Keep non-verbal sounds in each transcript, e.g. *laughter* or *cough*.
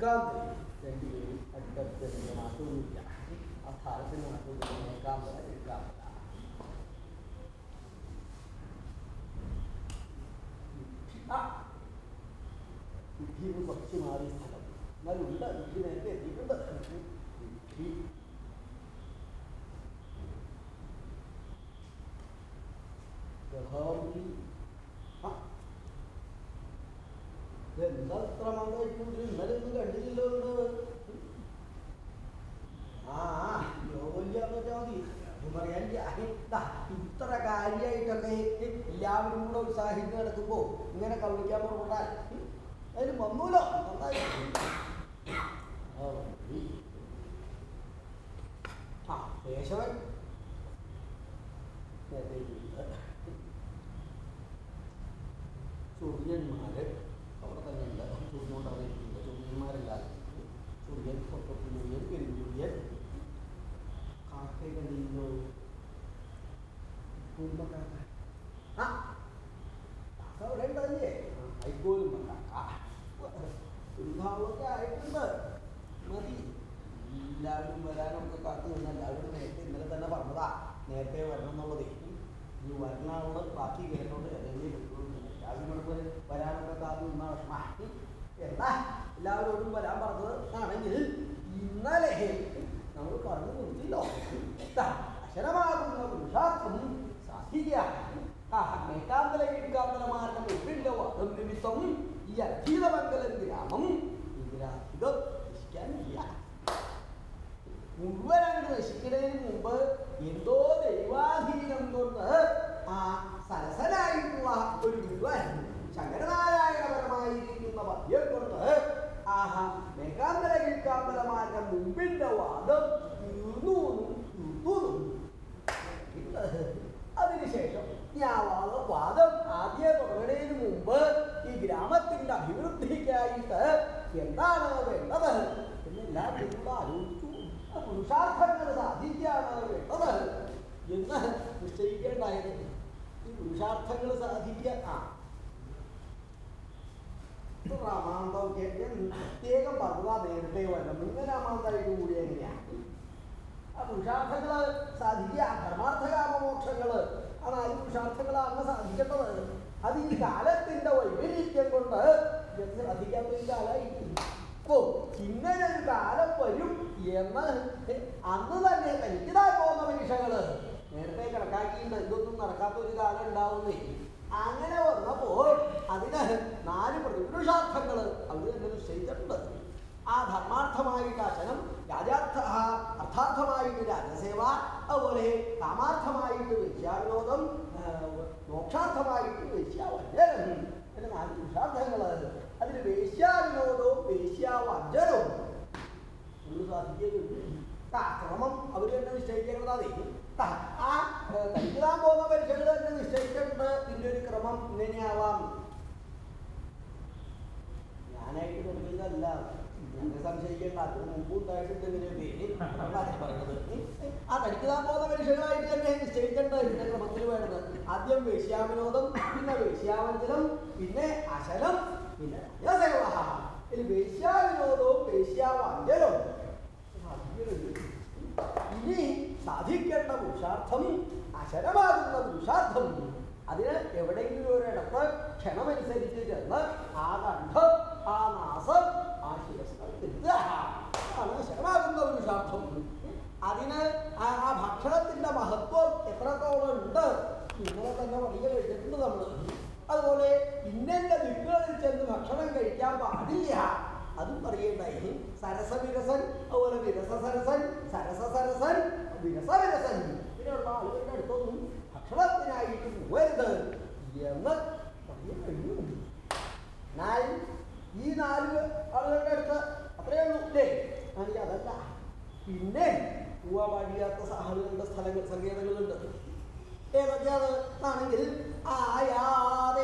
Gandhi. jamur murai ini memulo murai oh ha kesavan kehte hi സൂര്യന്മാര് അവിടെ തന്നെയുണ്ട് ചൂടിനോട് അറിയിക്കുന്നുണ്ട് സൂര്യന്മാരല്ലാതെ സൂര്യൻ പൊട്ടപ്പുള്ളിയൻ പെരുഞ്ചൂര്യൻ കാക്കയെ കണ്ടിരുന്നോ കുടുംബക്കാരൻ ആ കാക്ക അവിടെ ഉണ്ടല്ലേ വൈക്കോലും തിരുനാളൊക്കെ ആയിട്ടുണ്ട്. മതി. എല്ലാവരും വരാനൊക്കെ കാത്തു നിന്ന് എല്ലാവരും നേരത്തെ ഇന്നലെ തന്നെ പറഞ്ഞതാ. നേരത്തെ വരണം എന്നുള്ളതേ. ഈ വരണമുള്ള ബാക്കി കേട്ടോണ്ട് എല്ലാവരും കൂടെ വരാനൊക്കെ കാത്തു നിന്നാണ് എന്നാ എല്ലാവരോടും വരാൻ പറഞ്ഞത് ആണെങ്കിൽ ഇന്നലെ നമ്മൾ പറഞ്ഞു കൊടുത്തില്ലോ. അക്ഷരമാകുന്ന പുരുഷാർത്ഥം സാധിക്കുക. ఏకాంతల వీడికాంతల మార్గం ఎప్పుడో అదం నిమిత్తం ఈ అఖీలమంగళం గ్రామం ഇതിനധികം നശിക്കാനില്ല മുഴുവനായിട്ട് നശിക്കുന്നതിന് മുമ്പ് എന്തോ ദൈവാധീനം കൊണ്ട് ആ സരസനായിട്ടുള്ള ഒരു മുഴുവൻ ശങ്കരനാരായണപരമായിരിക്കുന്ന പദ്യം കൊണ്ട് ആഹ മേഘാന്തര കീഴ്ക്കാന്തരമാരുടെ മുമ്പിന്റെ വാദം തീർന്നു തീർന്നു അതിനുശേഷം വാദം ആദ്യം തുടങ്ങുന്നതിന് മുമ്പ് ഈ ഗ്രാമത്തിന്റെ അഭിവൃദ്ധിക്കായിട്ട് എന്താണ് വേണ്ടത്? എന്നെല്ലാം നിങ്ങൾ ആലോചിച്ചു. പുരുഷാർത്ഥങ്ങൾ സാധിക്കുകയാണ് വേണ്ടത് എന്ന് നിശ്ചയിക്കേണ്ടായത് ഈ പുരുഷാർത്ഥങ്ങൾ സാധിക്കുക ആ. ഇത് രാമാന്തമൊക്കെ ഞാൻ പ്രത്യേകം പറഞ്ഞാൽ നേരത്തെ വരണം നിങ്ങൾ രാമാന്തായിട്ട് കൂടി ആ പുരുഷാർത്ഥങ്ങൾ സാധിക്കുക ധർമാർത്ഥകാമമോക്ഷങ്ങൾ ആ നാല് പുരുഷാർത്ഥങ്ങളാണ് സാധിക്കേണ്ടത്. അത് ഈ കാലത്തിന്റെ വൈപരീത്യം കൊണ്ട് ഇത് സാധിക്കാത്ത ഒരു ഇങ്ങനെ ഒരു കാലം വരും എന്ന് അന്ന് തന്നെ തനിക്കിതായി പോകുന്ന പരീക്ഷകൾ നേരത്തെ കണക്കാക്കിയിട്ട് ഇതൊന്നും നടക്കാത്ത ഒരു കാലം ഉണ്ടാവുന്നേ. അങ്ങനെ വന്നപ്പോൾ അതിന് നാല് പ്രതിപുരുഷാർത്ഥങ്ങൾ അവർ തന്നെ നിശ്ചയിച്ചിട്ടുണ്ട്. ആ ധർമാർത്ഥമായിട്ട് അശനം രാജാർത്ഥ അർത്ഥാർത്ഥമായിട്ട് രാജസേവ അതുപോലെ കാമാർത്ഥമായിട്ട് വിദ്യാവിനോദം മോക്ഷാർത്ഥമായിട്ട് വേശ്യാവഞ്ചനം പിന്നെ നാല് പുരുഷാർത്ഥങ്ങൾ അതിൽ വേശ്യാവിനോദവും വേശ്യാവഞ്ചനവും ഒന്ന് സാധിക്കുന്നുണ്ട് ക്രമം അവർ തന്നെ നിശ്ചയിക്കേണ്ടതാണ്. ആ കഴിക്കാൻ പോകുന്ന പരീക്ഷകൾ തന്നെ നിശ്ചയിക്കേണ്ടത് ഇതിന്റെ ഒരു ക്രമം ഇങ്ങനെയാവാം. ഞാനായിട്ട് തുടങ്ങിയതല്ല എന്നെ സംശയിക്കേണ്ട അതിന് മുമ്പ് ഉണ്ടായിട്ടുണ്ട് ഇങ്ങനെ പേര് പറയുന്നത് ആ തനിക്കുതാൻ പോകുന്ന മനുഷ്യരുമായിട്ട് തന്നെ നിശ്ചയിക്കേണ്ട ഇതിന്റെ ക്രമത്തിൽ വേണ്ടത്. ആദ്യം വേശ്യാവിനോദം പിന്നെ വേശ്യാവഞ്ചനം പിന്നെ അശലം പിന്നെ ഇതിൽ വേശ്യാവിനോദവും സാധിക്കരുത്. ഇനി സാധിക്കേണ്ട പുരുഷാർത്ഥം അശലമാകുന്ന പുരുഷാർത്ഥം. അതിന് എവിടെയെങ്കിലും ഒരിടത്ത് ക്ഷണമനുസരിച്ച് ചെന്ന് ആ കണ്ഠം ആ നാസം ആ തിരുത്തുക പുരുഷാർത്ഥം അതിന് ആ ഭക്ഷണത്തിന്റെ മഹത്വം എത്രത്തോളം ഉണ്ട്? ഇന്നലെ തന്നെ പഠിക്കാൻ എഴുതിട്ടുണ്ട് നമ്മൾ അതുപോലെ ഇന്നെ ദിക്കുകളിൽ ചെന്ന് ഭക്ഷണം കഴിക്കാൻ പാടില്ല. അതും പറയണ്ടായി സരസവിരസൻ അതുപോലെ വിരസ സരസൻ സരസ സരസൻ വിരസ വിരസൻ ഇങ്ങനെയുള്ള ആളുകളുടെ അടുത്തൊന്നും ഭക്ഷണത്തിനായിട്ട് വരുത് എന്ന് പറയാൻ എന്നാൽ ഈ നാല് ആളുകളുടെ അടുത്ത് ഉള്ളൂ അല്ലേ? എനിക്ക് അതല്ല. പിന്നെ പോവാൻ പാടില്ലാത്ത ആളുകളുടെ സ്ഥലങ്ങൾ സങ്കേതങ്ങളുണ്ട്. ഏതൊക്കെയാണ് ആണെങ്കിൽ ആയാതേതു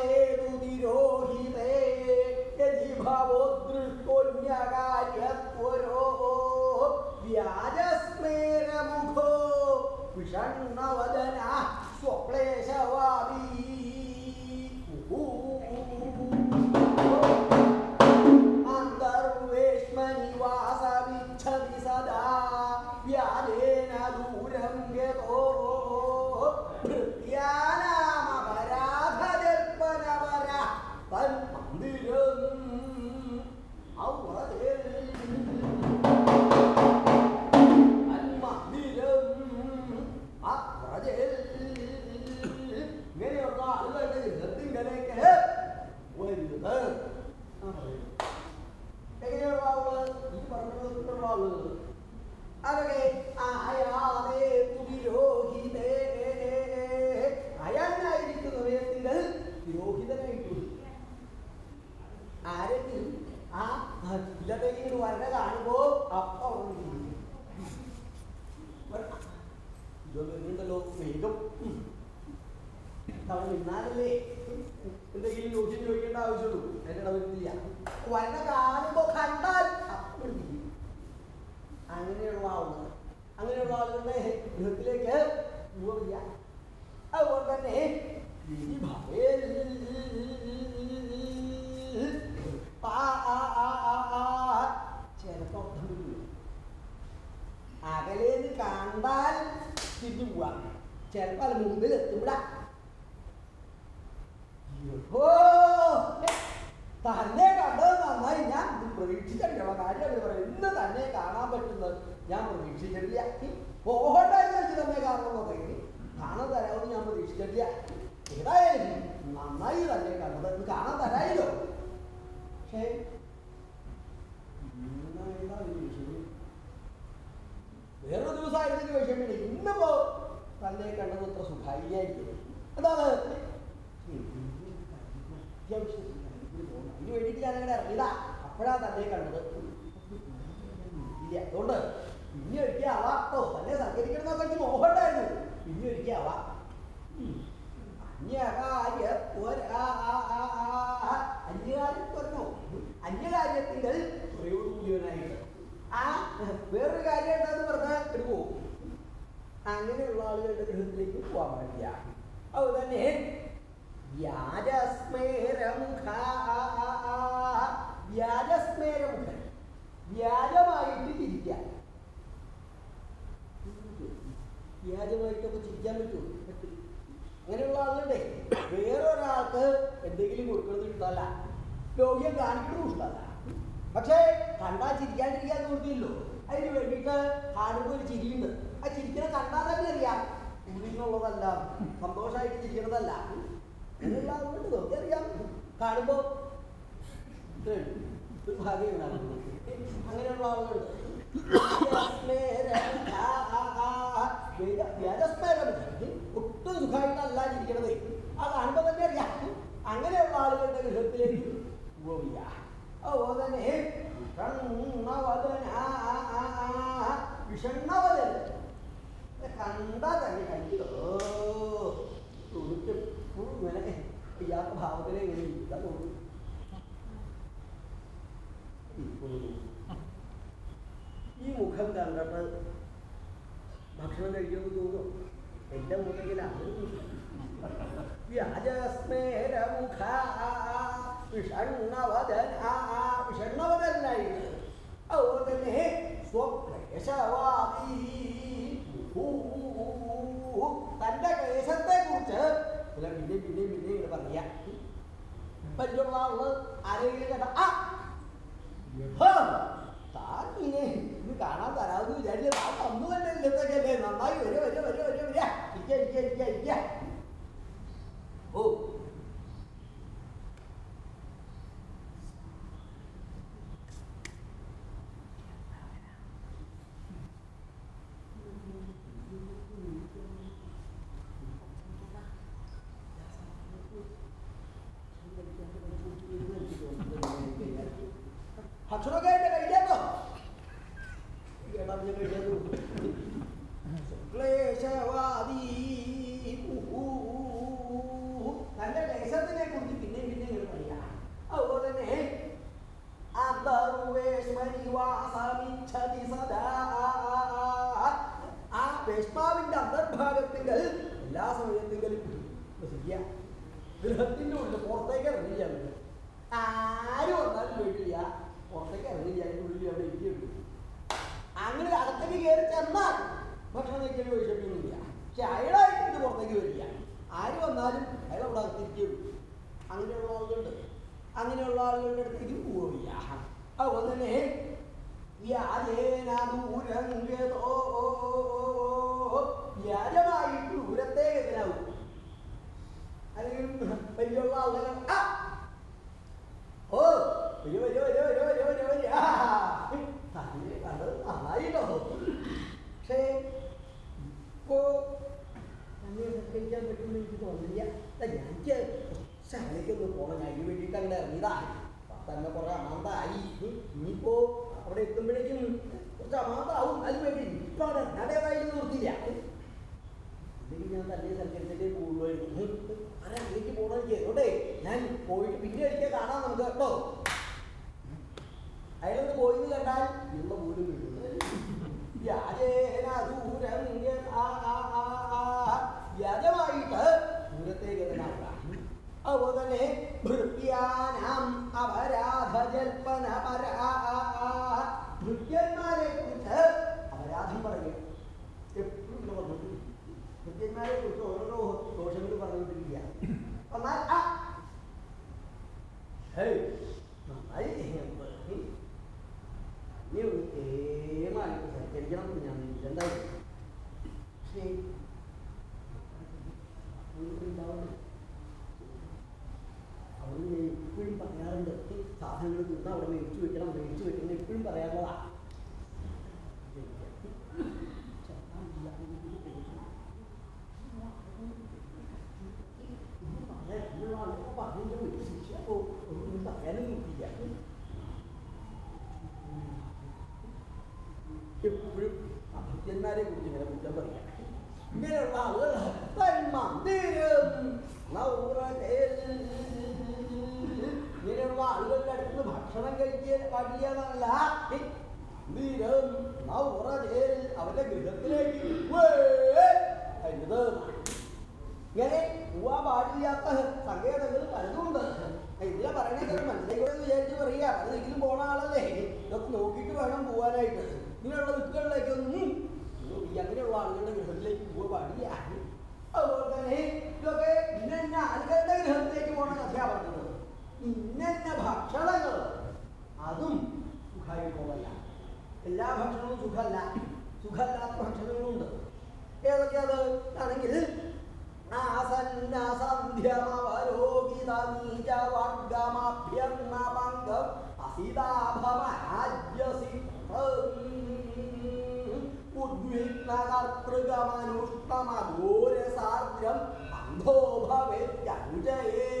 ഭവേത്യനുജയേ അമൃതോപമാനം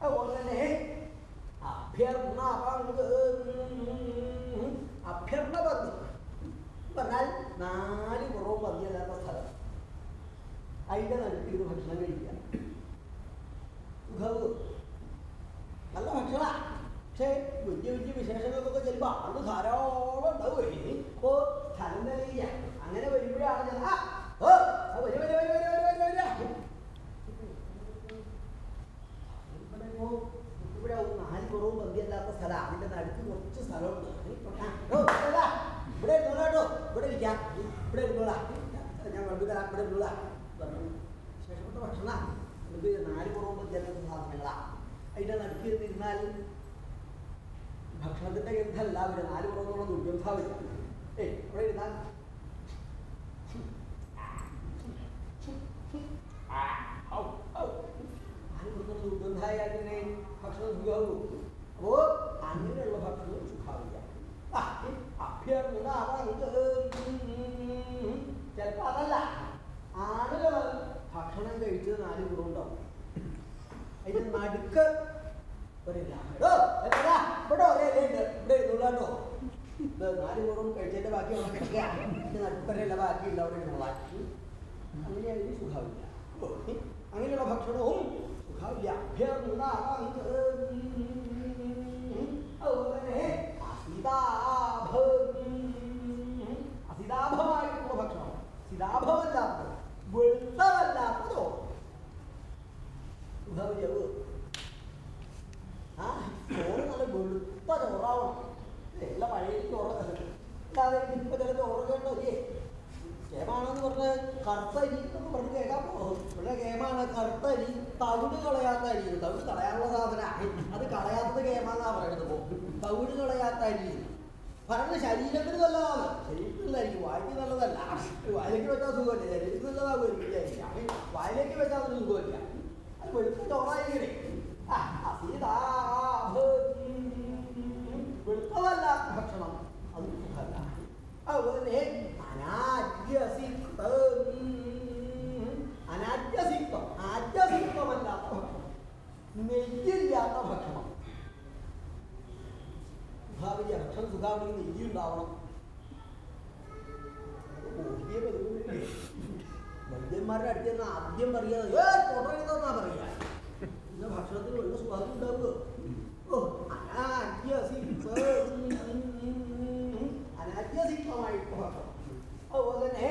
അതുപോലെ അഭ്യർത്ഥന അഭ്യർത്ഥന പദ്ധതി പറഞ്ഞാൽ നാല് കുറവും പതിയല്ലാത്ത സ്ഥലം അതിന്റെ നടുക്ക് ഇത് ഭക്ഷണം കഴിക്കുക സുഖവും നല്ല ഭക്ഷണ പക്ഷേ വലിയ വലിയ വിശേഷങ്ങൾക്കൊക്കെ ചെല്ലുമ്പോൾ ആൾ ധാരാളം ഉണ്ടാവുമേ ഇപ്പോ സ്ഥലം നിലയില്ല അങ്ങനെ വരുമ്പോഴാണ് ഞാൻ ആ ഓ വരും വരും വരും വരും വരൂ വരൂ വരൂ ഇവിടെ നാല് കുറവും പന്തിയല്ലാത്ത സ്ഥലം. അതിന്റെ നടുക്ക് കുറച്ച് സ്ഥലമുണ്ട്. ഇവിടെ ഇരുന്നോളാ കേട്ടോ. ഇവിടെ ഇരിക്കാം. ഇവിടെ ഇരുന്നോളാം. ഞാൻ വെള്ളം തരാം. ഇവിടെ ഇരുന്നോളാം. പറഞ്ഞു വിശേഷപ്പെട്ട ഭക്ഷണ. ഇത് നാല് കുറവും പന്തിയല്ലാത്ത സാധനങ്ങളാണ് അതിന്റെ നടുക്ക് ഇരുന്നാൽ ഭക്ഷണത്തിന്റെ ഗന്ധമല്ല. അവർ നാല് കുറവുള്ള ദുർഗന്ധാവില്ല ഏയ് ഇവിടെ ഇരുന്നാൽ. ആ, ഔ, ഔ. നാല് കുറവുള്ള ദുർഗന്ധായാലിനെ ഭക്ഷണം സുഖമാകും അപ്പോ അങ്ങനെയുള്ള ഭക്ഷണം സുഖാവില്ല. അഭ്യർത്ഥന ചിലപ്പോ അതല്ല. ആളുകൾ ഭക്ഷണം കഴിച്ചത് നാല് കുറവുണ്ടാവും അതിന്റെ നടുക്ക് ഒരില്ല ഇവിടെ ഒരേ ഇലയുണ്ട്. ഇവിടെ ഇരുന്നോളാട്ടോ. ഇത് നാല് കുറവും കഴിച്ചതിന്റെ ബാക്കി അവിടെ കിടക്കുക. ഇതിന്റെ നടുക്കൊരല്ല ബാക്കിയുണ്ട്. അവിടെ ഇരുന്നോളാം. അങ്ങനെയാണെങ്കിൽ സുഖാവില്ല. അങ്ങനെയുള്ള ഭക്ഷണവും സുഖാവില്ല അഭ്യർത്ഥനാകാം. അതുപോലെ അസിതാഭം. അസിതാഭമായിട്ടുള്ള ഭക്ഷണം സിതാഭമല്ലാത്തത് വെളുത്തതല്ലാത്തതോ സുഖാവില്ല ആ ചോറ് നല്ല വെളുത്ത ചോറാവണം എല്ലാ പഴയ ചോറ് അല്ലാതെ ഇപ്പൊ ഏ കേമാണെന്ന് പറഞ്ഞ് കറുത്ത അരി എന്നൊക്കെ പറഞ്ഞ് കേൾക്കാൻ പോകും ഇവിടെ കേമാണ് കറുത്ത അരി തവിട് കളയാത്ത അരി തവിട് കളയാനുള്ള സാധന അത് കളയാത്തത് കേമാന്നാ പറയുന്നത് തവിട് കളയാത്ത അരി പറഞ്ഞ ശരീരത്തിന് നല്ലതാണ് ശരീരത്തിന് നല്ലതായിരിക്കും വായിക്ക് നല്ലതല്ല വായിലേക്ക് വെച്ചാൽ സുഖമല്ല ശരീരത്തിന് നല്ലതാകുമായിരിക്കും വായിലേക്ക് വെച്ചാൽ അതൊരു സുഖമില്ല അത് വെളുപ്പ് ചോറായിരിക്കണേ. വെളുത്തതല്ലാത്ത ഭക്ഷണം ഭക്ഷണം നെയ്യില്ലാത്ത ഭക്ഷണം ഭാവിയ ഭക്ഷണം സുഖാവണമെങ്കിൽ നെയ്യ് ഉണ്ടാവണം വൈദ്യന്മാരുടെ അടുത്ത് നിന്ന് ആദ്യം പറയാതെ ഏ പിന്നെ ഭക്ഷണത്തിന് വല്ല സ്വാദം ഉണ്ടാവുക ഓ അനാദ്യസിക്തമായിട്ട് ഭക്ഷണം അതുപോലെ തന്നെ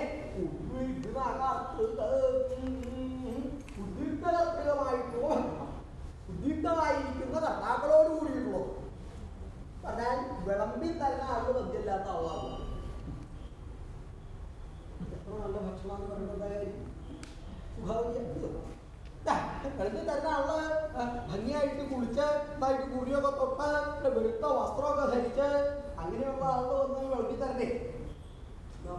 ഉദ്യുക്തകർത്തകമായിട്ടുള്ള ഭക്ഷണം ഉദ്യുക്തമായിരിക്കുന്ന കർത്താക്കളോട് കൂടിയിട്ടുള്ളത് പറഞ്ഞാൽ വിളമ്പി തന്നെ ആളുകൾ മദ്യമില്ലാത്ത ആളാകുക എത്ര നല്ല ഭക്ഷണം എന്ന് പറയുന്നത് വെളുത്തി തന്നെ ആൾ ഭംഗിയായിട്ട് കുളിച്ച് ഇതായിട്ട് കുടിയൊക്കെ തൊട്ട് വെളുത്ത വസ്ത്രമൊക്കെ ധരിച്ച് അങ്ങനെയുള്ള ആളുകൾ വന്ന് വെളുത്തി തരണേ ആ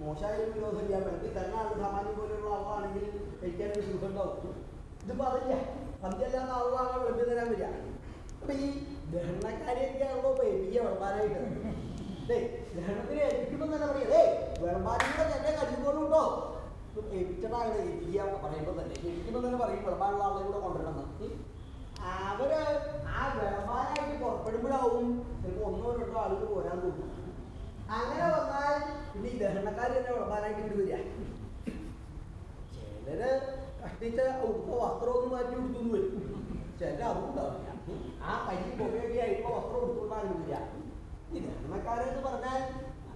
മോശമായ വിനോദം വിരോധമില്ല. വെളുത്തി തന്നെ ആൾ സാമാന്യം പോലെയുള്ള ആളാണെങ്കിൽ കഴിക്കാനൊരു സുഖം ഉണ്ടാവും ഇതിപ്പോ അതില്ല പന്തിയല്ലാത്ത ആളുകളാണ് വെളുപ്പി തരാൻ വരിക. അപ്പൊ ഈ ദഹനക്കാരെയൊക്കെ ആണല്ലോ ഇപ്പൊ ഏൽപ്പിക്കുക വിളമ്പാനായിട്ട് ദഹനത്തിന് ഏൽപ്പിക്കുമ്പോൾ തന്നെ പറയാം ഏ വിളമ്പാനിയുടെ തന്നെ കഴിവുകളുണ്ടോ ഏൽപ്പിച്ചതാണ് ഏൽപ്പിക്കുക പറയുമ്പോൾ തന്നെ ഏൽപ്പിക്കുമ്പോൾ തന്നെ പറയും വിളമ്പാനുള്ള ആളെ കൂടെ കൊണ്ടുവരണം ഉം. അവർ ആ വിളമ്പാനായിട്ട് പുറപ്പെടുമ്പോഴാവും ചിലപ്പോൾ ഒന്നോ രണ്ടോ ആളുകൾ പോരാൻ തോന്നും. അങ്ങനെ വന്നാൽ പിന്നെ ഈ ദഹനക്കാർ തന്നെ വിളമ്പാനായിട്ട് ഇങ്ങോട്ട് വരിക. ചിലര് കഷ്ടിച്ച് ഉടുത്ത വസ്ത്രമൊന്നും മാറ്റി കൊടുത്തു വരും. ചില അതും ഉണ്ടാവില്ല. ആ കൈ പുകയൊക്കെ ആയിട്ട് വസ്ത്രം ഉടുത്തുകൊണ്ടാണ് വരിക. ഈ ദഹനക്കാരെന്ന് പറഞ്ഞാൽ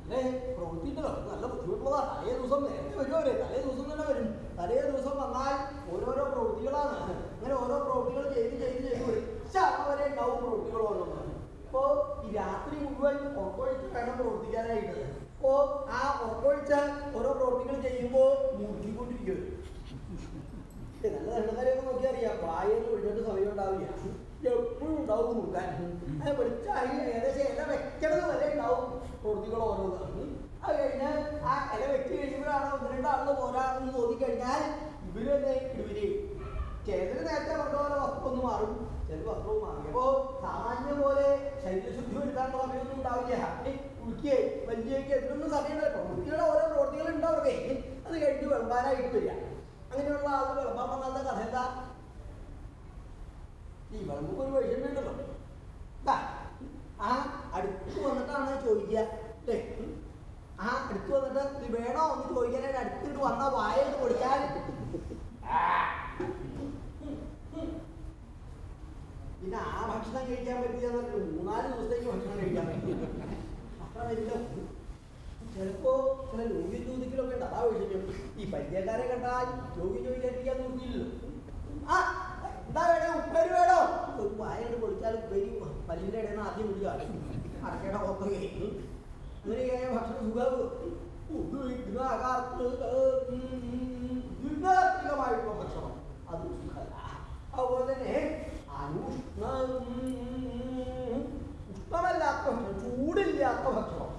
നല്ല പ്രവർത്തിയിട്ടല്ലോ നല്ല ബുദ്ധിമുട്ടുള്ളതാണ് തലേ ദിവസം നേരത്തെ വരും അവരെ. തലേ ദിവസം തന്നെ വരും. തലേ ദിവസം വന്നാൽ ഓരോരോ പ്രവൃത്തികളാണ്. അങ്ങനെ ഓരോ പ്രവൃത്തികൾ ചെയ്ത് ചെയ്ത് ചെയ്ത് വരും വരെ ഉണ്ടാവും പ്രവൃത്തികൾ ഓരോന്ന് അപ്പോ ഈ രാത്രി മുഴുവൻ ഉറക്കൊഴിച്ച് വേണം പ്രവർത്തിക്കാനായിട്ട്. അപ്പോ ആ ഉറക്കൊഴിച്ച ഓരോ പ്രവൃത്തികൾ ചെയ്യുമ്പോൾ മുറുക്കിക്കൊണ്ടിരിക്കും നല്ല ദണ്ഡക്കാരെയൊക്കെ നോക്കി അറിയാം. വായെന്ന് വിളിച്ചിട്ട് സമയം ഉണ്ടാവില്ല. എപ്പോഴും ഉണ്ടാവും നോക്കാൻ വെളിച്ചായി ഏകദേശം എല്ലാം വെക്കണത് വരെ ഉണ്ടാവും. പ്രവൃത്തികൾ ഓരോന്നാണ് അത് കഴിഞ്ഞ് ആ ഇല വെച്ച് കഴിയുമ്പോഴാണ് ഒന്ന് രണ്ടാളിന് പോരാന്ന് തോന്നിക്കഴിഞ്ഞാൽ ഇവർ തന്നെ ഇവർ ചിലര് നേരത്തെ പറഞ്ഞ പോലെ വസ്ത്രം ഒന്ന് മാറും. ചില വസ്ത്രവും മാറി. അപ്പോ സാമാന്യ പോലെ ശരീരശുദ്ധി വരുത്താനുള്ള സമയമൊന്നും ഉണ്ടാവില്ല. കുളിക്കുകയെ വലിയൊക്കെ ഇതിനൊന്നും സമയമില്ല. പ്രവൃത്തികളുടെ ഓരോ പ്രവൃത്തികൾ ഉണ്ടാവുകയെ അത് കഴിഞ്ഞ് വിളമ്പാനായിട്ട് വരിക. അങ്ങനെയുള്ള ആൾ വിളമ്പാൻ വന്നാത്ത കഥ എന്താ? ഈ വിളമ്പുക്ക് ഒരു വൈഷമ്യം ഉണ്ടല്ലോ. ആ അടുത്ത് വന്നിട്ടാണ് ചോദിക്കുക. അല്ലേ ആ അടുത്ത് വന്നിട്ട് ഇത് വേണോ ഒന്ന് ചോദിക്കാനായിട്ട് അടുത്തിട്ട് വന്ന വായിട്ട് കൊടുക്കാൻ പിന്നെ ആ ഭക്ഷണം കഴിക്കാൻ പറ്റിയ മൂന്നാൽ ദിവസത്തേക്ക് ഭക്ഷണം കഴിക്കാൻ പറ്റില്ല. ചിലപ്പോ ചില രോഗി ചോദിക്കലൊക്കെ ഉണ്ട്. അതാ വിഷയം. ഈ പരിചയക്കാരെ കണ്ടാൽ രോഗി ചോദിക്കാതിരിക്കാൻ നോക്കിയില്ലല്ലോ. ആ എന്താ വേണോ? ഉപ്പേര് വേണോ? വായ കൊണ്ട് കൊടുത്താൽ ഉപ്പേരി പല്ലിന്റെ ഇടയിൽ നിന്ന് ആദ്യം വിളിക്കുക അടക്കയുടെ പുറത്ത് കഴിക്കും അങ്ങനെയൊക്കെ ഭക്ഷണം സുഖാവ് ദീർഘാത്മികമായിട്ടുള്ള ഭക്ഷണം. അത് സുഖമല്ല. അതുപോലെ തന്നെ അനുഷ്ണ ഉഷ്ണമല്ലാത്ത ഭക്ഷണം ചൂടില്ലാത്ത ഭക്ഷണം.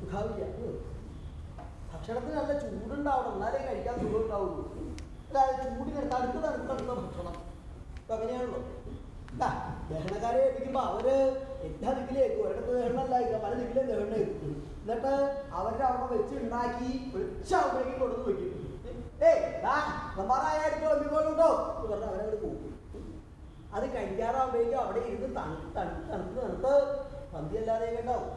സുഖാവില്ല. ഭക്ഷണത്തിന് നല്ല ചൂടുണ്ടാവണം. എന്നാലേ കഴിക്കാൻ സുഖം ഉണ്ടാവുള്ളൂ അതായത് ചൂടിന് തണുത്ത് തണുത്ത് ഭക്ഷണം. അങ്ങനെയാണല്ലോ. ദഹനക്കാരെ ഏൽപ്പിക്കുമ്പോ അവർ എല്ലാ ദിക്കിലേക്കും ഒരിടത്ത് ദഹനമല്ല പല ദിക്കിലും ദഹനം ഏൽപ്പിക്കും എന്നിട്ട് അവരുടെ അവിടെ വെച്ച് ഉണ്ടാക്കി വെച്ചാവുമ്പോഴേക്കും കൊടുത്ത് വെക്കും ഏയ് നമ്പാറായാലും വന്നിക്കോളൂട്ടോ എന്ന് പറഞ്ഞ് അവരവിടെ പോകും അത് കഴിക്കാറാവുമ്പോഴേക്കും അവിടെ ഇരുന്ന് തണുത്ത് തണുത്ത് തണുത്ത് തണുത്ത് പന്തിയല്ലാതെ ഉണ്ടാവും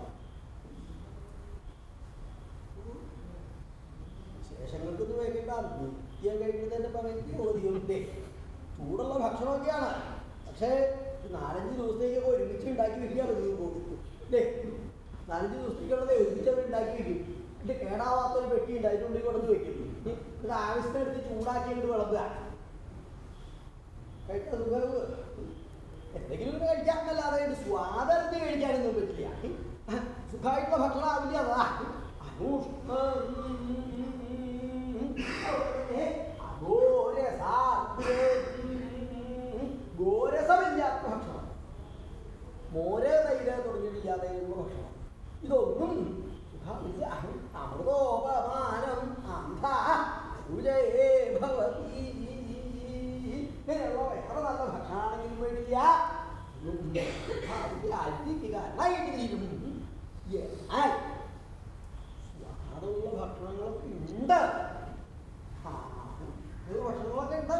ശേഷങ്ങൾക്കൊന്നും വയ്ക്കേണ്ട നിത്യം കഴിക്കുന്നതിന്റെ പറയുന്നത് ചോദ്യം ചൂടുള്ള ഭക്ഷണമൊക്കെയാണ്. പക്ഷേ നാലഞ്ച് ദിവസത്തേക്ക് ഒരുമിച്ച് ഉണ്ടാക്കി വെക്കുകയാണ് ഇത് പോകും അല്ലേ നാലഞ്ച് ദിവസത്തേക്കുള്ളത് ഒരുമിച്ച് അവർ ഉണ്ടാക്കി വെക്കും എന്നിട്ട് കേടാവാത്ത ഒരു പെട്ടി ഉണ്ട് അതിനുള്ളിൽ കൊണ്ടു വെക്കും ഇത് ആവശ്യത്തിനെടുത്ത് ചൂടാക്കിയിട്ട് വിളമ്പുക. കഴിക്കാൻ സുഖം. എന്തെങ്കിലും ഒന്ന് കഴിക്കാമെന്നല്ലാതെ സ്വാദർത്തി കഴിക്കാനൊന്നും പറ്റില്ല. സുഖമായിട്ടുള്ള ഭക്ഷണം ആവില്ല അതാ ഗോരസമില്ലാത്ത ഭക്ഷണം. മോര് തൈര് തുടങ്ങിയിട്ടില്ലാതെയുള്ള ഭക്ഷണം. ഇതൊന്നും സുഖമില്ല അമൃതോപമാനം. അന്ധ ഭവതി. ഇങ്ങനെയുള്ള എത്ര നല്ല ഭക്ഷണമാണെങ്കിലും വേണ്ടില്ല അധികാരനായിട്ട് തീരും എന്നാൽ സ്വാദുള്ള ഭക്ഷണങ്ങളൊക്കെ ഉണ്ട്. ഭക്ഷണങ്ങളൊക്കെ ഉണ്ട്.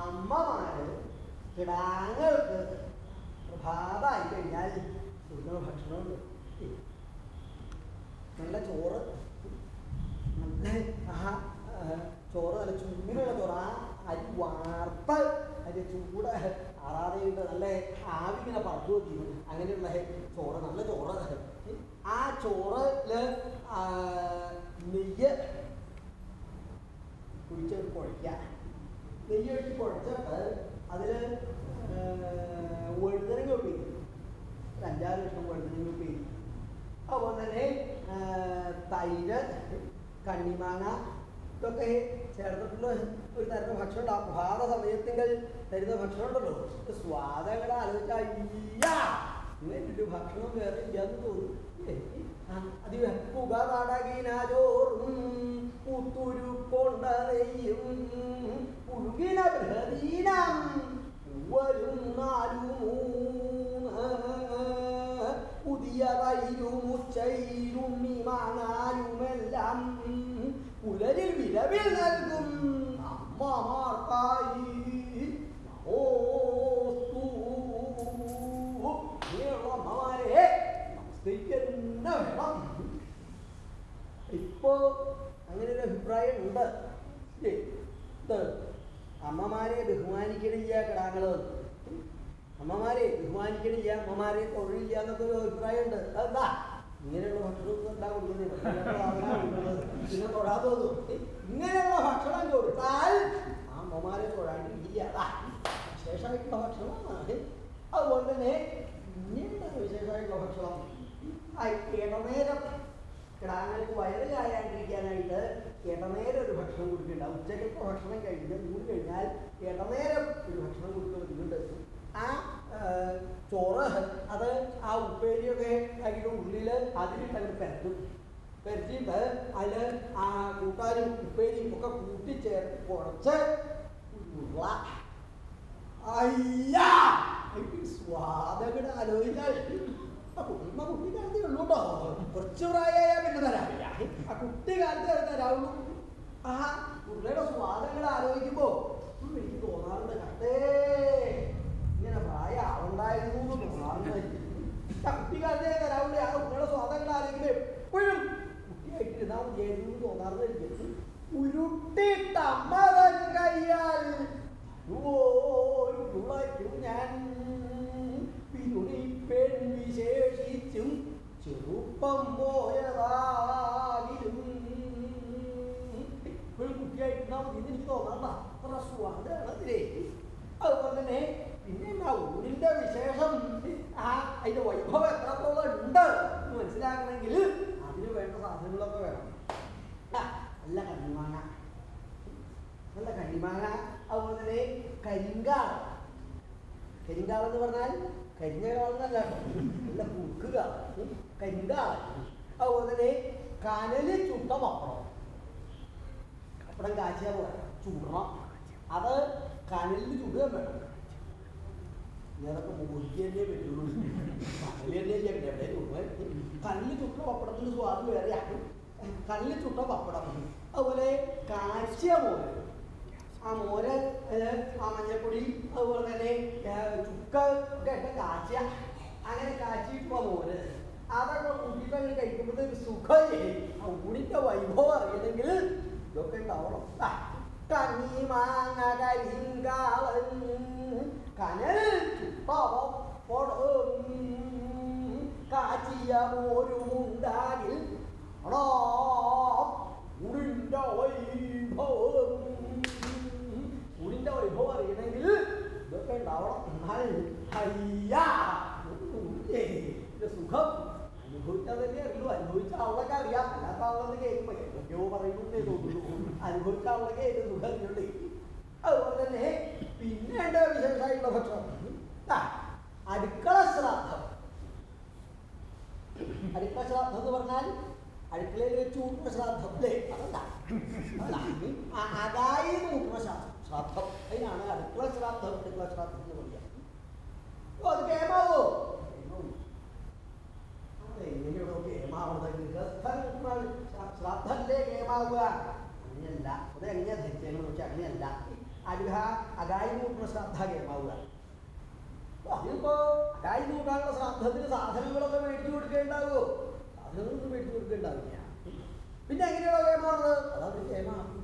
അമ്മമാര് കിടാങ്ങൾക്ക് പ്രഭാതമായി കഴിഞ്ഞാൽ സുന്ദര ഭക്ഷണമുണ്ട്. നല്ല ചോറ് നല്ല ആ ചോറ് നല്ല ചൂടുള്ള ചോറ് ആ അരി വാർത്ത അതിന്റെ ചൂട് അറാതെ നല്ല ആവി ഇങ്ങനെ പറത്തു വെക്കുന്നു അങ്ങനെയുള്ള ചോറ് നല്ല ചോറ്. ആ ചോറിൽ നെയ്യ് കുഴിച്ചെടുത്ത് കുഴയ്ക്കുക നെയ്യ് ഒഴിച്ച് കുഴച്ചിട്ട് അതിൽ വഴുതനങ്ങ ഉപ്പേരി. ഒരു അഞ്ചാറ് ലക്ഷം വഴുതനങ്ങ ഉപ്പേരി. അതുപോലെ തന്നെ തൈര് കണ്ണിമാങ്ങ ഇതൊക്കെ ചേർത്തിട്ടുള്ള ഒരു തരുന്ന ഭക്ഷണം ഉണ്ട്. ആ ഭാഗ സമയത്തെങ്കിൽ തരുന്ന ഭക്ഷണം ഉണ്ടല്ലോ. സ്വാദങ്ങളെ ആലോചിച്ചാൽ ഇല്ല ഇങ്ങനെ ഒരു ഭക്ഷണം വേറെ ഇല്ലാന്ന് തോന്നും അത് പുക നാടകീനാചോറും പുത്തുരുക്കൊണ്ട നെയ്യും പുഴുകിന ബൃഹദീനം വരും നാലും പുതിയ തൈരും ഉച്ചയിലും മാങ്ങാലുമെല്ലാം പുലരിൽ വിലവിൽ നൽകും അമ്മമാർക്കായി. നമോസ്തു. ഇങ്ങനെയുള്ള നമസ്കരിക്കുന്ന വേണം? ഇപ്പോ അങ്ങനെ ഒരു അഭിപ്രായം ഉണ്ട്. ഇല്ലേ? അമ്മമാരെ ബഹുമാനിക്കണില്ല കിടാങ്ങൾ അമ്മമാരെ ബഹുമാനിക്കണില്ല അമ്മമാരെ തൊഴിലില്ല എന്നൊക്കെ ഒരു അഭിപ്രായം ഉണ്ട്. അതെന്താ? ഇങ്ങനെയുള്ള ഭക്ഷണം എന്താ കൊടുക്കുന്നത്? പിന്നെ തൊഴാത്തതും ഇങ്ങനെയുള്ള ഭക്ഷണം കൊടുത്താൽ ആ അമ്മമാരെ തൊഴാണ്ടിരിക്കില്ല. അതാ. വിശേഷമായിട്ടുള്ള ഭക്ഷണമാണ്. അതുപോലെ തന്നെ ഇങ്ങനെയുള്ള വിശേഷമായിട്ടുള്ള ഭക്ഷണം. ഇടനേരം. കിടാങ്ങൾക്ക് വയറ് കായാണ്ടിരിക്കാനായിട്ട് ഇടനേരം ഒരു ഭക്ഷണം കൊടുക്കുന്നുണ്ട് ഉച്ചയ്ക്കൊക്കെ ഭക്ഷണം കഴിഞ്ഞ് ഊണ് കഴിഞ്ഞാൽ ഇടനേരം ഒരു ഭക്ഷണം കൊടുക്കുന്നുണ്ട് ആ ചോറ് അത് ആ ഉപ്പേരിയൊക്കെ അതിന്റെ ഉള്ളിൽ അതിലിട്ട് അങ്ങ് പരത്തും. പരത്തിയിട്ട് അതിൽ ആ കൂട്ടാനും ഉപ്പേരിയും ഒക്കെ കൂട്ടിച്ചേർത്ത് കുറച്ച് അയ്യാ! സ്വാദകട് ആലോചിച്ചാൽ ആ കുടുംബ കുട്ടി കാലത്തേ ഉള്ളൂ കേട്ടോ കുറച്ച് പ്രായമായ പിന്നെ തരാം. ആ കുട്ടി കാലത്ത് അത് തരാവുള്ളൂ ആ ഉരുളയുടെ സ്വാദങ്ങൾ ആലോചിക്കുമ്പോ എനിക്ക് തോന്നാറുണ്ട്. കട്ടേ ഇങ്ങനെ പ്രായം ആവണ്ടായിരുന്നു എന്ന് തോന്നാറുണ്ട്. ആ കുട്ടി കാലത്തേ തരാവുള്ളൂ ആ ഉരുളയുടെ സ്വാദങ്ങൾ ആലോചിക്കുമ്പോ എപ്പോഴും കുട്ടിയായിട്ടിരുന്നാ മതിയായിരുന്നു എന്ന് തോന്നാറുണ്ട് എനിക്ക്. ഉരുട്ടിട്ടമ്മ തൻ കയ്യാൽ ഓ വയ്ക്കും ഞാൻ. പിരുണിപ്പെൺ വിശേഷിച്ചും ചെറുപ്പം പോയതാകിലും ഒരു കുട്ടിയായിട്ടുണ്ടാവും ഇത് എനിക്ക് തോന്നണ്ട. അത്ര സ്വാദാണ് അതിലേ അതുപോലെ തന്നെ പിന്നെ ആ ഊരിന്റെ വിശേഷം. ആ അതിന്റെ വൈഭവം എത്രത്തോളം ഉണ്ട് എന്ന് മനസ്സിലാക്കണമെങ്കിൽ അതിന് വേണ്ട സാധനങ്ങളൊക്കെ വേണം. നല്ല കണ്ണിമാങ്ങ നല്ല കണ്ണിമാങ്ങ അതുപോലെ തന്നെ കരിങ്കാൾ കരിങ്കാൾ എന്ന് പറഞ്ഞാൽ കരിഞ്ഞ കാളെന്നല്ല നല്ല കുറുക്കുക കരിങ്കാൾ അതുപോലെ തന്നെ കനൽ ചുട്ട പപ്പടം. പപ്പടം പോലെ ചുടണം. അത് കനലിൽ ചുടുകയും വേണം. ഞാനൊക്കെ മുറിക്കല്ലേ പറ്റുള്ളൂ ചുടുക കനലിൽ ചുട്ട പപ്പടത്തിന് സ്വാദ് വേറെയാണ്. കനലിൽ ചുട്ട പപ്പടം. അതുപോലെ കാച്ചിയ മോര് ആ മോര് ആ മഞ്ഞപ്പൊടി അതുപോലെ തന്നെ ചുക്ക ഒക്കെ ഇട്ട് കാച്ചിയ. അങ്ങനെ കാച്ചിയിട്ടുള്ള മോര്. അതൊക്കെ അങ്ങനെ കഴിക്കുമ്പോൾ ഒരു സുഖമേ ആ ഊണിന്റെ വൈഭവം അറിയണമെങ്കിൽ ഇതൊക്കെ ഉണ്ടാവണം. കണ്ണി മാങ്ങ കരിങ്കാളൻ കനൽ ചുട്ടവപ്പടം കാച്ചിയ മോരുമുണ്ടാകിൽ ഊരിന്റെ വൈഭവം. ഊരിന്റെ വൈഭവം അറിയണമെങ്കിൽ ഇതൊക്കെ ഉണ്ടാവണം എന്നാൽ അയ്യാ ഏയ്, ഇത് സുഖം അനുഭവിച്ചാൽ തന്നെ അറിയൂ അനുഭവിച്ച ആളൊക്കെ അറിയാം അല്ലാത്ത ആളൊന്ന് കേൾക്കുമ്പോ എന്തൊക്കെയോ പറയുന്നേ തോന്നുന്നു അനുഭവിച്ച ആളൊക്കെ ഇത് സുഖം അറിഞ്ഞുണ്ട് അതുപോലെ തന്നെ പിന്നെ ഉണ്ട് വിശേഷമായിട്ടുള്ള ഭക്ഷണം ആ, അടുക്കള ശ്രാദ്ധം അടുക്കള ശ്രാദ്ധം എന്ന് പറഞ്ഞാൽ അടുക്കളയിൽ വെച്ച് ഊട്ടുന്ന ശ്രാദ്ധം അല്ലേ അതല്ല അതല്ല. ആ, അതായി ഊട്ടുന്ന ശ്രാദ്ധം ശ്രാദ്ധം. അതിനാണ് അടുക്കള ശ്രാദ്ധം അടുക്കള ശ്രാദ്ധം എന്ന് പറയുക. ഓ, അത് കേമാവോ? എങ്ങനെയാണോ കേമാവുന്നത് ശ്രാ- ശ്രാദ്ധല്ലേ കേമാവുക? അങ്ങനെയല്ല. അത് എങ്ങനെയാ ധരിച്ചതെന്ന് വെച്ചാൽ അങ്ങനെയല്ല. അരുഹ അകായി ഊട്ടുന്ന ശ്രാദ്ധ കേമാവുക. അതിപ്പോ അകായി നൂറ്റാനുള്ള ശ്രാദ്ധത്തിന് സാധനങ്ങളൊക്കെ മേടിച്ചു കൊടുക്കേണ്ടാവോ? സാധനങ്ങളൊന്നും മേടിച്ചു കൊടുക്കേണ്ടാവില്ല. പിന്നെ എങ്ങനെയാണോ കേമാണത് അതാണ് കേമ.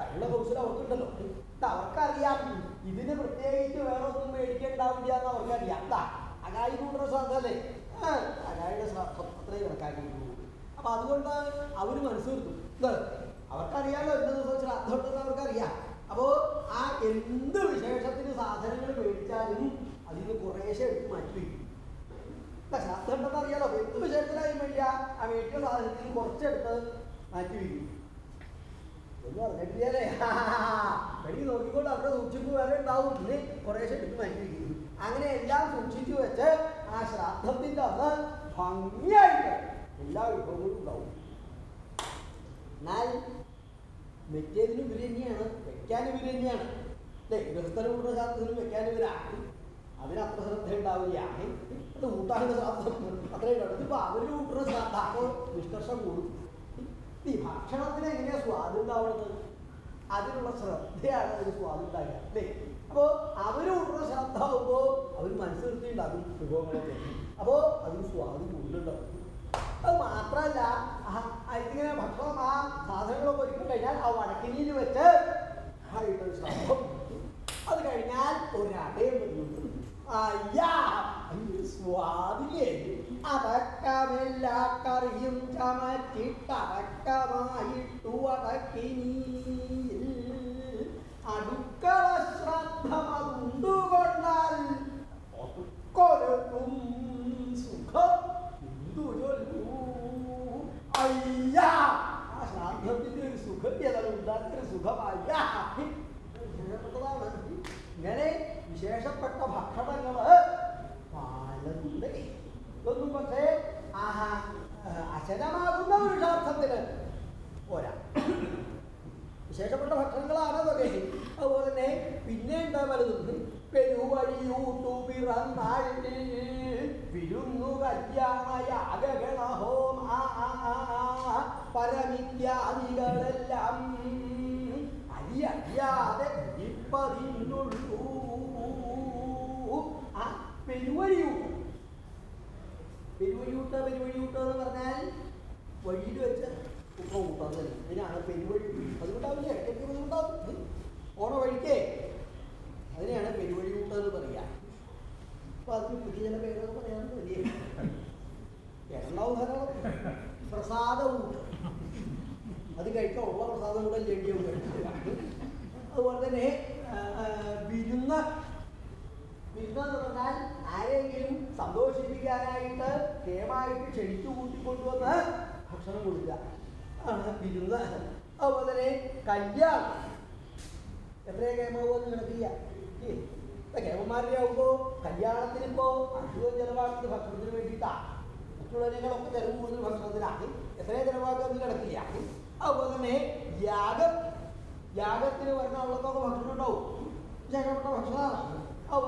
അതിനുള്ള കൗശലം അവർക്കുണ്ടല്ലോ. അവർക്കറിയാം. ഇതിന് പ്രത്യേകിച്ച് വേറെ ഒന്നും മേടിക്കേണ്ടാവില്ല എന്ന് അവർക്കറിയാം. എന്താ അകായി കൂട്ടുന്ന ശ്രാദ്ധല്ലേ ആ, അകായുടെ അത്രയും കണക്കാക്കിയിട്ടുള്ളൂ അപ്പൊ അതുകൊണ്ട് അവർ മനസ്സിലാക്കും ഇത് അവർക്കറിയാമല്ലോ ഇന്ന ദിവസം ശ്രാദ്ധം അവർക്കറിയാം. അപ്പോ ആ എന്ത് വിശേഷത്തിന് സാധനങ്ങൾ മേടിച്ചാലും അതിൽ നിന്ന് കുറേശ്ശെ എടുത്ത് മാറ്റി വയ്ക്കും. ശ്രാദ്ധം ഉണ്ടെന്ന് അറിയാലോ. എന്ത് വിശേഷത്തിനായി വേണ്ടിയ ആ മേടിക്കുന്ന സാധനത്തിൽ കുറച്ചെടുത്ത് മാറ്റി വയ്ക്കും. ഒന്നും അറിഞ്ഞിട്ടില്ലേ കടി *laughs* നോക്കിക്കൊണ്ട് അവിടെ സൂക്ഷിപ്പ് വേറെ ഉണ്ടാവും. ഇന്ന് കുറേശ്ശെ എടുത്ത് മാറ്റി വയ്ക്കും അങ്ങനെ എല്ലാം സൂക്ഷിച്ചു വെച്ച് ആ ശ്രാദ്ധത്തിന്റെ അന്ന് ഭംഗിയായിട്ട് എല്ലാ വിഭവങ്ങളും ഉണ്ടാവും. എന്നാൽ വെച്ചതിനും ഇവർ തന്നെയാണ് വെക്കാൻ ഇവർ തന്നെയാണ്. അല്ലേ? ഗൃഹസ്ഥനുള്ള ശ്രാദ്ധത്തിനും വെക്കാൻ ഇവരാണ്. അതിനത്ര ശ്രദ്ധ ഉണ്ടാവില്ല അത് ഊട്ടാനുള്ള ശ്രാദ്ധം. അത്രയും ഇതിപ്പോ അവർ കൂട്ടുന്ന ശ്രാദ്ധ. അപ്പോൾ നിഷ്കർഷം കൂടും. ഈ ഭക്ഷണത്തിന് സ്വാദ് ഉണ്ടാവുന്നത് അതിനുള്ള ശ്രദ്ധയാണ് അതിന് സ്വാദ് ഉണ്ടാകുക അല്ലേ? അപ്പോ അവർ കൂട്ടുന്ന ശ്രദ്ധ ആവുമ്പോ അവർ മനസ്സിലെത്തി ഉണ്ടാകും വിഭവങ്ങളൊക്കെ അപ്പോ അതിന് സ്വാദ് കൂടുതലുണ്ടാവും. അത് മാത്രമല്ല ഇതിങ്ങനെ ഭക്ഷണം ആ സാധനങ്ങളൊക്കെ ഒരുക്കി കഴിഞ്ഞാൽ ആ വടക്കിനിയിൽ വെച്ച് ആയിട്ടൊരു ശ്രദ്ധം അത് കഴിഞ്ഞാൽ ഒരടയും വരുന്നുണ്ട് അയ്യാ സ്വാദിലേ അടക്കമെല്ലാ കറിയും ചമച്ചിട്ടടക്കമായിട്ടു അടക്കിനി അടുക്കള ശ്രദ്ധമതുണ്ടുകൊണ്ടാൽ ഒതുക്കൊരുത്തും സുഖം അയ്യാ ആ ശ്രാദ്ധത്തിന്റെ ഒരു സുഖം ഉണ്ടാക്കിയ സുഖം അയ്യാ വിശേഷപ്പെട്ടതാണ് ഇങ്ങനെ വിശേഷപ്പെട്ട ഭക്ഷണങ്ങൾ പലതുണ്ട് ഇതൊന്നും പക്ഷേ ആഹാ അശനമാകുന്ന പുരുഷാർത്ഥത്തിന് പോരാ. വിശേഷപ്പെട്ട ഭക്ഷണങ്ങളാണ് അതൊക്കെ. അതുപോലെ തന്നെ പിന്നെ എന്താ പലതും പെരുവഴിയൂട്ടു പിറന്നാൾ വിരുന്നു കല്യാണയാഗണഹോം പരമിത്യാദികളെല്ലാം അരിയറിയാതെ ഇപ്പതിനുള്ളൂ ആ പെരുവഴിയൂട്ട് പെരുവഴിയൂട്ട് പെരുവഴിയൂട്ട് എന്ന് പറഞ്ഞാൽ വഴിയിൽ വെച്ച് ഉപ്പ കൂട്ടാൻ തന്നെ. അതിനാണ് പെരുവഴി. അതുകൊണ്ടാവില്ലേ? ഇടയ്ക്ക് അതുകൊണ്ടാവും ഓണ വഴിക്കേ. അതിനെയാണ് പെരുവഴി കൂട്ട് എന്ന് പറയുക അപ്പൊ അതിന് പുതിയ ചില പേരൊക്കെ പറയാമെന്ന് വലിയ എണ്ണവും ധാരാളം. പ്രസാദ കൂട്ട് അത് കഴിക്കാൻ ഉള്ള പ്രസാദം കൂടെ ലഡ്യവും കഴിക്കുക. അതുപോലെ തന്നെ വിരുന്ന് വിരുന്ന് എന്ന് പറഞ്ഞാൽ ആരെങ്കിലും സന്തോഷിപ്പിക്കാനായിട്ട് കേമായിട്ട് ക്ഷണിച്ചു കൂട്ടിക്കൊണ്ടുവന്ന് ഭക്ഷണം കൊടുക്കുക. ആണ് വിരുന്ന്. അതുപോലെ തന്നെ കല്യാണം. എത്രയാ കേമാവെന്ന് കണക്കില്ല. കേമന്മാരുടെ ആകുമ്പോൾ കല്യാണത്തിന് ഇപ്പോൾ അസുഖം ചെലവാക്കുന്നത് ഭക്ഷണത്തിന് വേണ്ടിയിട്ടാണ് മറ്റുള്ളതിനേക്കാളൊക്കെ ചിലവ് കൂടുതൽ ഭക്ഷണത്തിനാണ്. എത്രയും ചെലവാക്കുന്നത് കിടക്കില്ല അതുപോലെ തന്നെ യാഗം. യാഗത്തിന് വരുന്ന ഉള്ളതൊക്കെ ഭക്ഷണം ഉണ്ടാവും. ഭക്ഷണമാണ്. ആ,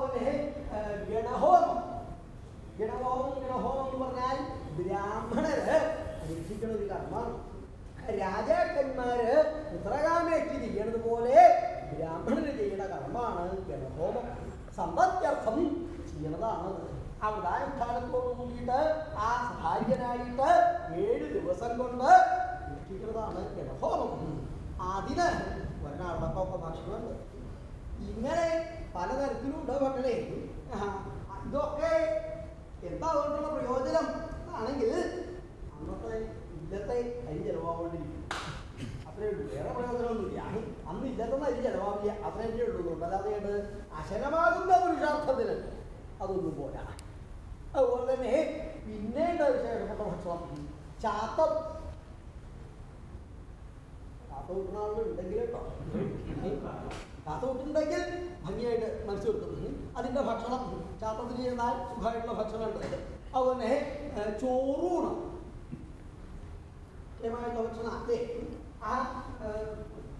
ഗണഹോമം ഗണഹോമം ഗണഹോമം എന്ന് പറഞ്ഞാൽ ബ്രാഹ്മണര് അനുഷ്ഠിക്കുന്ന ഒരു കർമ്മമാണ്. രാജാക്കന്മാര് ഉത്തരകാമേറ്റി ചെയ്യണത് പോലെ ബ്രാഹ്മണര് ചെയ്യുന്ന കർമ്മമാണ് ഗണഹോമം. സമ്പത്യർത്ഥം ചെയ്യണതാണ്. അവതാരം കാലത്തോട് കൂടിയിട്ട് ആ സഹായനായിട്ട് ഏഴ് ദിവസം കൊണ്ട് അനുഷ്ഠിക്കുന്നതാണ് ഗണഹോമം. അതിന് ഒരാളൊക്കെ ഭക്ഷണമുണ്ട് ഇങ്ങനെ പലതരത്തിലും ഇടപെട്ടേ ഇതൊക്കെ എന്താ അതുകൊണ്ടുള്ള പ്രയോജനം ആണെങ്കിൽ അന്നത്തെ ഇല്ലത്തെ അരി ചെലവാകൊണ്ടിരിക്കും. അത്രേ ഉള്ളൂ. വേറെ പ്രയോജനമൊന്നുമില്ല. അന്ന് ഇല്ലത്തുന്ന അരി ചെലവാക്കിയ അത്രേ ഉള്ളൂ. അല്ലാതെ അശനമാകുന്ന പുരുഷാർത്ഥത്തിന് അതൊന്നും പോരാ. അതുപോലെ തന്നെ പിന്നീട് വിശേഷപ്പെട്ട ഭക്ഷണം? ചാത്തം. ചാത്ത കിട്ടുന്ന ആളുകൾ ആളുണ്ടെങ്കിൽ കേട്ടോ കാത്ത കൂട്ടുണ്ടെങ്കിൽ ഭംഗിയായിട്ട് മനസ്സ് വെക്കുന്നു അതിന്റെ ഭക്ഷണം ചാത്തത്തിൽ ചെന്നാൽ സുഖമായിട്ടുള്ള ഭക്ഷണമുണ്ട് അതുപോലെ ചോറൂണ്. കൃത്യമായിട്ടുള്ള ഭക്ഷണം. അല്ലേ? ആ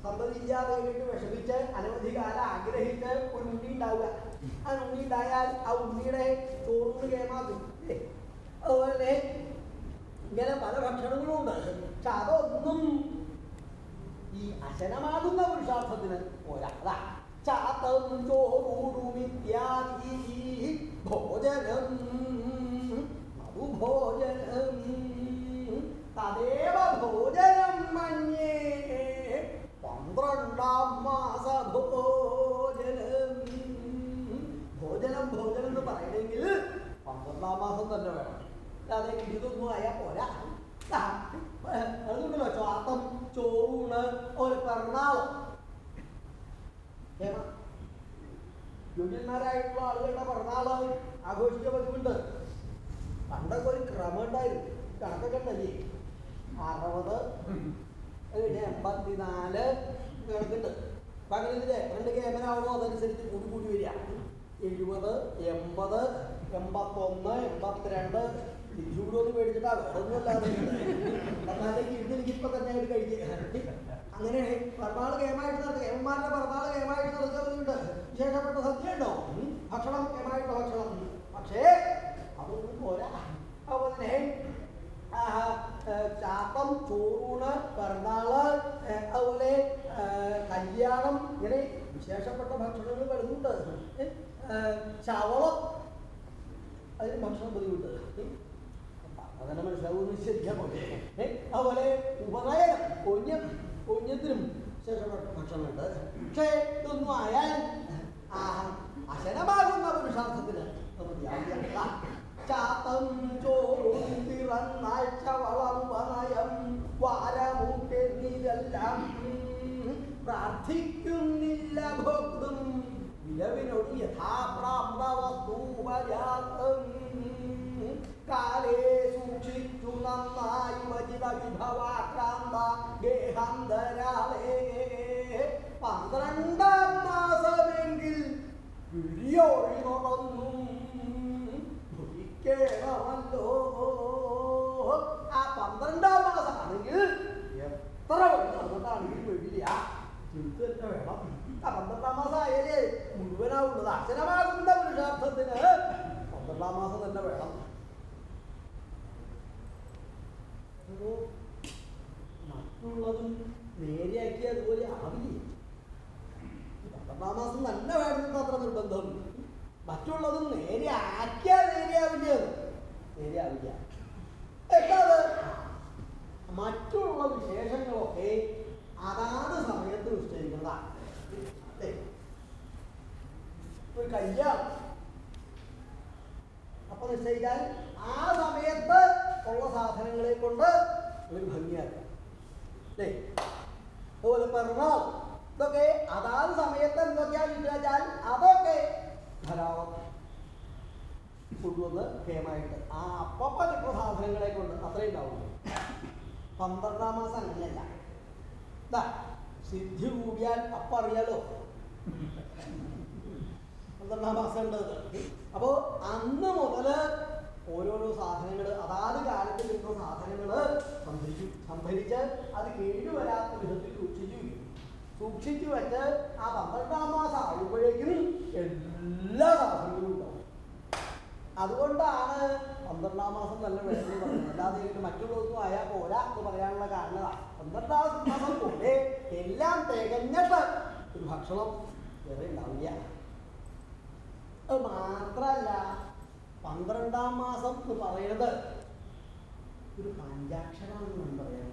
സന്തതിയില്ലാതെ കഴിഞ്ഞിട്ട് വിഷമിച്ച് അനവധി കാലം ആഗ്രഹിച്ച് ഒരു ഉണ്ണി ഉണ്ടാവുക. ആ ഉണ്ണി ഉണ്ടായാൽ ആ ഉണ്ണിയുടെ ചോറൂണ് കേമാകും. അതുപോലെ ഇങ്ങനെ പല ഭക്ഷണങ്ങളും ഉണ്ട്. പക്ഷെ അതൊന്നും ഈ അശനമാകുന്ന പുരുഷാർത്ഥത്തിന് ഭോജനം. മന്യേ. പന്ത്രണ്ടാം മാസ ഭോജനം. ഭോജനം ഭോജനം എന്ന് പറയണമെങ്കിൽ പന്ത്രണ്ടാം മാസം തന്നെ വേണം. അതെ ഇതൊന്നും ആയാൽ പോരാ. അതുകൊണ്ടല്ലോ ചാത്തം ചോറൂണ് ഒരു പിറന്നാൾ യോഗ്യന്മാരായിട്ടുള്ള ആളുകളുടെ പിറന്നാൾ ആഘോഷിക്കാൻ പറ്റുന്നുണ്ട് പണ്ടൊക്കെ ഒരു ക്രമം ഉണ്ടായിരുന്നു കണക്കൊക്കെ ഉണ്ടല്ലേ അറുപത് അത് എൺപത്തിനാല് കണക്കുണ്ട് അപ്പൊ രണ്ട് ക്യാമറാവണോ അതനുസരിച്ച് കൂടി കൂടി വരിക എഴുപത് എൺപത് എൺപത്തൊന്ന് എൺപത്തിരണ്ട് തിരിച്ചുകൂടി മേടിച്ചിട്ടാ വേറൊന്നുമല്ലാതെ എന്നാലേക്ക് ഇതെനിക്ക് ഇപ്പൊ തന്നെ ഒരു കഴിക്കുക അങ്ങനെ പിറന്നാൾ കേമായിട്ട് നടത്തുക എമ്മമാരുടെ പിറന്നാൾ കേമായിട്ട് നടത്തുന്നുണ്ട് വിശേഷപ്പെട്ട സദ്യ ഉണ്ടോ. ഭക്ഷണം കേമായിട്ടുള്ള ഭക്ഷണം. പക്ഷേ അതൊന്നും പോരാ. അതുപോലെ തന്നെ ചാപ്പം ചോറൂണ് പിറന്നാൾ അതുപോലെ കല്യാണം ഇങ്ങനെ വിശേഷപ്പെട്ട ഭക്ഷണങ്ങൾ വരുന്നുണ്ട്. ശവളം അതിന് ഭക്ഷണം ബുദ്ധിമുട്ട് അതന്നെ മനസ്സിലാവുമെന്ന് ശരിക്കാൻ പോലെ അതുപോലെ ഉപനയനം പൊന്യം പൊന്യത്തിനും ശേഷം ഭക്ഷണമുണ്ട്. പക്ഷേ ഇതൊന്നും ആയാൽ അശനമാകുന്ന പുരുഷാർത്ഥത്തിന്. ചാത്തം ചോറും പിറന്നാൾ ചവളം വനയം വാരമൂട്ടെന്നിതെല്ലാം പ്രാർത്ഥിക്കുന്നില്ല ഭോക്തും. വിലവിനോട് യഥാപ്രാപ്ത വസ്തുപര്യാപ്തം കാലേ വിഴിയൊഴി നടന്നും ഭുജിക്കണമല്ലോ ആ പന്ത്രണ്ടാം മാസമാണെങ്കിൽ എത്ര വഴി നടന്നിട്ടാണെങ്കിലും വേണ്ടില്ല ചുരുക്ക് തന്നെ വേണം. ആ പന്ത്രണ്ടാം മാസം ആയാലേ മുഴുവനാവുള്ളത് അക്ഷരമാകുന്ന പുരുഷാർത്ഥത്തിന് പന്ത്രണ്ടാം മാസം തന്നെ വേണം. മറ്റുള്ളതും നേരെയാക്കി അതുപോലെ ആവില്ലേ? മാസം നല്ല വേണമെന്ന് അത്ര നിർബന്ധം. മറ്റുള്ളതും നേരെ ആക്കിയാൽ നേരെയാവില്ല. നേരെയാവില്ല എട്ടാത് മറ്റുള്ള വിശേഷങ്ങളൊക്കെ അതാത് സമയത്ത് നിശ്ചയിക്കുന്നതാണ് ഒരു കല്യാണം അപ്പൊ നിശ്ചയിച്ചാൽ ആ സമയത്ത് ഉള്ള സാധനങ്ങളെ കൊണ്ട് ഒരു ഭംഗിയാക്കാം. അതുപോലെ പിറന്നാൾ ഇതൊക്കെ അതാത് സമയത്ത് എന്തൊക്കെയാ കിട്ടുക വെച്ചാൽ അതൊക്കെ ധാരാളം കൊണ്ടുവന്ന് ഹേമായിട്ട്. ആ അപ്പപ്പ കിട്ടുന്ന സാധനങ്ങളെ കൊണ്ട് അത്രയും ഉണ്ടാവുള്ളൂ. പന്ത്രണ്ടാം മാസം അങ്ങനെയല്ല. സിദ്ധി കൂടിയാൽ അപ്പം അറിയാലോ. പന്ത്രണ്ടാം മാസം ഉണ്ടത്. അപ്പോൾ അന്ന് മുതൽ ഓരോരോ സാധനങ്ങൾ അതാത് കാലത്ത് കിട്ടുന്ന സാധനങ്ങൾ സംഭരിച്ചു സംഭരിച്ച് അത് കേടുവരാത്ത വിധത്തിൽ സൂക്ഷിച്ചു വെച്ച് ആ പന്ത്രണ്ടാം മാസം ആകുമ്പോഴേക്കും എല്ലാ സാധനങ്ങളും ഉണ്ടാവും. അതുകൊണ്ടാണ് പന്ത്രണ്ടാം മാസം നല്ല പറയുന്നത്. അല്ലാതെ മറ്റുള്ള ദിവസം ആയാൽ പോരാ എന്ന് പറയാനുള്ള കാരണമാണ് പന്ത്രണ്ടാം മാസം പോലെ എല്ലാം തികഞ്ഞിട്ട് ഒരു ഭക്ഷണം വേറെ ഉണ്ടാവില്ല. അത് മാത്രല്ല പന്ത്രണ്ടാം മാസം എന്ന് പറയുന്നത് ഒരു പഞ്ചാക്ഷരമാണെന്ന് പറയാൻ.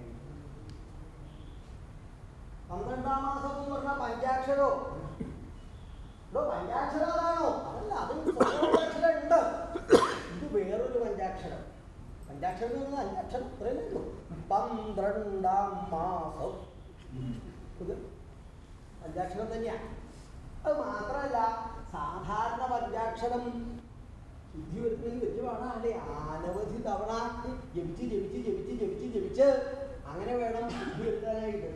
പന്ത്രണ്ടാം മാസം എന്ന് പറഞ്ഞാൽ പഞ്ചാക്ഷരോ? ഇതോ പഞ്ചാക്ഷരം അതാണോ? അതല്ല അത് പഞ്ചാക്ഷരം ഉണ്ട്. ഇത് വേറൊരു പഞ്ചാക്ഷരം. പഞ്ചാക്ഷരം എന്ന് പറഞ്ഞാൽ അഞ്ചാക്ഷരം ഇത്രയല്ലേ ഉള്ളൂ. പന്ത്രണ്ടാം മാസം. ഇത് പഞ്ചാക്ഷരം തന്നെയാണ് അത് മാത്രമല്ല സാധാരണ പഞ്ചാക്ഷരം ശുദ്ധി വരുന്നതിന് വലിയ പാടാണ് അനവധി തവണ ജപിച്ച് ജപിച്ച് ജപിച്ച് ജപിച്ച് ജപിച്ച്. അങ്ങനെ വേണം ശുദ്ധി വരുത്താനായിട്ട്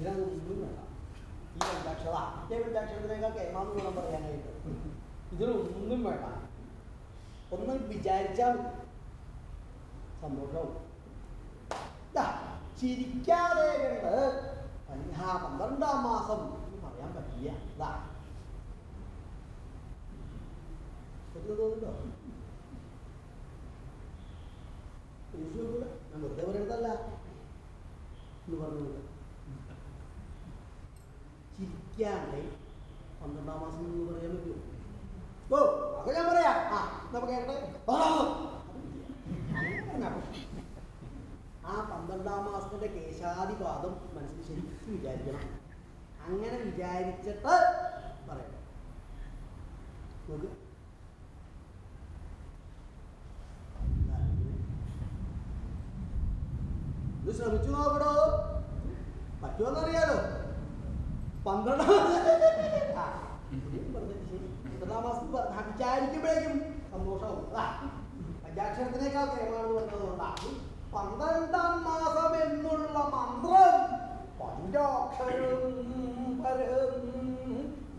ഏ ഒന്നും വേണ്ട. ഈ പഞ്ചാക്ഷര മറ്റേ പഞ്ചാക്ഷരത്തിനേക്കാൾ കേമാന്ന് വേണം പറയാനായിട്ട്. ഇതിനൊന്നും വേണ്ട. ഒന്ന് വിചാരിച്ചാൽ മതി. സന്തോഷവും. ചിരിക്കാതെ കണ്ട് പതിനാ പന്ത്രണ്ടാം മാസം എന്ന് പറയാൻ പറ്റില്ല. ഇതാ തോന്നുന്നുണ്ടോ വെറുതെ പറയുന്നതല്ല എന്ന് പറഞ്ഞത് ചിരിക്കാണ്ട് പന്ത്രണ്ടാം മാസം എന്ന് പറയാൻ പറ്റുമോ? ഓ അത് ഞാൻ പറയാം. ആ നമുക്ക് ആ പന്ത്രണ്ടാം മാസത്തിന്റെ കേശാദിപാദം മനസ്സിൽ ശരിക്കും വിചാരിക്കണം. അങ്ങനെ വിചാരിച്ചിട്ട് പറയണം നോക്ക്. ശ്രമിച്ചു നോക്കണോ പറ്റുമെന്നറിയാലോ പന്ത്രണ്ടാം ആ. പന്ത്രണ്ടാം മാസം വിചാരിക്കുമ്പോഴേക്കും സന്തോഷവും ആ, പഞ്ചാക്ഷരത്തിനേക്കാൾ കേമാണെന്ന് പറഞ്ഞതുകൊണ്ടാണ് പന്ത്രണ്ടാം മാസം എന്നുള്ള മന്ത്രം പഞ്ചാക്ഷരം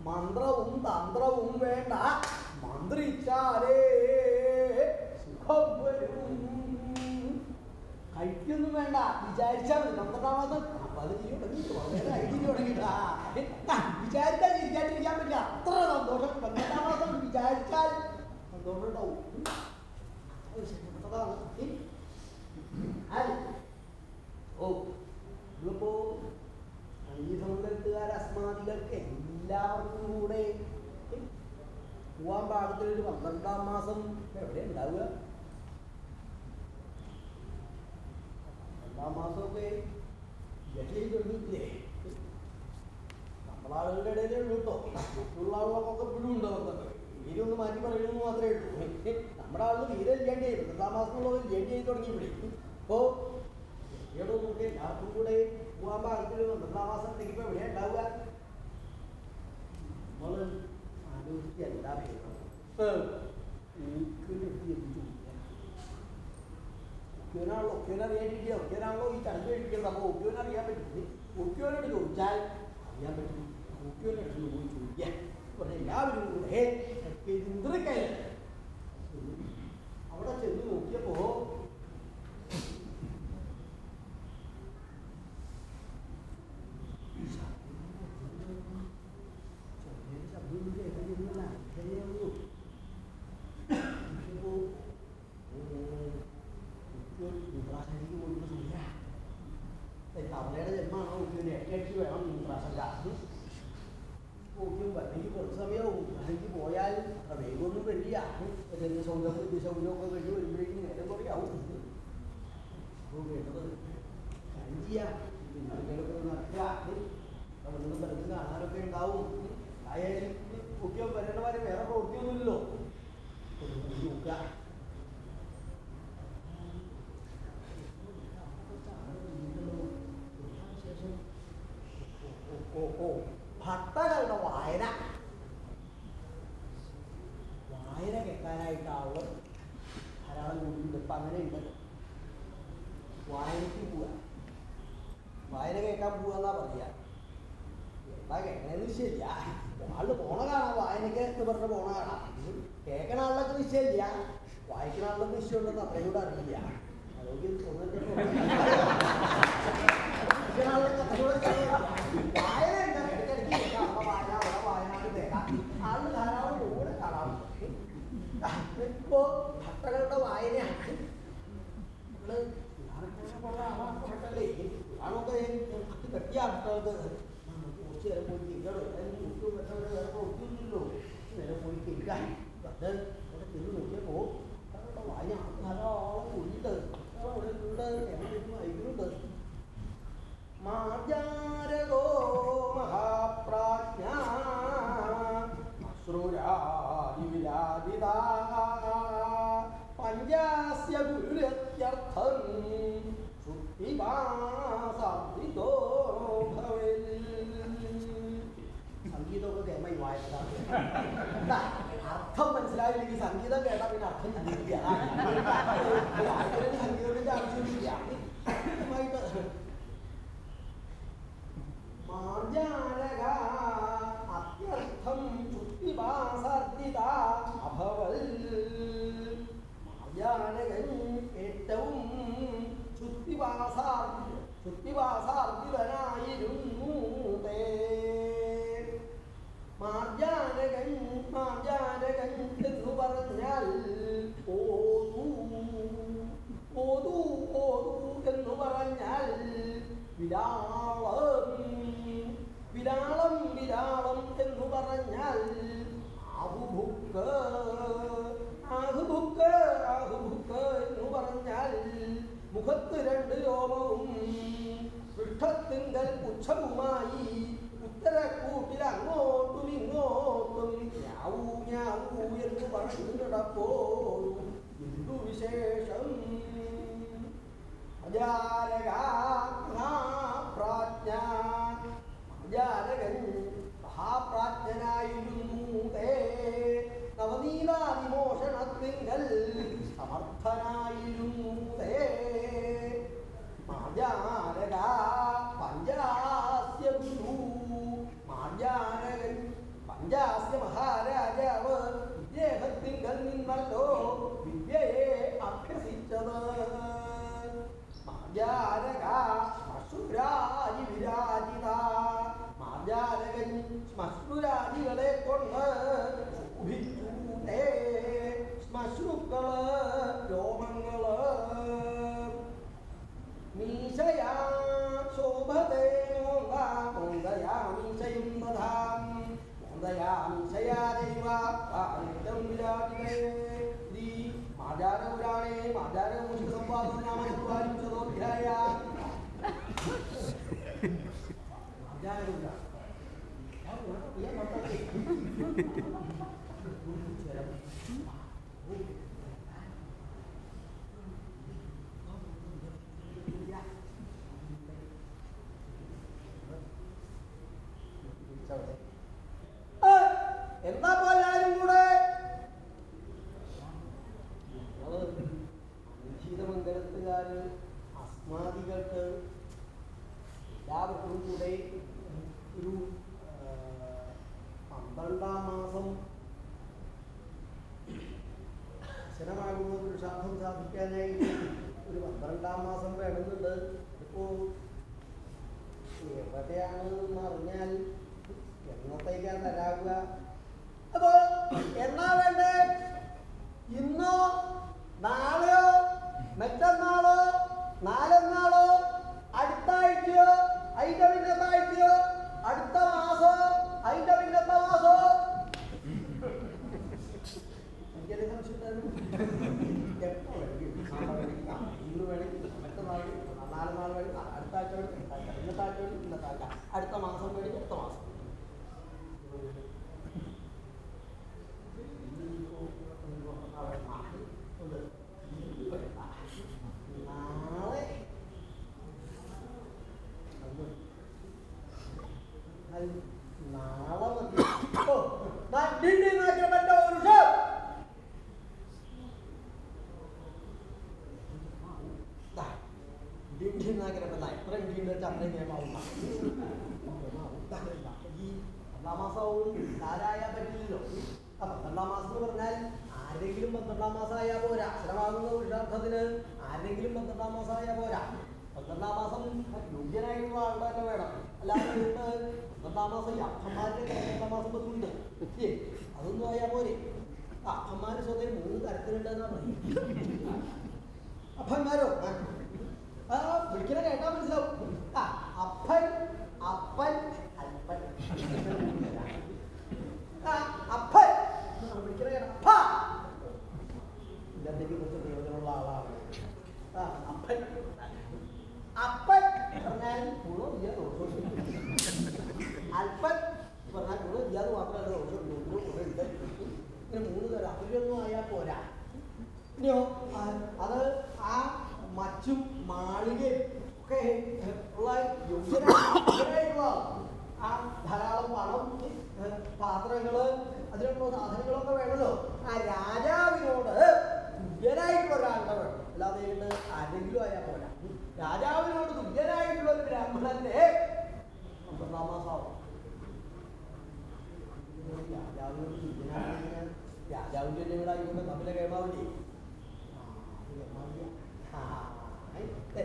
മന്ത്രവും തന്ത്രവും വേണ്ട. മന്ത്രിച്ചാലേ സുഖം വരും. കഴിക്കൊന്നും വേണ്ട. വിചാരിച്ചാൽ മതി. പന്ത്രണ്ടാം മാസം ചെയ്യും വളരെ ഐഡിയ തുടങ്ങിട്ടാ വിചാരിച്ചാൽ വിചാരിച്ചിരിക്കാൻ പറ്റില്ല. അത്ര സന്തോഷം. പന്ത്രണ്ടാം മാസം വിചാരിച്ചാൽ സന്തോഷം ഉണ്ടാവും അസ്മാദികൾക്ക് എല്ലാവർക്കും കൂടെ? പോവാൻ പാകത്തിലൊരു പന്ത്രണ്ടാം മാസം എവിടെ ഉണ്ടാവുക രണ്ടാം മാസമൊക്കെ തുടങ്ങിയില്ലേ നമ്മളാളുകളുടെ ഇടയിലേ ഉള്ളൂ കേട്ടോ മറ്റുള്ള ആളുകളൊക്കെ ഇപ്പോഴും ഉണ്ട് അവർക്ക് ഒന്ന് മാറ്റി പറയുന്നു മാത്രമേ ഉള്ളൂ. നമ്മുടെ ആളുകൾ വീരം ഇല്ലാണ്ട് ചെയ്തു രണ്ടാം മാസത്തിലുള്ളവർ ഇല്ലാണ്ട് ചെയ്ത് തുടങ്ങി ഇവിടെ. അപ്പോൾ ഏതോ നോക്കി എല്ലാവർക്കും കൂടെ പോകാൻ പാകത്തിലും രണ്ടാം മാസം ഇപ്പോൾ എവിടെയാണ് ഉണ്ടാവുക? നമ്മൾ ആലോചിക്കുക. എന്താ ഭേദം ഒക്കെയാണല്ലോ ഒക്കെയോനെ അറിയാണ്ടിരിക്കുക ഒക്കെയാണല്ലോ ഈ ചടങ്ങ് കഴിക്കുന്നത് അപ്പോൾ ഒക്കെയോനെ അറിയാൻ പറ്റും. ഒക്കെയോനോട് ചോദിച്ചാൽ അറിയാൻ പറ്റും. ഒക്കെയോനെ അടുത്ത് പോയി ചോദിക്കുക പറഞ്ഞ എല്ലാവരും കൂടെ. പെരുന്തൃക്കൈ അവിടെ ചെന്ന് നോക്കിയപ്പോ ശബ്ദം കേൾക്കുന്നില്ല ಇವರು ನಿಮ್ಮ ತ್ರಾಸ ಹೆಂಗೆ ಒಂದು ಸಂಖ್ಯೆ ತವಲೇಡ ಜನ್ಮ ನಾವು നെറ്റ് അടിച്ച് വേണം പ്രാസം ക്ലാസ് ഒന്നും വന്നെങ്കിൽ കുറച്ച് സമയമാവും അല്ലെങ്കിൽ പോയാൽ വേഗമൊന്നും വെള്ളിയാണ് ചെറിയ സൗരം വലിയ സൗരമൊക്കെ കഴിഞ്ഞ് വരുമ്പോഴേക്കും നേരം കുറേ ആവും അപ്പോൾ വേണ്ടത് കാര്യം ചെയ്യാം പിന്നെയൊക്കെ നടക്കുക അവിടുന്ന് പലതും കാണാനൊക്കെ ഉണ്ടാവും ആയാലും ഒക്കെ വരേണ്ടവരെ വേറെ പ്രവൃത്തിയൊന്നുമില്ലല്ലോ നോക്കുക ശേഷം ഭക്തകളുടെ വായന വായന കേൾക്കാനായിട്ട് ആളുകൾ ധാരാളം അങ്ങനെ ഉണ്ടല്ലോ വായനയ്ക്ക് പോവുക വായന കേൾക്കാൻ പോവുക എന്നാ ശരിയാ ആൾ പോണ കാണാം വായനയ്ക്ക് എന്ന് പറഞ്ഞ പോണ കാണാം കേൾക്കണ ആളുടെ നിശ്ചയമില്ല വായിക്കണ ആളുടെ നിശ്ചയമുണ്ടെന്ന് ആരോഗ്യം തോന്നുന്നുണ്ട് വായിക്കുന്ന ആളിലൊക്കെ അത്രയും കൂടെ അറിയില്ല. വായന ഉണ്ട് ഇടയ്ക്കിടയ്ക്ക് കേൾക്കാം. അവിടെ വായന അവിടെ വായന എന്ന് കേൾക്കാം ആൾ ധാരാളം കൂടെ കാണാം ഇപ്പോ ഭക്തകളുടെ വായനയാണ് നമ്മൾ ഉദാഹരണത്തിന് ആളാക്കപ്പെട്ടല്ലേ ആളൊക്കെ അത് കെട്ടിയാട്ടത് നമുക്ക് കുറച്ച് നേരം പോയി തിരിക്കണം അതിന് മുട്ടും വെട്ടവരെ വേറെ ഒത്തില്ലല്ലോ നേരം പോയി തിരിക്കാൻ അത് അവിടെ ചെന്ന് നോക്കിയപ്പോ അവരുടെ വായ ധാരാളം ഉണ്ട് അവിടെ ഉണ്ട് എവിടെയും വായിക്കുന്നുണ്ട് മാജാരകോ മഹാപ്രാജ്ഞ ശ്രുരാദിവിരാജിതാ പഞ്ചാസ്യ ഗുരുരത്യർത്ഥം ശുദ്ധിവാസാദ്വിതോ ഭവേൽ സംഗീതമൊക്കെ കേമായി വായനതാണ് എന്താ? അർത്ഥം മനസ്സിലായില്ലെങ്കിൽ സംഗീതം കേട്ടാൽ പിന്നെ അർത്ഥം ചിന്തിക്കുക സംഗീതത്തിന്റെ ആവശ്യമില്ല അത്യർത്ഥം ശുദ്ധിവാസാർജിത അഭവൽ മാർജാനകൻ ഏറ്റവും ശുദ്ധിവാസാർ അപ്പന്മാര് സ്വന്തം മൂന്ന് തരത്തിലുണ്ടെന്നാ അപ്പന്മാരോ? ആ. വിളിക്കണ കേട്ടാ മനസ്സിലാവും. ആ അപ്പൻ അപ്പൻ ആ അപ്പൻ. വിളിക്കണ കേട്ടാ. അപ്പ. ഇതെന്തെങ്കിലും കുറച്ച് പ്രയോജനമുള്ള ആളാണ്. ആ അപ്പൻ. അപ്പൻ പറഞ്ഞാൽ ഗുണമില്ല ദോഷമില്ല അല്പൻ പറഞ്ഞാൽ ഗുണമില്ലാതെ മാത്രമല്ല ഗുണം ഗുണമുണ്ട് ഇങ്ങനെ മൂന്ന് തരം. അവരൊന്നും ആയാൽ പോരാ. അത് ആ മച്ചും മാളികയും ഒക്കെ ആ ധാരാളം പണം പാത്രങ്ങൾ അതിനുള്ള സാധനങ്ങളൊക്കെ വേണമല്ലോ ആ രാജാവിനോട് തുല്യനായിട്ടുള്ള ഒരാളുടെ വേണം. അല്ലാതെ ആരെങ്കിലും ആയാൽ പോരാ. രാജാവിനോട് തുല്യനായിട്ടുള്ള ഒരു ബ്രാഹ്മണന്റെ തുല്യനായിട്ട് രാജാവിന്റെ ഇവിടെ ആയിക്കൊണ്ട് തമ്മിലെ കേമാവില്ലേ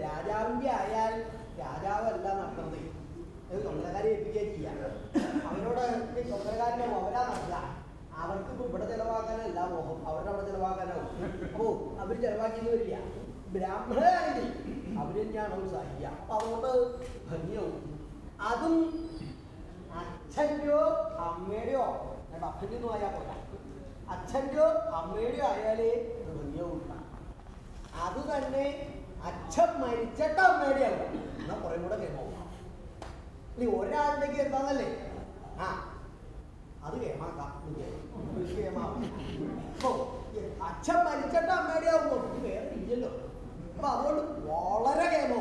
രാജാവിന്റെ ആയാൽ രാജാവല്ല നടത്തുന്നത് അത് തൊണ്ടക്കാരെ ഏൽപ്പിക്കുക ചെയ്യാം അവരോട് തൊണ്ടക്കാരന്റെ അവരാ നടത്തുക അവർക്ക് ഇപ്പൊ ഇവിടെ ചെലവാക്കാനല്ല മോഹം അവരുടെ അവിടെ ചെലവാക്കാനാവും അപ്പോ അവർ ചെലവാക്കിയെന്ന് വരില്ല ബ്രാഹ്മണരാണെങ്കിൽ അവർ തന്നെയാണ് സഹിക്കുക അപ്പൊ അതുകൊണ്ട് ഭംഗിയാവും. അതും അച്ഛന്റെയോ അമ്മയുടെയോ? ഞാൻ അപ്പന്റെ ഒന്നും ആയാൽ പോരാ. അച്ഛന്റെയോ അമ്മയുടെയോ ആയാലേ ഹൃദയമുണ്ട അത് തന്നെ അച്ഛൻ മരിച്ചിട്ട് അമ്മയുടെ ആവും എന്നാ കുറെ കൂടെ കേൾക്കും ഇനി ഒരാളുണ്ടെങ്കിൽ എന്താന്നല്ലേ ആ അത് കേമാക്കാം കേമാവും ഓ, അച്ഛൻ മരിച്ചിട്ട് അമ്മയുടെ ആവുമ്പോ ഇത് വേറെ ഇല്ലല്ലോ. അപ്പൊ അതുകൊണ്ട് വളരെ കേമോ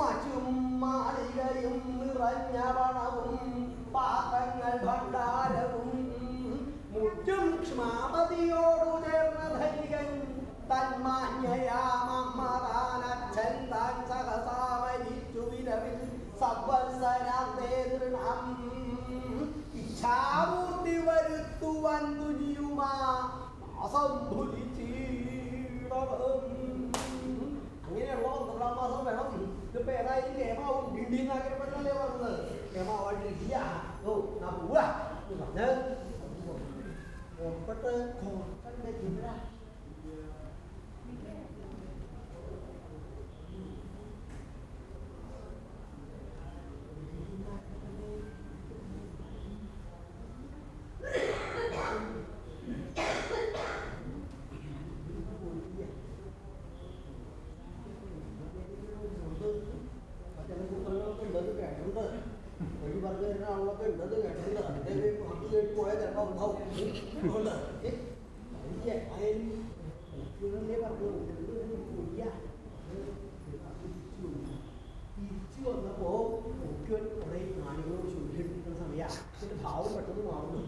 മറ്റും മാളികയും നിറഞ്ഞ പണവും പാത്രങ്ങൾ ഭണ്ഡാരവും. മുറ്റും ക്ഷമാമതിയോടു ചേർന്ന ധനികൻ തന്മാന്യയാമമ്മതാനച്ഛൻ താൻ സഹസാ മരിച്ചു വിരവിൽ സവത്സരാന്തേ ദൃഢം ഇച്ഛാമൂർത്തി വരുത്തുവാൻ തുനിയുമാ അസംഭുലിച്ചീടണം അങ്ങനെയുള്ള പന്ത്രണ്ടാം മാസം വേണം. ഇതിപ്പോ ഏതായാലും നിയമാവും ഡിണ്ടി നാഗരപ്പെട്ടല്ലേ പറഞ്ഞത് നിയമാവായിട്ടിരിക്കില്ല ഓ നാ പോവാ എന്ന് പറഞ്ഞ് പുറപ്പെട്ട് കോട്ടന്റെ ആളൊക്കെ ഉണ്ടത് കേട്ടിട്ടുണ്ട് അതിന്റെ മാറ്റി കേട്ട് പോയാൽ ചിലപ്പോൾ ഉണ്ടാവും അതുകൊണ്ട് തിരിച്ചു വന്നപ്പോ എനിക്ക് കുറെ നാണികളോട് ചുരുക്കിട്ടിരിക്കുന്ന സമയ. എന്നിട്ട് ഭാവം പെട്ടെന്ന് മാറുന്നു.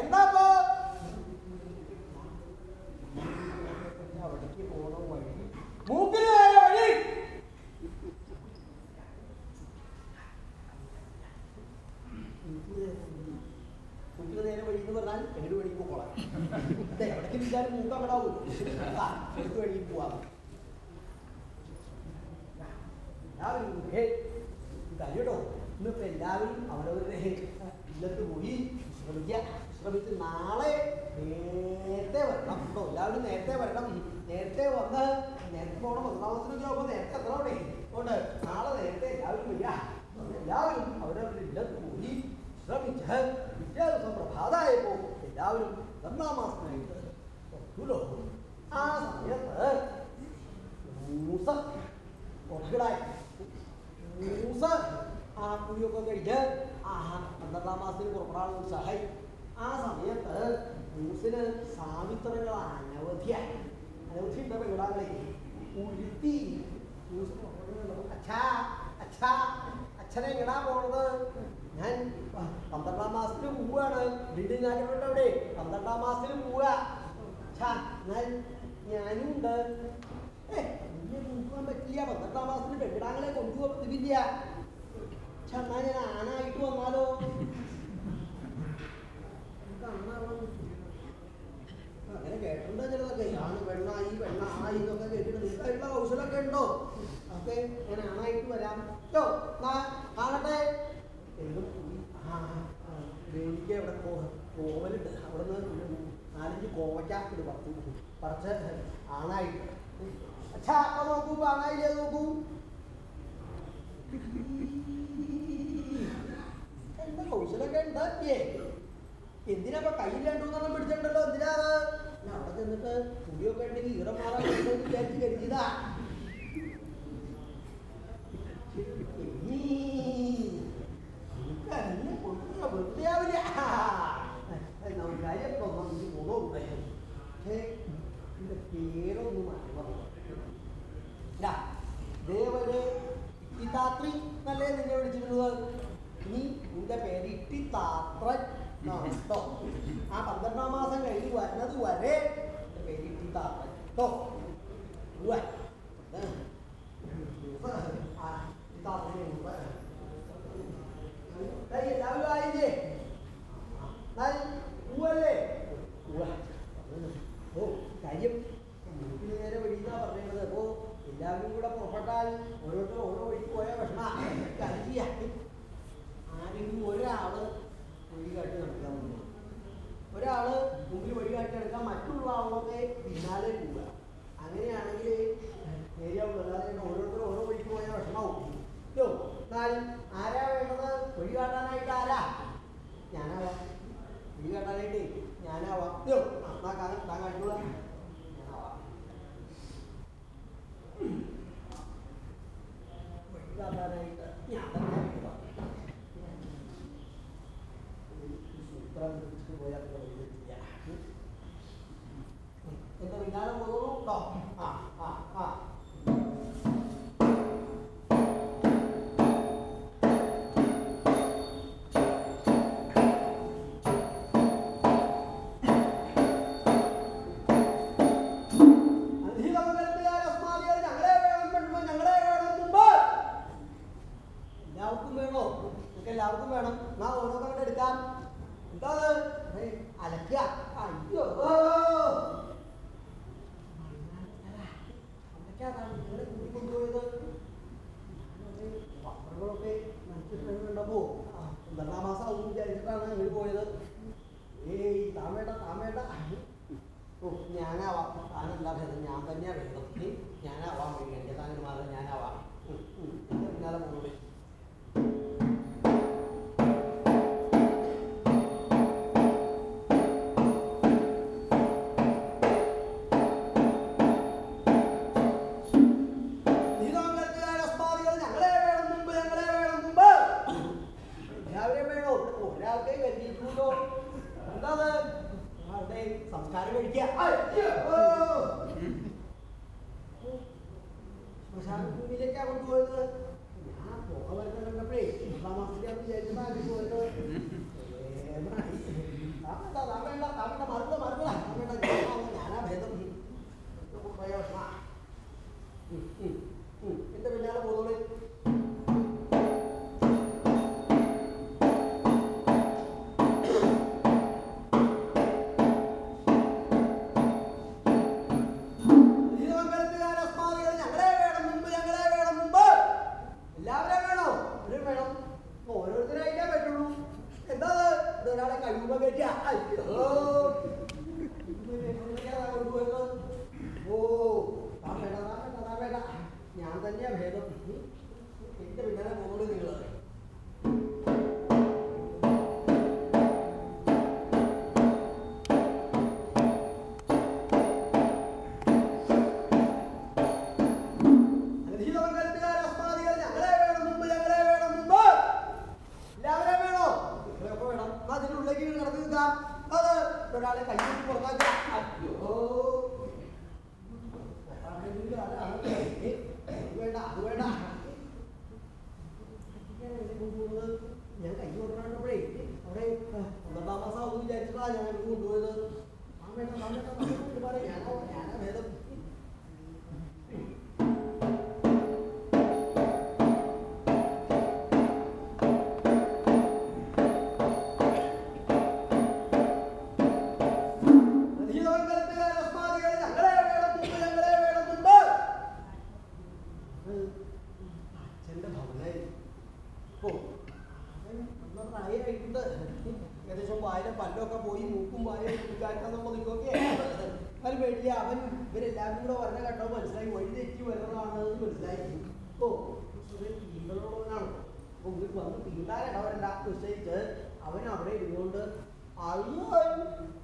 എന്താ അവിടേക്ക് പോണ വഴി. മൂക്കിന് വഴി. മൂക്കിന് നേരെ വഴി എന്ന് പറഞ്ഞാൽ എങ്ങോട്ട് വഴി പോകോളാം എവിടേക്ക് വിചാരം മൂക്ക് അവിടെ ആവും എടുത്ത് വഴി പോവാം എല്ലാവരും ഹേ കാര്യട്ടോ ഇന്നിപ്പോ എല്ലാവരും അവരവരുടെ ഇല്ലത്ത് പോയി ശ്രമിക്കുക ശ്രമിച്ച് നാളെ നേരത്തെ വരണം കേട്ടോ എല്ലാവരും നേരത്തെ വരണം നേരത്തെ വന്ന് നേരത്തെ പോകണം പത്താമത്തിന് ആകുമ്പോൾ നേരത്തെ എത്ര അവിടെ അതുകൊണ്ട് നാളെ നേരത്തെ എല്ലാവരും വരിക എല്ലാവരും അവരവരുടെ ഇല്ലത്ത് പോയി ശ്രമിച്ച് പിറ്റേ ദിവസം പ്രഭാതമായപ്പോൾ എല്ലാവരും ഒന്നാം മാസത്തിനായിട്ട് പുറത്തുല്ലോ ആ സമയത്ത് മൂസ കുറച്ചുകൂടായി മൂസ ആ കുടിയൊക്കെ കഴിഞ്ഞ് ആ പന്ത്രണ്ടാം മാസത്തിന് പുറപ്പെടാനുള്ള ഉത്സാഹമായി ആ സമയത്ത് മൂസിന് സാവിത്രങ്ങൾ അനവധിയായി അനവധി ഉണ്ട് പെണ്ണാളെ ഉരുത്തി മൂസ് അച്ഛാ അച്ഛനെ എങ്ങടാ പോണത് ഞാൻ പന്ത്രണ്ടാം മാസത്തിൽ പോവാണ്. ഞാനിവിടെ അവിടെ. പന്ത്രണ്ടാം മാസത്തിൽ പോവാ. എന്നാൽ ഞാനും ഉണ്ട്. ഏ എന്നെ കൊണ്ടുപോകാൻ പറ്റില്ല. പന്ത്രണ്ടാം മാസത്തിൽ പെൺകിടാങ്ങളെ കൊണ്ടുപോകാൻ പറ്റില്ല എന്നാ ഞാൻ ആനായിട്ട് വന്നാലോ? അങ്ങനെ കേട്ടിട്ടുണ്ട് ചിലതൊക്കെ? ആണ് പെണ്ണായി പെണ്ണായി എന്നൊക്കെ കേട്ടിട്ടുണ്ട് നിങ്ങൾക്കുള്ള കൗശലമൊക്കെ ഉണ്ടോ? ഒക്കെ ഞാൻ ആണായിട്ട് വരാം. കേട്ടോ കാണട്ടെ എന്നും എനിക്ക് അവിടെ കോവലിട്ട് അവിടെ നിന്ന് നാലഞ്ച് കോവയ്ക്ക ഇത് പറിച്ചു പറിച്ച് ആണായിട്ട്. അച്ഛാ അപ്പൊ നോക്കൂ ആണായില്ലേ നോക്കൂ. എന്താ കൗശലൊക്കെ ഉണ്ടാക്കിയേ? എന്തിനാ ഇപ്പൊ കയ്യിൽ രണ്ടുമൂന്നെണ്ണം പിടിച്ചിട്ടുണ്ടല്ലോ? എന്തിനാ ഞാൻ അവിടെ ചെന്നിട്ട് പുതിയൊക്കെ ഉണ്ടെങ്കിൽ ഈറം മാറാൻ വിചാരിച്ച് കരുതിയതാ. എന്നെ കൊണ്ടുവരാ വെറുതെ ആവില്ല. എന്നാ ഒരു കാര്യം ഇപ്പൊ ഒന്ന് എനിക്ക് ഗുണമുണ്ട്. പക്ഷേ ഇതിന്റെ പേരൊന്നും ഇതാ, ദേവന് ഇത്തിത്താത്രി എന്നല്ലേ നിന്നെ വിളിച്ചിട്ടുള്ളത് നീ നിന്റെ പേര് ഇട്ടിത്താത്രൻ എന്നാണ് ആ പന്ത്രണ്ടാം മാസം കഴിഞ്ഞ് വരുന്നത് വരെ നിന്റെ പേര് ഇട്ടിത്താത്രൻ കേട്ടോ ഉവ്വ്. ഏ. ആ, ഇത്തിത്താത്രനെ ഉവ്വ്. ഏയ്, എല്ലാവരും ആയില്ലേ ഉവ്വ്. ഓ കാര്യം വീട്ടിൽ നേരെ വെടിയുന്നാ പറഞ്ഞത് അപ്പോ എല്ലാവരും കൂടെ പുറപ്പെട്ടാൽ ഓരോരുത്തരും ഓരോ വഴിക്ക് പോയാൽ വിഷമ കരുതിയ ആരെങ്കിലും ഒരാൾ വഴി കാട്ടി നടക്കാൻ പോകുന്നു ഒരാൾ മുമ്പിൽ വഴി കാട്ടി നടക്കാൻ മറ്റുള്ള ആളൊക്കെ പിന്നാലെ പോവുക അങ്ങനെയാണെങ്കിൽ നേരിയാവുള്ളൂ അല്ലാതെ ഓരോരുത്തരും ഓരോ വഴിക്ക് പോയാൽ വിഷമാവും യോ എന്നാലും ആരാ വേണ്ടത്? കുഴി കാട്ടാനായിട്ട് ആരാ? ഞാനാവാം. കുഴി കാട്ടാനായിട്ട് ഞാനാവാം. യോ എന്നാ കാ- താൻ കാട്ടിക്കോളാം ഞാനാവാം. കാട്ടാനായിട്ട് ഞാൻ തന്നെ സൂത്രം പോയാൽ. എന്റെ പിന്നാലെ പോകുന്നു കേട്ടോ ആ ആ ആ. അപ്പൊ ഇങ്ങോട്ട് വന്ന് തീണ്ടാൻ ഇടവരണ്ട നിശ്ചയിച്ച് അവൻ അവിടെ ഇരുന്നുകൊണ്ട് അയ്യൻ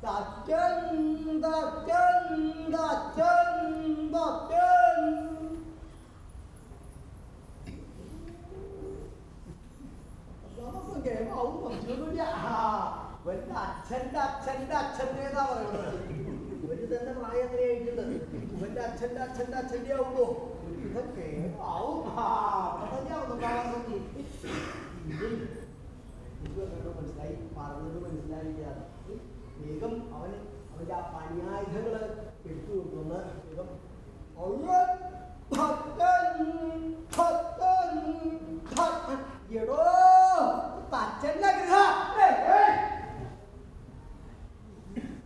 തച്ചൻ തച്ചൻ തച്ചൻ തച്ചൻ നമുക്ക് കേൾക്കാവും കുറച്ചുകൂടി ഇവന്റെ അച്ഛന്റെ അച്ഛന്റെ അച്ഛൻ്റെതാ പറയുന്നത് ഇവര് തന്നെ പ്രായം എത്രയായിട്ടുണ്ട് ഇവന്റെ അച്ഛന്റെ അച്ഛന്റെ അച്ഛന്റെ ആവുമ്പോ ഇവൻ കേൾക്കാവും മനസ്സിലായി പറഞ്ഞത് മനസ്സിലായില്ല വേഗം അവൻ അവന്റെ ആ പണിയായുധങ്ങൾ എടുത്തു കൊണ്ടുവന്ന് വേഗം എടോ തച്ചന്റെ ഗൃഹ ഏയ്, ഏയ്.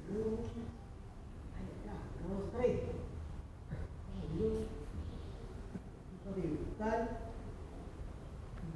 ഒരു അല്ല, നമസ്കാരേ. ഒരു ഒരു എഴുത്താൻ ഇവരുണ്ടാവും. ഉം. ഞാൻ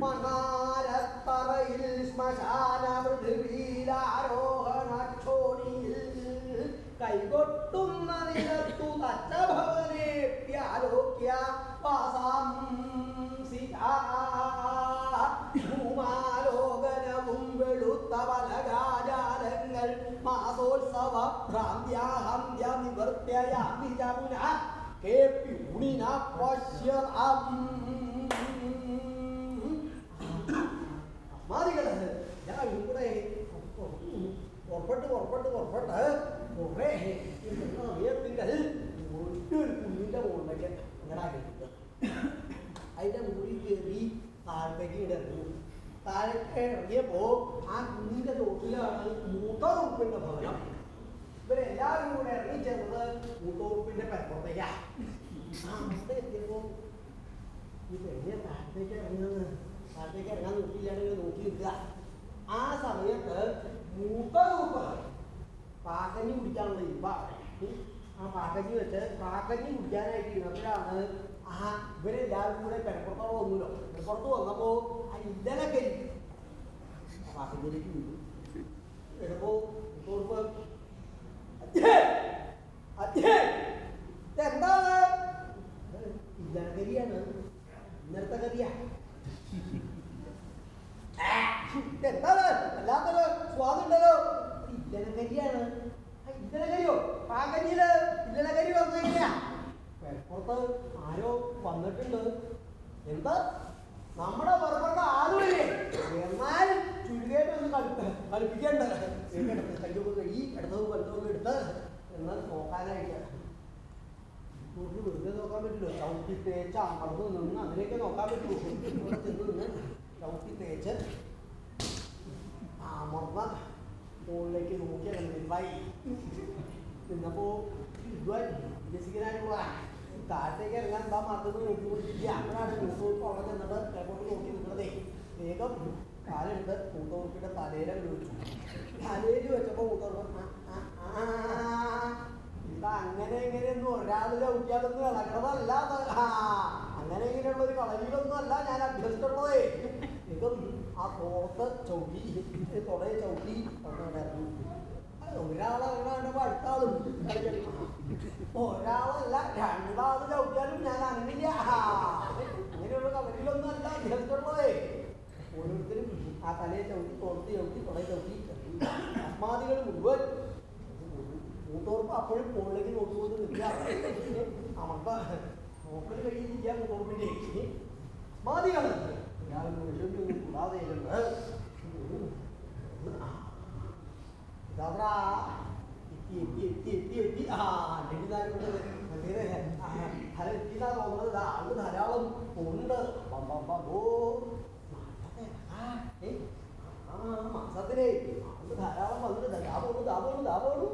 മണാരത്തറയിൽ ശ്മശാന പൃഥ്വിയിലാരോഹണക്ഷോണിയിൽ കൈകൊട്ടുന്ന നിലത്തു തച്ചഭവനേപ്യാലോക്യ ഭൂമാലോകനവും വെളുത്ത പലകാചാരങ്ങൾ മാസോത്സവ ഭ്രാന്ത്യാഹന്ത്യ നിവർത്തയാമി ജമുന കേപ്യൂണിന പശ്യതാം അമ്മാതികൾ ഞാൻ ഇവിടെ പുറപ്പെട്ട് പുറപ്പെട്ട് പുറപ്പെട്ട് കുറേ സമയത്തിങ്കൽ ഒറ്റൊരു കുഞ്ഞിന്റെ മുകളിലേക്ക് അങ്ങനെ ആക്കിയിട്ടുണ്ട് അതിന്റെ മുകളിൽ കയറി താഴത്തേക്ക് ഇടന്നു താഴേക്ക് ഇറങ്ങിയപ്പോ ആ കുഞ്ഞിന്റെ തോട്ടിലാണ് മൂത്തറുപ്പിന്റെ ഭവനം. ഇവരെല്ലാവരും കൂടെ ഇറങ്ങി ചേർന്നത് മൂത്തറുപ്പിന്റെ പെരപ്പുറത്തേക്കാ. അവിടെ എത്തിയപ്പോ ഈ പെണ്ണിനെ താഴത്തേക്ക് ഇറങ്ങുന്നത് താഴത്തേക്ക് ഇറങ്ങാൻ നോക്കിയില്ലാണെങ്കിൽ നോക്കി നിൽക്കുക. ആ സമയത്ത് മൂത്ത രൂപ പാക്കഞ്ഞി കുടിക്കാനുള്ള ഇപ്പ ആ പാക്കഞ്ഞി വെച്ച് പാക്കഞ്ഞി കുടിക്കാനായിട്ട് ഇരുന്നപ്പോഴാണ് ആ ഇവരെല്ലാവരും കൂടെ പെരപ്പുറത്തോടെ വന്നല്ലോ പെരപ്പുറത്ത് വന്നപ്പോ ആ ഇന്നലൊക്കെ ആ പാക്കഞ്ഞിലേക്ക് വീണു. ചിലപ്പോ ഇന്നലെ കരിയാണ് ഇന്നലത്തെ കരിയാ. എന്താണ് അല്ലാത്തൊരു സ്വാദുണ്ടല്ലോ. ഇല്ലനക്കരിയാണ് ഇല്ലനക്കരിയോ പാകരിയിൽ ഇല്ലനക്കരി വന്നില്ല പുറത്ത് ആരോ വന്നിട്ടുണ്ട്. എന്താ? നമ്മുടെ പുറപ്പെട്ട ആളുമില്ലേ എന്നാലും ചുരുക്കേറ്റ് ഒന്ന് കളിപ്പ കളിപ്പിക്കണ്ട. കയ്യൊക്കെ കഴുകി ഇടത്തവും വലത്തവും എടുത്ത് എന്നാൽ നോക്കാനായിട്ട്. നമുക്ക് വെറുതെ നോക്കാൻ പറ്റില്ല. ചവിട്ടി തേച്ച് അമർന്ന് നിന്ന് അതിലേക്ക് നോക്കാൻ പറ്റുള്ളൂ ചവിട്ടി തേച്ച് അമർന്ന മുകളിലേക്ക് നോക്കിയാൽ നിന്നപ്പോ ഇതുവായി രസികനായിട്ട് പോവാ. താഴത്തേക്ക് ഇറങ്ങാൻ എന്താ മാർഗം നോക്കിക്കൊണ്ടിരിക്കുക അപ്പോഴാണ് മൂത്തോർക്ക് അവിടെ ചെന്നിട്ട് കിഴക്കോട്ട് നോക്കി നിൽക്കുന്നതേ വേഗം കാലെടുത്ത് മൂത്തോർക്കിന്റെ തലയില വിളിച്ചു തലയിൽ വെച്ചപ്പോ മൂത്തോർക്ക് ഇത് അങ്ങനെ എങ്ങനെയൊന്നും ഒരാൾ ചവിട്ടിയാലൊന്നും ഇളകണതല്ല അങ്ങനെ ഇങ്ങനെയുള്ള ഒരു കളരിയിലൊന്നും അല്ല ഞാൻ അഭ്യസിച്ചിട്ടുള്ളതേ ഇതും ആ തോത്ത് ചവിട്ടി തുടയെ ചവിട്ടി ഒരാളെ ഒരാളിറങ്ങാണ്ട് അടുത്താളും ഒരാളല്ല രണ്ടാൾ ചവിട്ടിയാലും ഞാൻ അനങ്ങില്ല അങ്ങനെയുള്ള കളരിയിലൊന്നും അല്ല അഭ്യസിച്ചിട്ടുള്ളതേ ഓരോരുത്തരും ആ തലയെ ചവിട്ടി തോർത്ത് ചവിട്ടി തുടയെ ചവിട്ടി. അസ്മാദികൾ മുഴുവൻ. മൂത്തോർപ്പ് അപ്പോഴും മുകളിലേക്ക് നോക്കിക്കൊണ്ട് നിൽക്കുക അമർത്ത നോക്കൽ കഴിയില്ല മൂത്തോർപ്പിലേക്ക് മാതിയാണ് കൂടാതെ ഇതാ തോന്നുന്നത് ആൾ ധാരാളം ഉണ്ട് മാസത്തിലേ ആൾ ധാരാളം വന്നിട്ട് ദാ പോണു ദാ പോണു ദാ പോണു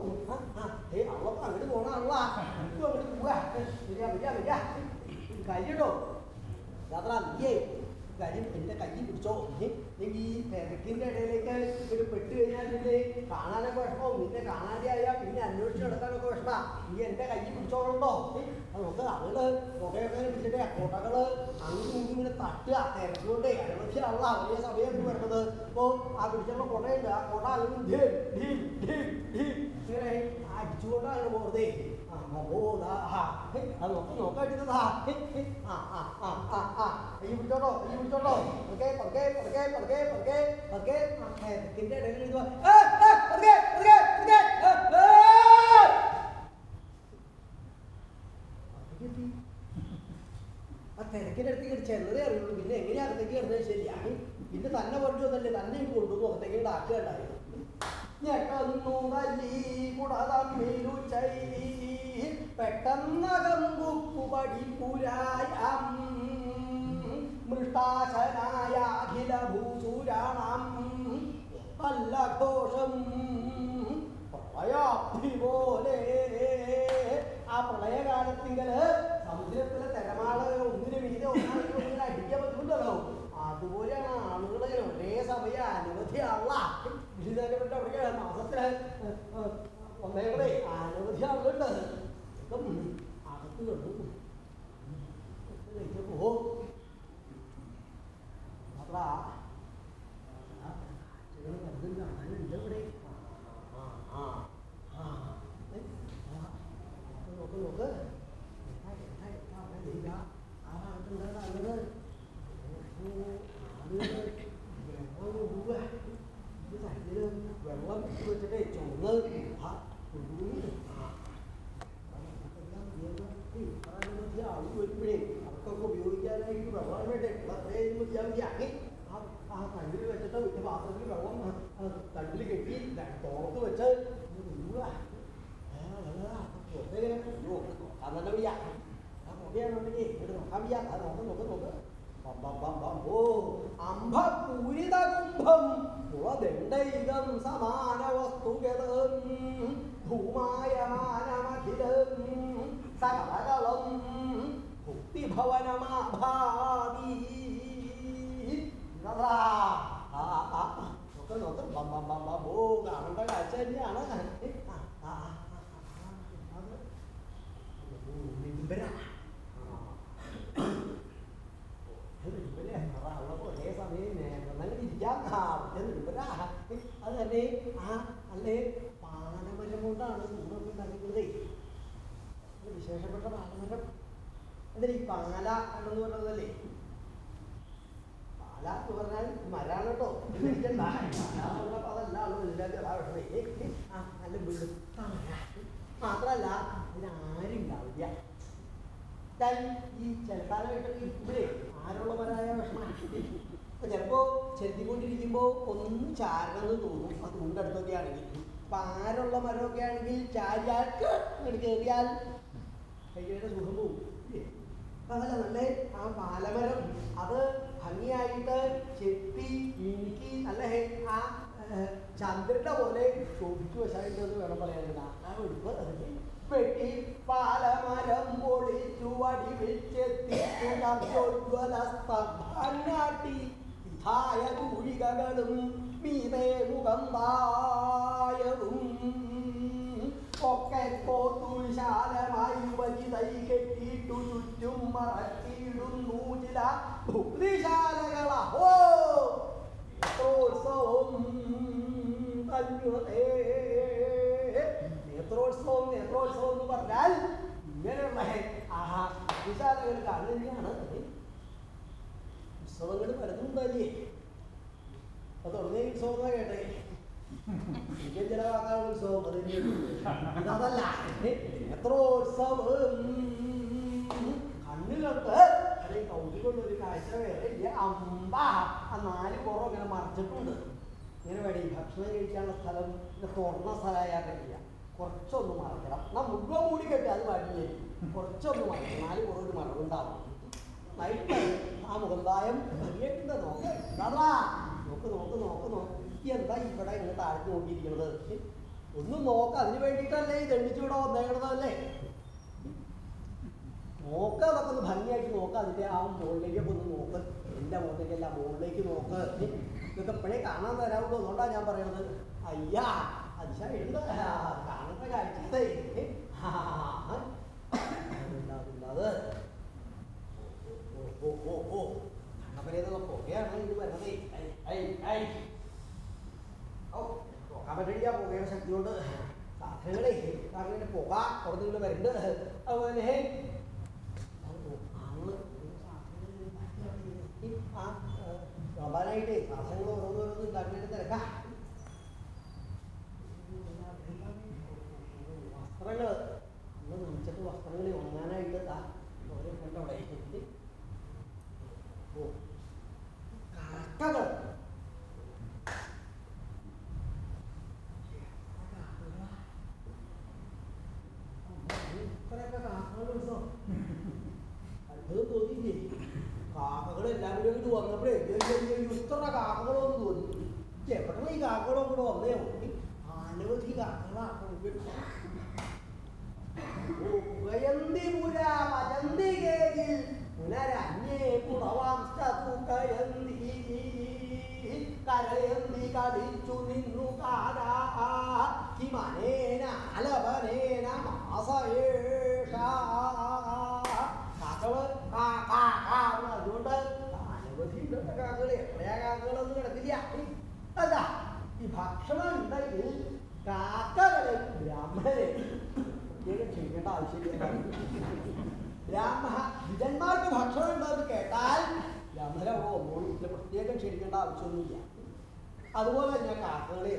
ഏ അവളൊക്കെ അങ്ങോട്ട് പോണാണല്ലോ അങ്ങോട്ട് പോവാ വരിക വരിക വരിക കാര്യട്ടോ യാത്ര നീയേ കാര്യം എന്റെ കയ്യിൽ പിടിച്ചോ? നീ ഈ തിരക്കിന്റെ ഇടയിലേക്ക് ഒരു പെട്ട് കഴിഞ്ഞാൽ പിന്നെ കാണാനൊക്കെ നിന്നെ കാണാതെ ആയാൽ പിന്നെ അന്വേഷിച്ച് നടക്കാനൊക്കെ വിഷമാ നീ എന്റെ കയ്യിൽ പിടിച്ചോളുണ്ടോ? നമുക്ക് അവൾ പുകയൊക്കെ പിടിച്ചിട്ട് കോട്ടകൾ അങ്ങനെ ഇങ്ങനെ തട്ടുക. തിരക്കുകൊണ്ടേ ആളാ വലിയ സമയം വരുന്നത്. അപ്പോൾ ആ പിടിച്ചുള്ള കൊടയുണ്ട്. ആ കൊട ഇങ്ങനെ അടിച്ചുകൊണ്ടാണ് പോകുന്നത് അത് നോക്ക് ആ കൈ പിടിച്ചോട്ടോ കൈ പിടിച്ചോട്ടോ പതുക്കെ പതുക്കെ പതുക്കെ പതുക്കെ പതുക്കെ പതുക്കെ തിരക്കിന്റെ ഇടയിൽ ഏ, പതുക്കെ, പതുക്കെ, പതുക്കെ. ആ തിരക്കിന്റെ അടുത്തേക്ക് ചെന്നതേ അറിയുള്ളൂ പിന്നെ എങ്ങനെയാ അകത്തേക്ക് കിടന്നത് ശരിയാണ് പിന്നെ തന്നെ കൊണ്ടുവന്നല്ലേ തന്നെ ഇങ്ങ് കൊണ്ടുവന്നു അകത്തേക്ക് ആക്കുക ഉണ്ടായിരുന്നു ഞെട്ടുന്നുടലി കുടതമ്മിലുച്ചൈ പെട്ടെന്നകമ്പുപ്പുപടിപ്പുരായം മൃഷ്ടാശനായ അഖില പല്ലഘോഷം പ്രളയാബ്ധി പോലെ ആ പ്രളയകാലത്തിങ്കൽ സമുദ്രത്തിലെ തിരമാളകൾ ഒന്നിനു വീതം ഒന്നിനെ അടിക്കാൻ പറ്റുന്നുണ്ടല്ലോ അതുപോലെയാണ് ആളുകളെ ഒരേ സമയം അനവധിയാള വിശുദ്ധപ്പെട്ട അവിടെ മാസത്തിൽ ഒന്നേകളെ അനവധി ആളുകളുണ്ട്. 그럼 아 그거 누구 그래 저거 봐봐 저런 거 누가 하는 누구래 아아 아 그거 그거 그 Hãy subscribe cho kênh Ghiền Mì Gõ Để không bỏ lỡ những video hấp dẫn ഇപ്പം അകത്ത് കണ്ടു കഴിച്ചപ്പോ അത്ര കാണാനുണ്ട് ഇവിടെ ആ ആ ആ ഏ, ആ, നോക്ക് നോക്ക് എന്താ എന്താ എന്താ അവിടെ ദൈവ ആ ഭാഗത്തുണ്ടാകുന്ന ആളുകൾ വെള്ളം വെച്ചിട്ട് ചുവന്ന് ആ കുടുങ്ങി ആ ആൾ വരുമ്പോഴേ അവർക്കൊക്കെ ഉപയോഗിക്കാനായിട്ട് വെള്ളം വേണ്ടേ അത്രയും മതിയാക്കി ആ ആ കണ്ണിൽ വെച്ചിട്ട് വലിയ പാത്രത്തിൽ വെള്ളം കണ്ണിൽ കെട്ടി തോർത്ത് വെച്ച് ഉയ്യുവാ. ആ, ആ, ആ, വെറുതെ ഇങ്ങനെ അയ്യോ, നോക്കാൻ തന്നെ വയ്യ ആ പുകയാണെന്നുണ്ടെങ്കിൽ ഇവിടെ നോക്കാൻ വയ്യ അത് നോക്ക് നോക്ക് നോക്ക് ബം ബം ബം ബം. ഓ അംഭപൂരിതകുംഭം പുളദണ്ഡൈകം സമാന വസ്തുഗതം ധൂമായമാനമഖിലം സകലകളം ഭുക്തിഭവനമാഭാതി ഇതാ. ആ, ആ, ആ. നോക്ക് നോക്ക് ബം ബം ബം ബം. ഓ കാണേണ്ട കാഴ്ച തന്നെയാണ് ആ, ആ, ആ, ആ, ആ. അത് നിമ്പര ആ ഒരേ സമയം നല്ല ഇരിക്കാം അത് തന്നെ ആ അല്ലേ പാനമരം കൊണ്ടാണ് നമ്മളൊക്കെ ഉണ്ടാക്കുന്നത് വിശേഷപ്പെട്ട പാലമരം. അതിൽ ഈ പാല എന്ന് പറഞ്ഞതല്ലേ? പാല എന്ന് പറഞ്ഞാൽ മരാണ് കേട്ടോ. അതല്ല ഉള്ളൂ ഇതിന്റെ അകത്ത് അതാ വിഷമേ. ആ നല്ല വെളുത്ത മര മാത്രല്ല ഇതിനാരും ഉണ്ടാവില്ല. ഈ ചിലക്കാലമായിട്ടൊക്കെ ഇരിക്കുമ്പോഴേ ആരുള്ളവരായ ഭക്ഷണം? അപ്പൊ ചിലപ്പോ ചെലുത്തിക്കൊണ്ടിരിക്കുമ്പോ ഒന്ന് ചാരണമെന്ന് തോന്നും. അത് മുണ്ടടുത്തൊക്കെ ആണെങ്കിൽ. അപ്പൊ ആരുള്ള മരമൊക്കെ ആണെങ്കിൽ ചാരിയാൽ കയറിയാൽ കയ്യുടെ സുഖം പോകും അതല്ല നല്ല ആ പാലമരം അത് ഭംഗിയായിട്ട് ചെത്തി മിനുക്കി നല്ല ആ ചന്ദ്രന്റെ പോലെ ശോഭിച്ചു വശമായിട്ടെന്ന് വേണം പറയാനില്ല ആ ഒഴിവ് അതിന്റെ വെട്ടി പാലമരം പൊളിച്ചു വടിവെച്ചെത്തിനാട്ടി വിധായ തൂഴികകളും മീതേ മുഖന്തായതും ഒക്കെ കോത്തുശാലമായി വജിതൈ കെട്ടിയിട്ടു ചുറ്റും മറച്ചിടുന്നു ചില ഭുക്തിശാലകളോ നേത്രോത്സവം നേത്രോത്സവം നേത്രോത്സവം എന്ന് പറഞ്ഞാൽ ഇങ്ങനെയുള്ള ആഹാ ഭക്തിശാലകൾ കാണുകയാണ് ഉത്സവങ്ങൾ പലതുണ്ടല്ലേ അത് തുടങ്ങിയ ഉത്സവം കേട്ടേ? ഇന്ത്യൻ ജലവാക്കാനുള്ള ഉത്സവം അത് തന്നെയുള്ളൂ. ഇതതല്ല നേത്രോത്സവം കണ്ണുകൾക്ക് അല്ലെങ്കിൽ കൗതുകൊള്ള ഒരു കാഴ്ച വേറെ ഇല്ല അമ്പ ആ നാല് കുറവ് ഇങ്ങനെ മറിച്ചിട്ടുണ്ട് ഇങ്ങനെ വേണേ ഭക്ഷണം കഴിക്കാനുള്ള സ്ഥലം തുറന്ന സ്ഥലമായാൽ കുറച്ചൊന്ന് മറക്കണം എന്നാ മുഴുവൻ മൂടി കെട്ടി അത് പാടില്ലേ കുറച്ചൊന്ന് മറക്കണം നാല് കുറവ് മറവുണ്ടാവും നൈറ്റ് ആ മുഖന്തായം അറിയേണ്ട നോക്ക് നോക്ക് നോക്ക് നോക്ക് നോക്ക് എന്താ ഇവിടെ ഇങ്ങനെ താഴ്ത്തി നോക്കിയിരിക്കുന്നത് ഒന്നും നോക്ക അതിന് വേണ്ടിയിട്ടല്ലേ ഇത് എണ്ണിച്ചൂടെ വന്നേക്കണതല്ലേ നോക്ക അതൊക്കെ ഒന്ന് ഭംഗിയായിട്ട് നോക്ക. അതിന്റെ ആ മുകളിലേക്കൊക്കെ ഒന്ന് നോക്ക്. എന്റെ മുഖത്തേക്കല്ല മുകളിലേക്ക് നോക്ക്. ഇതൊക്കെ എപ്പോഴേ കാണാൻ തരാമല്ലോ അതുകൊണ്ടാണ് ഞാൻ പറയുന്നത് അയ്യാ അതിശയുണ്ട് കാണുന്ന കാഴ്ച അത്? ഓ ഓ ഓ കണ്ണപ്പരേന്നുള്ള പുകയാണ് ഇത് വരുന്നത്. I I. ഓ പോകാൻ പറ്റില്ല പുകയുടെ ശക്തി കൊണ്ട് സാധനങ്ങളെ ഇതിന്റെ പുക. പുറത്തു നിന്ന് വരുന്നുണ്ട് അതുപോലെ റബ്ബാനായിട്ട് സാധനങ്ങൾ ഓരോന്നോരോന്ന് ഉണ്ടാക്കിയിട്ട് തിരക്കാം. വസ്ത്രങ്ങൾ നമ്മൾ വിളിച്ചിട്ട് വസ്ത്രങ്ങൾ ഉണങ്ങാനായിട്ട് ഓരോ കണ്ടവിടെ ഓ കാക്കകൾ ഇത്രയൊക്കെ കാക്കകൾ ഉണ്ടോ അത്ഭുതം തോന്നിയില്ലേ കാക്കകൾ എല്ലാം കൂടി അങ്ങോട്ട് വന്നപ്പോഴേ ഇത്ര കാക്കകളൊന്നും തോന്നി എവിടെ ഈ കാക്കകളോ കൂടെ വന്നേ അനവധി കാക്കകളാണ് ഓ പുനരന്യേ പുറവാംശതു കയന്തി കരയന്തി കടിച്ചു നിന്നു കാരാ കിമനേന അലപനേന മാസയേഷ കാക്കകൾ കാ കാ കാ അതുകൊണ്ട് ഉണ്ട് കാക്കകൾ എത്രയാ കാക്കകളൊന്നും കിടക്കില്ല അല്ല ഈ ഭക്ഷണം ഉണ്ടെങ്കിൽ കാക്കകളെ ബ്രാഹ്മണരെ പ്രത്യേകം ക്ഷണിക്കേണ്ട ആവശ്യമില്ല ബ്രാഹ്മ വിജന്മാർക്ക് ഭക്ഷണം ഉണ്ടെന്ന് കേട്ടാൽ ബ്രാഹ്മണരെ പ്രത്യേകം ക്ഷണിക്കേണ്ട ആവശ്യമൊന്നുമില്ല അതുപോലെ തന്നെ കാക്കകളെ.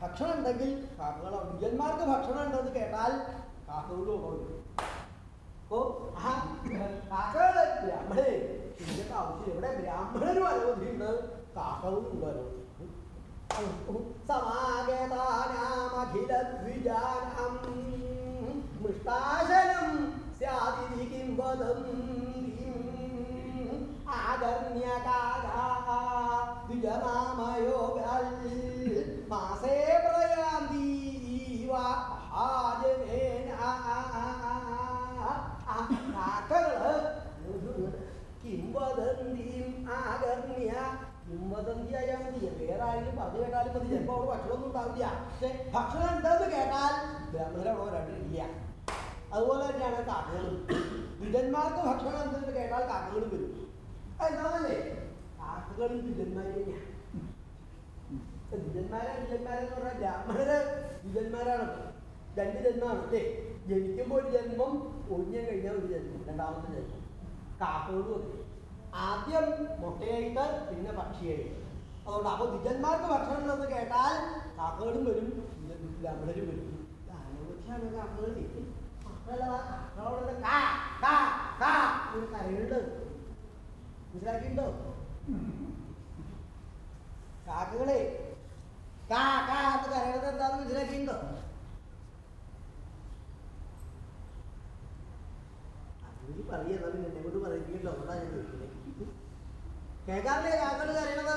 ഭക്ഷണം ഉണ്ടെങ്കിൽ കാക്കകൾ വിജന്മാർക്ക് ഭക്ഷണം ഉണ്ടെന്ന് കേട്ടാൽ കാക്കകളും ഒന്നോളും അപ്പോ ആ കാക്കകളെ ബ്രാഹ്മണരെ ഇതിന്റെ ആവശ്യം ഇവിടെ ബ്രാഹ്മണരും അനവധിയുണ്ട് കാക്കകളും ഉണ്ട് അനവധി സമാഗതാനാമഖിലദ്വിജാനം മൃഷ്ടാശനം സ്യാദിതി കിം വദന്തിം ആകർണ്യകാരാ ദ്വിജനാമയോഗൽ മാസേ പ്രയാന്തി മഹാജനേന. കാക്കകൾ കിംവദന്തിയും ആകർണ്യ. കിംവദന്തിയായാൽ മതി വേറെ ആരെങ്കിലും പറഞ്ഞു കേട്ടാലും മതി. ചിലപ്പോൾ അവിടെ ഭക്ഷണമൊന്നും ഉണ്ടാവില്ല. പക്ഷെ ഭക്ഷണം കേട്ടാൽ ബ്രാഹ്മണരോ രണ്ടില്ല അതുപോലെ തന്നെയാണ് കാക്കകളും. വിജന്മാർക്ക് ഭക്ഷണം എന്തെന്ന് കേട്ടാൽ കാക്കകളും വരും. എന്താണല്ലേ കാക്കകളും വിജന്മാരും തന്നെയാണ് വിജന്മാരാ വിജന്മാരെന്ന് പറഞ്ഞാൽ ബ്രാഹ്മണര് വില്ലന്മാരാണ്. രണ്ട് ജന്മമാണ് അല്ലേ? ജനിക്കുമ്പോൾ ഒരു ജന്മം ഒഴിഞ്ഞു കഴിഞ്ഞാൽ ഒരു ജന്മം രണ്ടാമത്തെ ജന്മം. കാക്കകളും അതെ. ആദ്യം മുട്ടയായിട്ട് പിന്നെ പക്ഷിയായിട്ട് അതുകൊണ്ട് അപ്പൊ വിജന്മാർക്ക് ഭക്ഷണം ഉണ്ടെന്ന് കേട്ടാൽ കാക്കകളും വരും ബ്രാഹ്മണരും വരും. അനവധിയാണ് കാക്കകൾ കരയുണ്ട് മനസ്സിലാക്കിയിട്ടുണ്ടോ? കാക്കകളെ കാ കാ എന്ന് കരയണത് എന്താന്ന് മനസ്സിലാക്കിയിട്ടുണ്ടോ? അതിന് പറയുക എന്നാലും എന്നെ കൊണ്ട് പറയിപ്പിക്കല്ലോ അതുകൊണ്ടാണ് ഞാൻ ചോദിക്കുന്നത് കേൾക്കാറില്ലേ കാക്കകൾ കരയണത്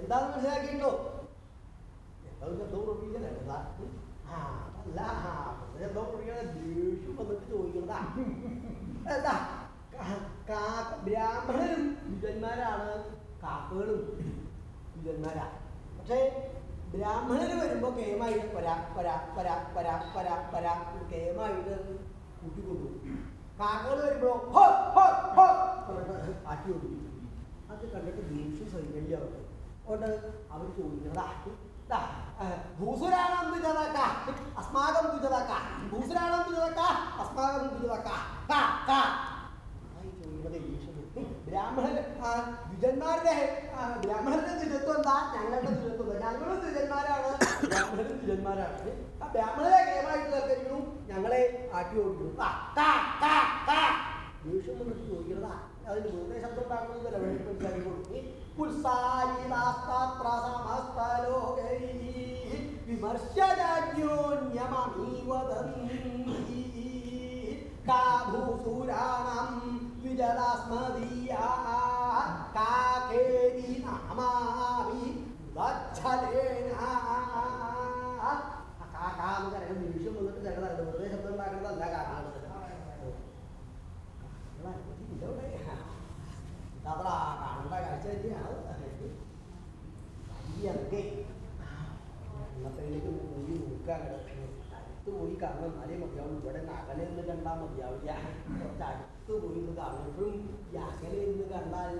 എന്താന്ന് മനസ്സിലാക്കിയിട്ടുണ്ടോ? എന്താ പ്രവർത്തിക്കലല്ല ആ ആ ശബ്ദം പ്രവർത്തിക്കണ ദേഷ്യം വന്നിട്ട് ചോദിക്കണതാ. എന്താ? ബ്രാഹ്മണരും വിജന്മാരാണ് കാക്കകളും വിജന്മാരാ പക്ഷേ ബ്രാഹ്മണർ വരുമ്പോ കേമായിട്ട് പരാ പരാ പരാ പരാ പരാ പരാ കേമായിട്ട് കൂട്ടിക്കൊണ്ടു. കാക്കകൾ വരുമ്പോ ആട്ടി ഓടിക്കും. അത് കണ്ടിട്ട് ദേഷ്യം സൈകല്യ അവർക്ക്. അതുകൊണ്ട് അവർ ചോദിക്കുന്നത് ഭൂസുരാണം തുജതക അസ്മാകം തുജതക ഭൂസുരാണം തുജതക അസ്മാകം തുജതക വരും. ബ്രാഹ്മണൻ ആ, ബ്രാഹ്മണന്റെ ദ്വിജത്വം എന്താ? ഞങ്ങളുടെ എന്താ? ഞങ്ങളും ദ്വിജന്മാരാണ്. ബ്രാഹ്മണരും ദ്വിജന്മാരാണ്. ആ ബ്രാഹ്മണരെ കേമായിട്ട് തൽക്കരിക്കുന്നു ഞങ്ങളെ ആട്ടി ഓടിക്കുന്നു ദേഷ്യം വന്നിട്ട് വെറുതെ ശബ്ദം ഉണ്ടാക്കുന്നതല്ല വെളിപ്പെടുത്തി കൊടുക്കും പുൽസാരിതാസ്താത്ര വിമർശരാജ്യോന്യമീവദന്തി കാഭൂസുരാണം. വിജലാസ്മദീയാ കാകേരി നാമാവി വത്സലേന കാക്കാന്ന് പറയുന്നത് നിമിഷം വന്നിട്ട് ചിലതല്ല വെറുതെ ശബ്ദം ഉണ്ടാക്കുന്നതല്ല കാക്കാണ് അതാ കാണേണ്ട കാഴ്ച തന്നെയാണ് വലിയൊക്കെ അന്നത്തേക്ക് പോയി നോക്കാൻ അടുത്ത് പോയി കാണണം എന്നാലേ മതിയാവും ഇവിടെ അകലെ നിന്ന് കണ്ടാൽ മതിയാവില്ല കുറച്ച് അടുത്ത് പോയി നിന്ന് കാണുമ്പോഴും ഈ അകലെ നിന്ന് കണ്ടാൽ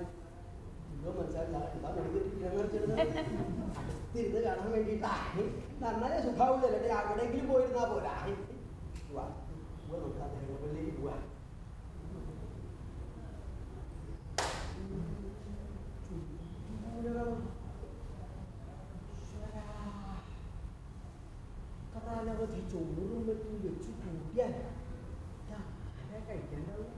ഇതോ മനസ്സിലാവില്ല എന്താ മെഡിക്കൽ അടുത്തിരുന്ന് കാണാൻ വേണ്ടിയിട്ടാ നന്നാലേ സുഖാവില്ല അല്ലെ അവിടെയെങ്കിലും പോയിരുന്നാ പോരാ പോവാ പോവാ നോക്കാം തെരഞ്ഞെടുപ്പിലേക്ക് പോവാ കഥാനവധി ചോറും മറ്റും വെച്ച് കൂട്ടിയാൽ ആരാ കഴിക്കേണ്ടത്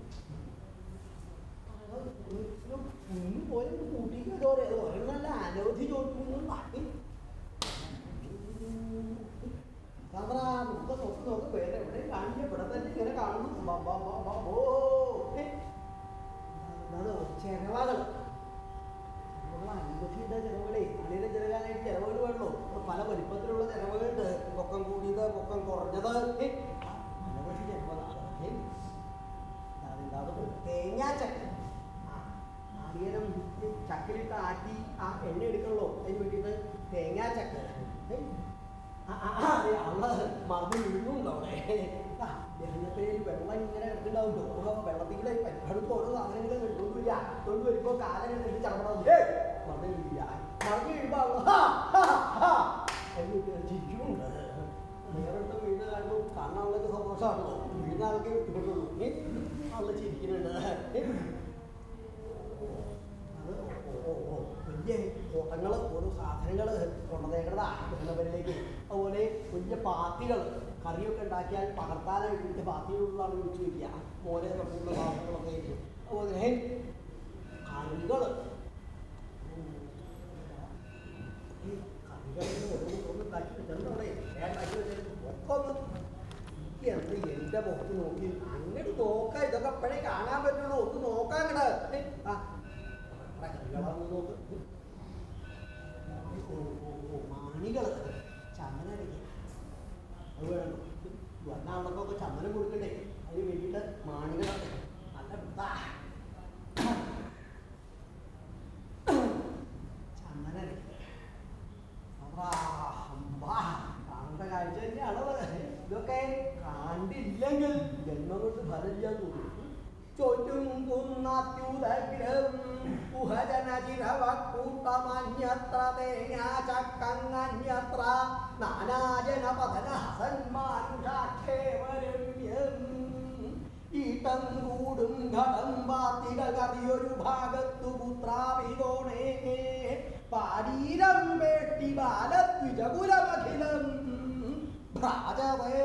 കുഞ്ഞു പോലെ കൂട്ടിക്ക് ചോറ് ഒരെണ്ണല്ല അനവധി ചോറും ബാക്കി സാമ്പ്രാ നോക്ക് നോക്ക് നോക്ക് വേറെ എവിടെ കാണില്ല ഇവിടെ തന്നെ ഇങ്ങനെ കാണുന്നു ബ- ബ- ബ- ബ- ഓ ഏ. എന്താണ് ചെലവകൾ അനവധിയുടെ ചെലവുകളെ അണിയിലെ ചെലവാനായിട്ട് ചെലവുകൾ വേണല്ലോ ഇപ്പൊ പല വലിപ്പത്തിലുള്ള ചെലവുകളുണ്ട് പൊക്കം കൂടിയത് പൊക്കം കുറഞ്ഞത് ഏ. അനവധി ചെലവുകളാണ് ഏ. അതെന്താ തേങ്ങാച്ചക്ക നാളികേരം ചക്കിലിട്ട് ആട്ടി ആ എണ്ണ എടുക്കണല്ലോ. അതിന് വേണ്ടിയിട്ട് തേങ്ങാ ചക്ക. അള്ള മറന്നു വീഴുന്നുണ്ടോ ദഹനപ്പേരിൽ വെള്ളം ഇങ്ങനെ കിടക്കുന്നുണ്ടാവുമല്ലോ അപ്പൊ വെള്ളത്തിലെ പരിപ്പെടുത്ത് ഓരോ സാധനങ്ങൾ കൊണ്ടുവരിക കൊണ്ടുവരുമ്പോ കാലം എടുത്ത് ചടപടാവും മറന്നു വീഴില്ല മറന്നു വീഴുമ്പോ അള്ള ചിരിക്കുന്നുണ്ട് വേറെടുത്ത് വീഴുന്ന കാണുമ്പോൾ കാണാൻ ആളുകൾക്ക് സന്തോഷമാണല്ലോ. വീഴുന്ന ആൾക്കേ കിട്ടുള്ളൂ ആൾ ചിരിക്കുന്നുണ്ട്. വലിയ ഓട്ടങ്ങൾ ഓരോ സാധനങ്ങൾ കൊണ്ടുവന്നേക്കണതാ. വരുന്നവരിലേക്ക് അതുപോലെ വലിയ പാത്തികൾ കറിയൊക്കെ ഉണ്ടാക്കിയാൽ പകർത്താനായിട്ട് വലിയ പാത്തികളുള്ളതാണ് വിളിച്ചു വയ്ക്കുക മോനെ തുടങ്ങിയുള്ള സാധനങ്ങളൊക്കെ ആയിരിക്കും. അതുപോലെ കറികൾ എന്റെ മുഖത്ത് നോക്കി അങ്ങോട്ട് നോക്കാം. ഇതൊക്കെ എപ്പോഴേ കാണാൻ പറ്റുള്ളൂ. ഒന്ന് നോക്കാൻ കട മാണികൾ ചന്ദനടിക്കുക അത് വേണം വന്ന ആളുകൾക്കൊക്കെ ചന്ദനം കൊടുക്കണ്ടേ അതിന് വേണ്ടിയിട്ട് മാണികളൊക്കെ നല്ല വൃത്താ. ചന്ദനടിക്കുക അമ്പാ, അമ്പാ, കാണേണ്ട കാഴ്ച തന്നെയാണത് ഇതൊക്കെ കണ്ടില്ലെങ്കിൽ ജന്മം കൊണ്ട് ഫലമില്ല ചോറ്റും കുന്നാത്യുദഗ്രം കുഹജനചിരവക്കൂട്ടമന്യത്ര തേങ്ങാ ചക്കങ്ങന്യത്ര നാനാജന പതന ഹസന്മാനുഷാക്ഷേമരമ്യം ഈട്ടം കൂടും ഘടം വാത്തികൾ കറിയൊരു ഭാഗത്തു പുത്രാവിതോണേ പാരീരം വേട്ടി ബാലദ്വിജകുലമഖിലം ഭ്രാജവേ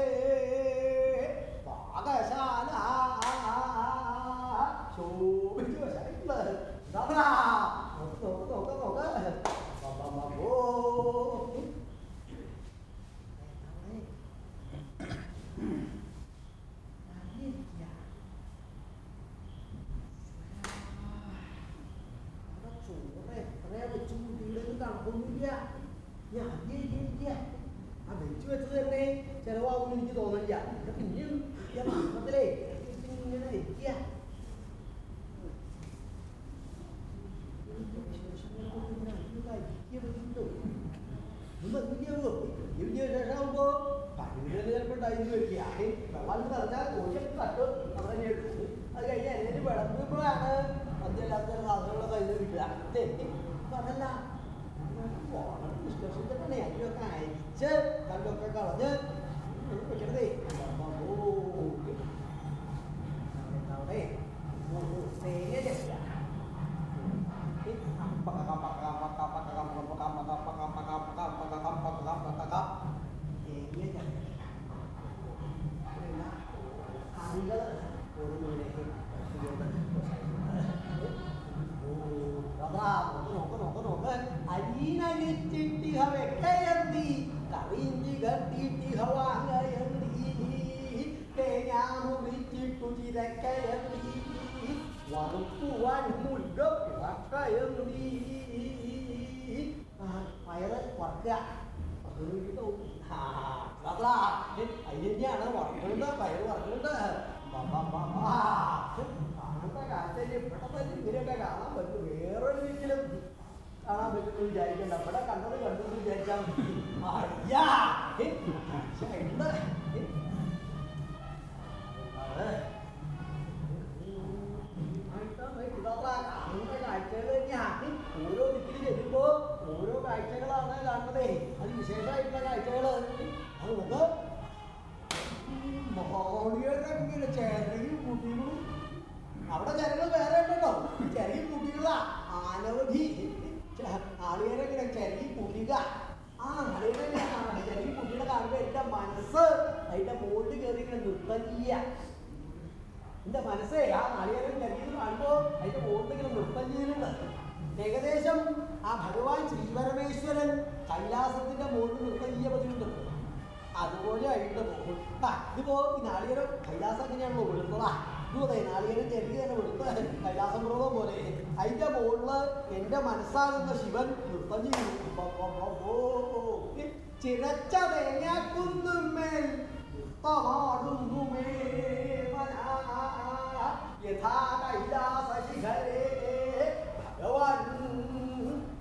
പാകശാല ശോഭിച്ചു നോക്ക നോക്ക നോക്ക് നോക്ക് നോക്ക് ബബബബോ. അറിയില്ല. അവിടെ ചോറ് എത്രയാ വെച്ച് കൂട്ടിയില്ലെന്ന് കണക്കൊന്നുമില്ല ഞാൻ ആദ്യം ആ വെച്ച് വെച്ചത് തന്നെ ചെലവാകുമെന്ന് എനിക്ക് തോന്നില്ല പിന്നെ പിന്നെയും ഈ പാത്രത്തിലേ ഇങ്ങനെ വെക്കുക ശേഷമാകുമ്പോ പണിയുടെ ചിലപ്പോൾ ടൈം വെക്കുക വെള്ളം നിറച്ചാൽ കോഴിയൊക്കെ തട്ട് അവിടെ തന്നെ എടുക്കും അത് കഴിഞ്ഞ് എന്നെ വിളമ്പുമ്പോഴാണ് മദ്യമില്ലാത്ത സാധനങ്ങളൊക്കെ കയ്യിൽ കിട്ടുക അപ്പൊ അതല്ല പോണം വിശ്വസിച്ചിട്ടാണ് അതിലൊക്കെ അയച്ച് കല്ലൊക്കെ കളഞ്ഞ് വെക്കണതേ അവിടെ বাবা কখন কখন কখন কখন അരീനലിച്ചിട്ടി ഹവെക്കയന്തി കറിയിഞ്ചി കത്തിയിട്ട് ഹവാങ്ങയന്തി തേങ്ങാമുറിച്ചിട്ടു ചിരക്കയന്തി വറുക്കുവാൻ മുഴുക പിറക്കയന്തി പയറ് വറക്കുക അതിനെയാണ് വറക്കുന്നുണ്ട് പയറ് വറക്കുന്നുണ്ട് കാണേണ്ട കാഴ്ച ഇവിടെ തന്നെ ഇങ്ങനെയൊക്കെ കാണാൻ പറ്റും. വേറൊരു വീട്ടിലും കാണാൻ പറ്റുമെന്ന് വിചാരിക്കണ്ട. ഇവിടെ കണ്ടത് കണ്ടു എന്ന് വിചാരിച്ചാൽ മതി അയ്യാ ഏ, കാഴ്ച ഉണ്ട് ഏ, അത് കാഴ്ചകൾ തന്നെയാണ് ഓരോ ദിക്കിൽ ചെല്ലുമ്പോ ഓരോ കാഴ്ചകളാണ് കാണുന്നതേ. അത് വിശേഷമായിട്ടുള്ള കാഴ്ചകൾ അത് നമുക്ക് മഹാളിയുടെ ചേരയും കുട്ടികളും അവിടെ ജനങ്ങൾ വേറെ ഉണ്ടല്ലോ. ചെറിയ കുട്ടികള അനവധി ആളുകളെ ഇങ്ങനെ ചെറിയ കുട്ടിക ആ ആളുകളെ ചെറിയ കുട്ടികളെ കാണുമ്പോൾ എന്റെ മനസ്സ് അതിന്റെ മുകളിൽ കയറി ഇങ്ങനെ നൃത്തം ചെയ്യുക എന്റെ മനസ്സേ ആ നാളികേരം ചെറിയത് കാണുമ്പോൾ അതിന്റെ മുകളിൽ ഇങ്ങനെ നൃത്തം ചെയ്യുന്നുണ്ട് ഏകദേശം ആ ഭഗവാൻ ശ്രീപരമേശ്വരൻ കൈലാസത്തിന്റെ മുകളിൽ നൃത്തം ചെയ്യാൻ പറ്റുന്നുണ്ട് അതുപോലെ ആയിട്ട് പോകും. ഇതിപ്പോ ഈ നാളികേരം കൈലാസം എങ്ങനെയാണല്ലോ ഇതുപോലെ നാളികേരം ചെറിയ തന്നെ വെളുത്ത കൈലാസം പോലെ. അതിന്റെ മുകളിൽ എന്റെ മനസ്സാകുന്ന ശിവൻ നൃത്തം ചെയ്യുന്നു പോ. ചിരച്ച തേങ്ങാക്കുന്നുമേൽ നൃത്തമാടുന്നുമേ യഥാ കൈലാസശിഖരേ ഭഗവാൻ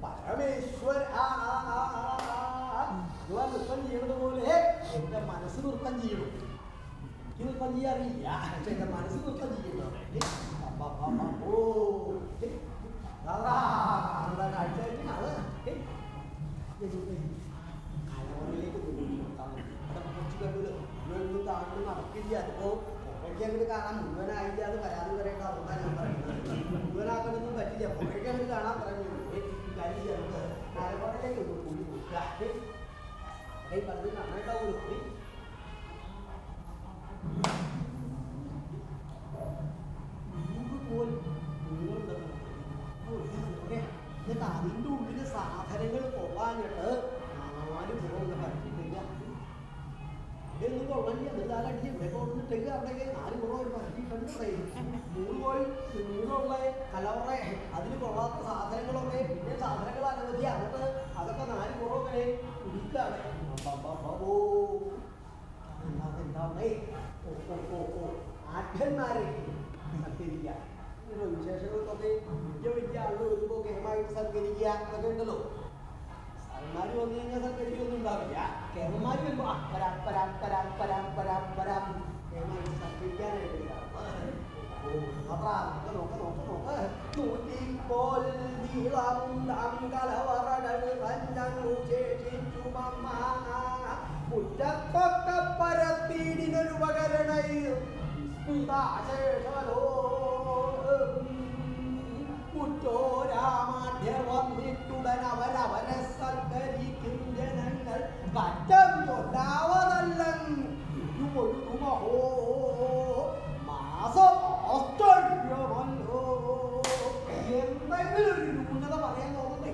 പരമേശ്വര. നൃത്തം ചെയ്യുന്നത് പോലെ എന്റെ മനസ്സ് നൃത്തം ചെയ്യണം. നൃത്തം ചെയ്യാൻ അറിയില്ല പക്ഷെ എന്റെ മനസ്സ് ചെയ്യുന്നുണ്ട് ഓ അതാ കാഴ്ച തന്നെയാണ് കലവറയിലേക്ക് കുറച്ച് കാണുന്നു നടക്കില്ല അതിപ്പോ പുറത്തേക്ക് അങ്ങോട്ട് കാണാൻ മുഴുവനായില്ല അത് പരാതി പറയേണ്ട അതുകൊണ്ടാണ് ഞാൻ പറയുന്നത് മുഴുവനാക്കണമെന്നും പറ്റില്ല പുറത്തേക്ക് അങ്ങോട്ട് കാണാൻ പറഞ്ഞു നമുക്ക് കലവറയിലേക്ക് ഒന്ന് കൂടി കൊടുക്കുക കൈ പലതും എന്നിട്ട് പുറം പുറം സാധനങ്ങളൊക്കെ പിന്നെ സാധനങ്ങൾ അനവധി എന്നിട്ട് അതൊക്കെ നാല് പുറമൊക്കെ കുടിക്കാണ് ഓ അല്ലാതെ എന്താണേ ഓ ഓ ഓ ഓ ആഠ്യന്മാരെ സൽക്കരിക്കുക ഇങ്ങനെ വിശേഷങ്ങൾക്കൊക്കെ വലിയ വലിയ ആളുകൾ വരുമ്പോൾ കേമായിട്ട് സൽക്കരിക്കുക അതൊക്കെ ഉണ്ടല്ലോ സാറന്മാർ വന്നു കഴിഞ്ഞാൽ സൽക്കരിക്കൊന്നും ഉണ്ടാവില്ല കേരളന്മാർ വരുമ്പോൾ ആ പരാം പരാം പരാം പരാം പരാം പരാം കേമായിട്ട് സൽക്കരിക്കാനായിട്ട് വരാം. ഓ, അതാ, നോക്ക് നോക്ക് നോക്ക് നോക്ക്. നൂറ്റിപ്പോൾ നീളമുണ്ടാം കലവറകൾ വഞ്ചനു ശേഷിച്ചു മമ്മ. മുറ്റത്തൊക്കെ പരത്തിയിടിനൊരു പകരണൈ സ്മിതാശേഷലോ കുറ്റോരാമാഠ്യർ വന്നിട്ടുടൻ അവരവരെ സൽക്കരിക്കും ജനങ്ങൾ. കറ്റം ചൊല്ലാവതല്ലൻ ഒഴുകുമഹോ മാസം എന്തെങ്കിലും ഒരു ന്യൂനത പറയാൻ തോന്നുന്നേ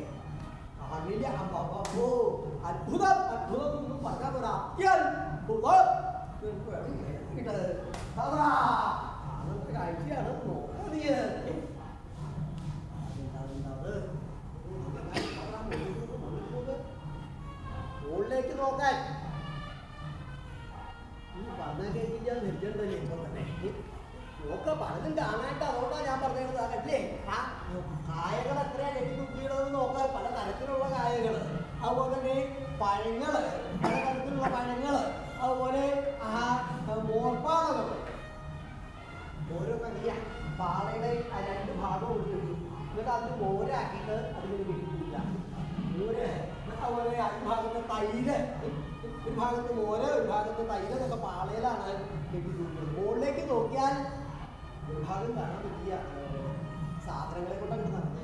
കാണില്ല അപ്പോ അത്ഭുതം അത്ഭുതം ഒന്നും പറഞ്ഞാൽ ഒരു അത്യത്ഭുതം എന്ന് നോക്കാൻ. പറഞ്ഞ കാണാനായിട്ട് അതുകൊണ്ടാണ് ഞാൻ പറഞ്ഞത്. അതല്ലേ? ആ കായകൾ എത്രയാ കെട്ടി തൂക്കിയിടുന്നത് നോക്കാൻ പല തരത്തിലുള്ള കായകൾ. അതുപോലെ തന്നെ പഴങ്ങൾ പല തരത്തിലുള്ള പഴങ്ങൾ. അതുപോലെ ആ മോർപ്പാളകൾ ഓരോ കടിയ പാളയുടെ രണ്ട് ഭാഗവും ഉൾപ്പെടുത്തി എന്നിട്ട് അതിന് മോരാക്കിയിട്ട് അതിന് കിട്ടിയില്ല മോര് അതുപോലെ ഭാഗത്ത് തൈര് ഒരു ഭാഗത്ത് മോര് ഒരു ഭാഗത്ത് തൈര് എന്നൊക്കെ പാളയിലാണ് കെട്ടിയിട്ടുള്ളത് മുകളിലേക്ക് നോക്കിയാൽ ഒരു ഭാഗം കാണാൻ പറ്റിയ സാധനങ്ങളെ കൊണ്ടങ്ങനെ നടന്നില്ല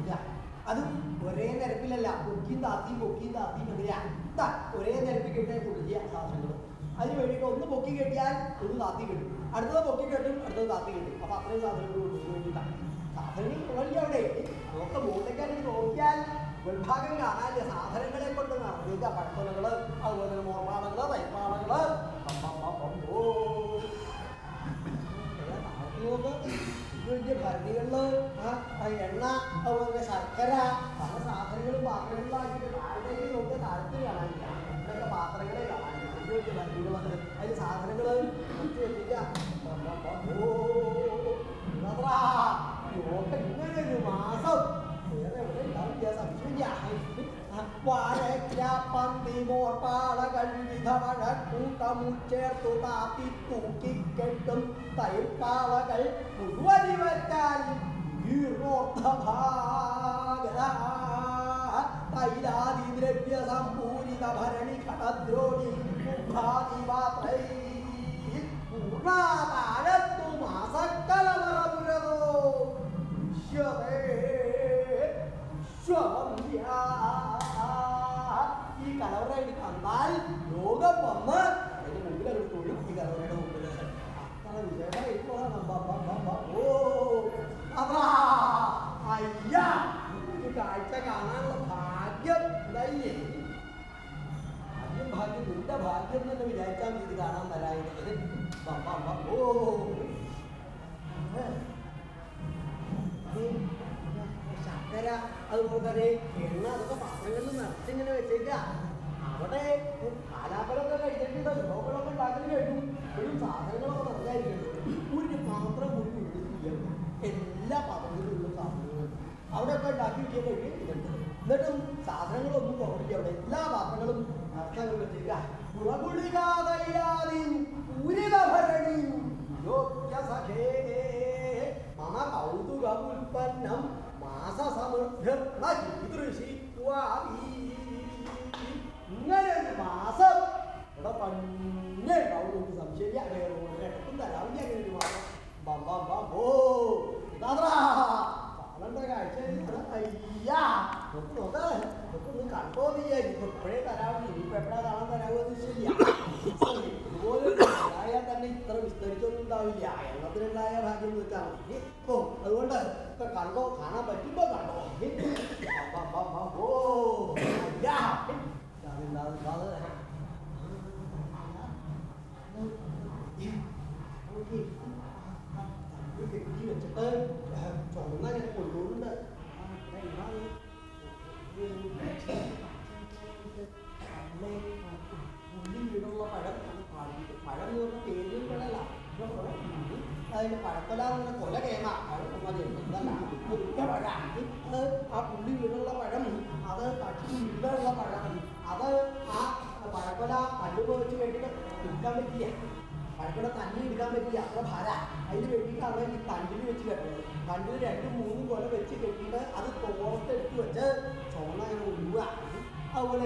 അതും ഒരേ നിരപ്പിലല്ല പൊക്കിയും താത്തിയും പൊക്കിയും താത്തിയും എതിരെ അത്ത ഒരേ നിരപ്പിൽ കിട്ടിയ കുടിക്കുക സാധനങ്ങൾ അതിന് വേണ്ടിയിട്ട് ഒന്ന് പൊക്കി കെട്ടിയാൽ ഒന്ന് താത്തി കിട്ടും. അടുത്തത് പൊക്കി കെട്ടും അടുത്തത് താത്തി കിട്ടും. അപ്പൊ അത്രയും സാധനങ്ങൾ സാധനങ്ങൾ കുറവില്ല അവിടെ? അതൊക്കെ മുകളിലേക്കാണെങ്കിൽ നോക്കിയാൽ വിഭാഗം കാണാനില്ല. സാധനങ്ങളെ കൊണ്ട് നടന്നില്ല പഴക്കൊലകൾ അതുപോലെ തന്നെ മോർമാളകൾ തൈപ്പാളകൾ. ഓ വലിയ ഭരണികളിൽ എണ്ണ അതുപോലെ ശർക്കര പല സാധനങ്ങളും പാത്രങ്ങളിലാക്കിയിട്ട് താഴത്തേക്ക് നോക്കിയാൽ താഴത്തിൽ കാണാനില്ല ഇവിടെയൊക്കെ പാത്രങ്ങളെ കാണാനില്ല വലിയ വലിയ ഭരണികൾ അതിൽ പാലകൾ വിവിധ പുറപ്പാളകൾ വിധമഴക്കൂട്ടമുച്ചേർത്തു താത്തി തൂക്കിക്കെട്ടും തൈപ്പാളകൾ മുഴുവനിവറ്റാൽ തൈരാതി ദ്രവ്യ സമ്പൂരിത ഭരണി ഘടദ്രോണി ഭാതിപാത്രൈ പൂർണാതാഴത്തു മാസക്കലവറ ദുരതോ വിശ്വത എന്നാൽ ലോകം വന്ന് എന്റെ മുമ്പിൽ അവിടെ തൊഴിൽ ഈ കറവയുടെ മുമ്പിൽ. അത്ര വിജയമായി ഓ അതാ. അയ്യ. ഈ കാഴ്ച കാണാനുള്ള ഭാഗ്യം ഉണ്ടായില്ലേ ആദ്യം ഭാഗ്യം നിന്റെ ഭാഗ്യം തന്നെ വിചാരിച്ചാൽ ഇത് കാണാൻ വരാനായിട്ട് ഓ. ശർക്കര അതുപോലെ തന്നെ എണ്ണ അതൊക്കെ പാത്രങ്ങളിൽ നിറച്ചിങ്ങനെ വെച്ചേക്കാം. connect and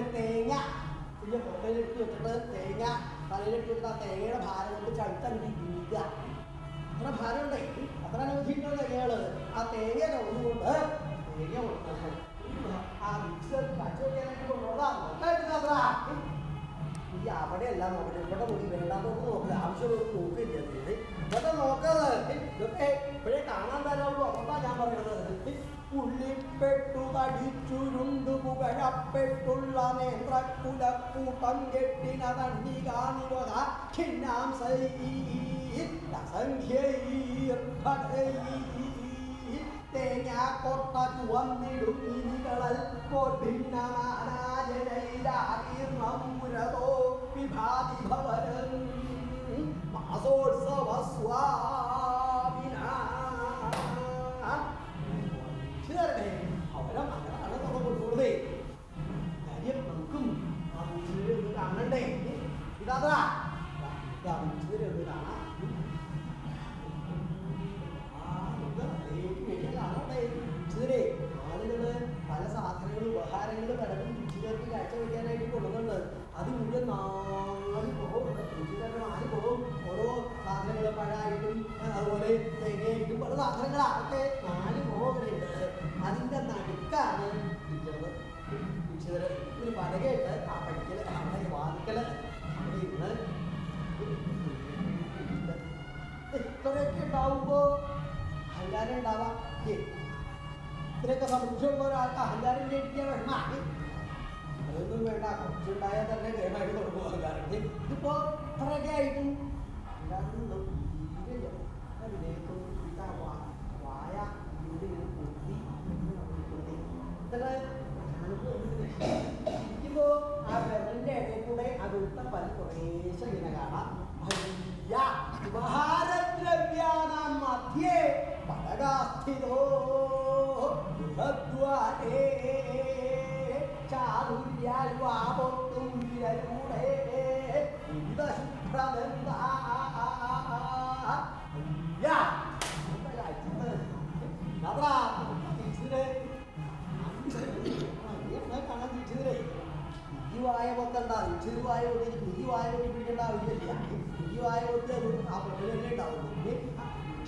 പിന്നെ തേങ്ങ പിന്നെ പൊട്ടയിലിട്ട് വെച്ചിട്ട് തേങ്ങ തലയിലിട്ട് വെച്ചിട്ട് ആ തേങ്ങയുടെ ഭാരം കൊണ്ട് ചടുത്തങ്ങി ഇല്ല അത്ര ഭാരം ഉണ്ടേ അത്ര അനുവദിച്ചിട്ടോ തേങ്ങകൾ ആ തേങ്ങ കൊണ്ടുകൊണ്ട് തേങ്ങ കൊടുക്കണം. ആ മിക്സർ കച്ചു ഈ അവിടെ അല്ല നോക്കട്ടെ. ഇവിടെ നോക്കി വേണ്ടാന്ന് നോക്കുക ആവശ്യമൊന്നും നോക്കില്ല ഇതൊക്കെ നോക്കാതെ ഇതൊക്കെ ഇപ്പോഴേ കാണാൻ തരാവുള്ളൂ അമ്മ ഞാൻ പറയുന്നത്. ഉള്ളിപ്പെട്ടു തടിച്ചുരുണ്ടു പുകഴപ്പെട്ടുള്ള നേത്രക്കുലക്കൂട്ടം കെട്ടിന തണ്ണികാണിവത ഖിന്നാം തേങ്ങാക്കൊട്ട ചുവന്നിടുങ്ങിനികളൽ കൊടിനാരാജനയിലാകീർണമുരതോ വിഭാതി ഭവനം മാസോത്സവ സ്വാമി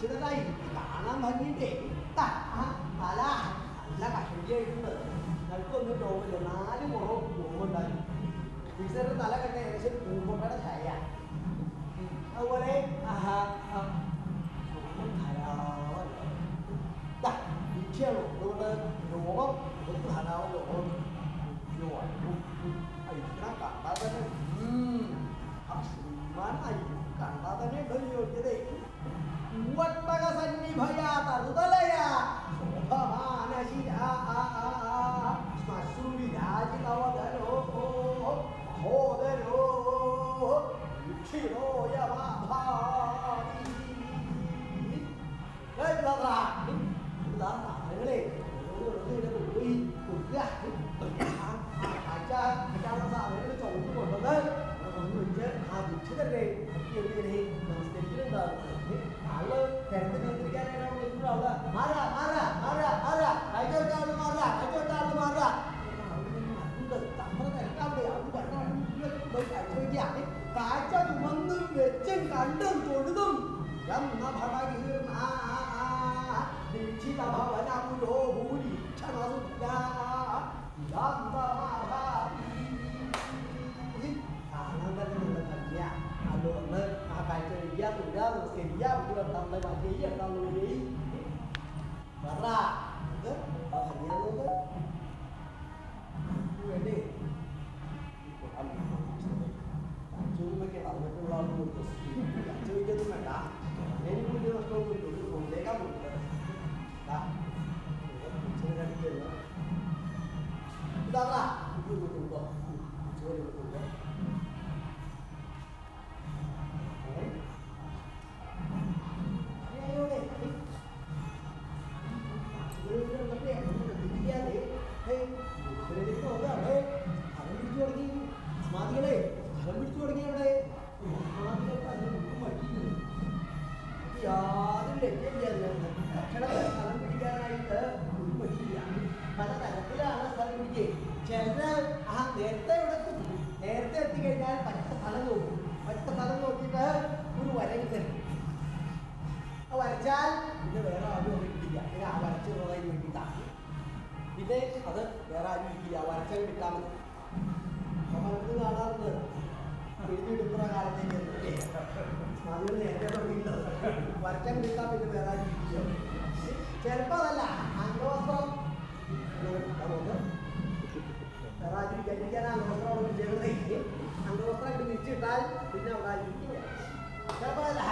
to the left. ആരംഭിക്കും അതിന് നേരത്തെ തുടങ്ങിയിട്ടോ വർഷം കിട്ടാൻ പിന്നെ വേറെ ഇരിക്കും ചിലപ്പോൾ അതല്ല അംഗവസ്ത്രം നമുക്ക് വേറെ ആരും ജനിക്കാൻ അംഗവസ്ത്രമാണ് വിജയം അംഗവസ്ത്രം ഇട്ട് തിരിച്ചിട്ടാൽ പിന്നെ അവിടെ ആയിരിക്കില്ല അതല്ല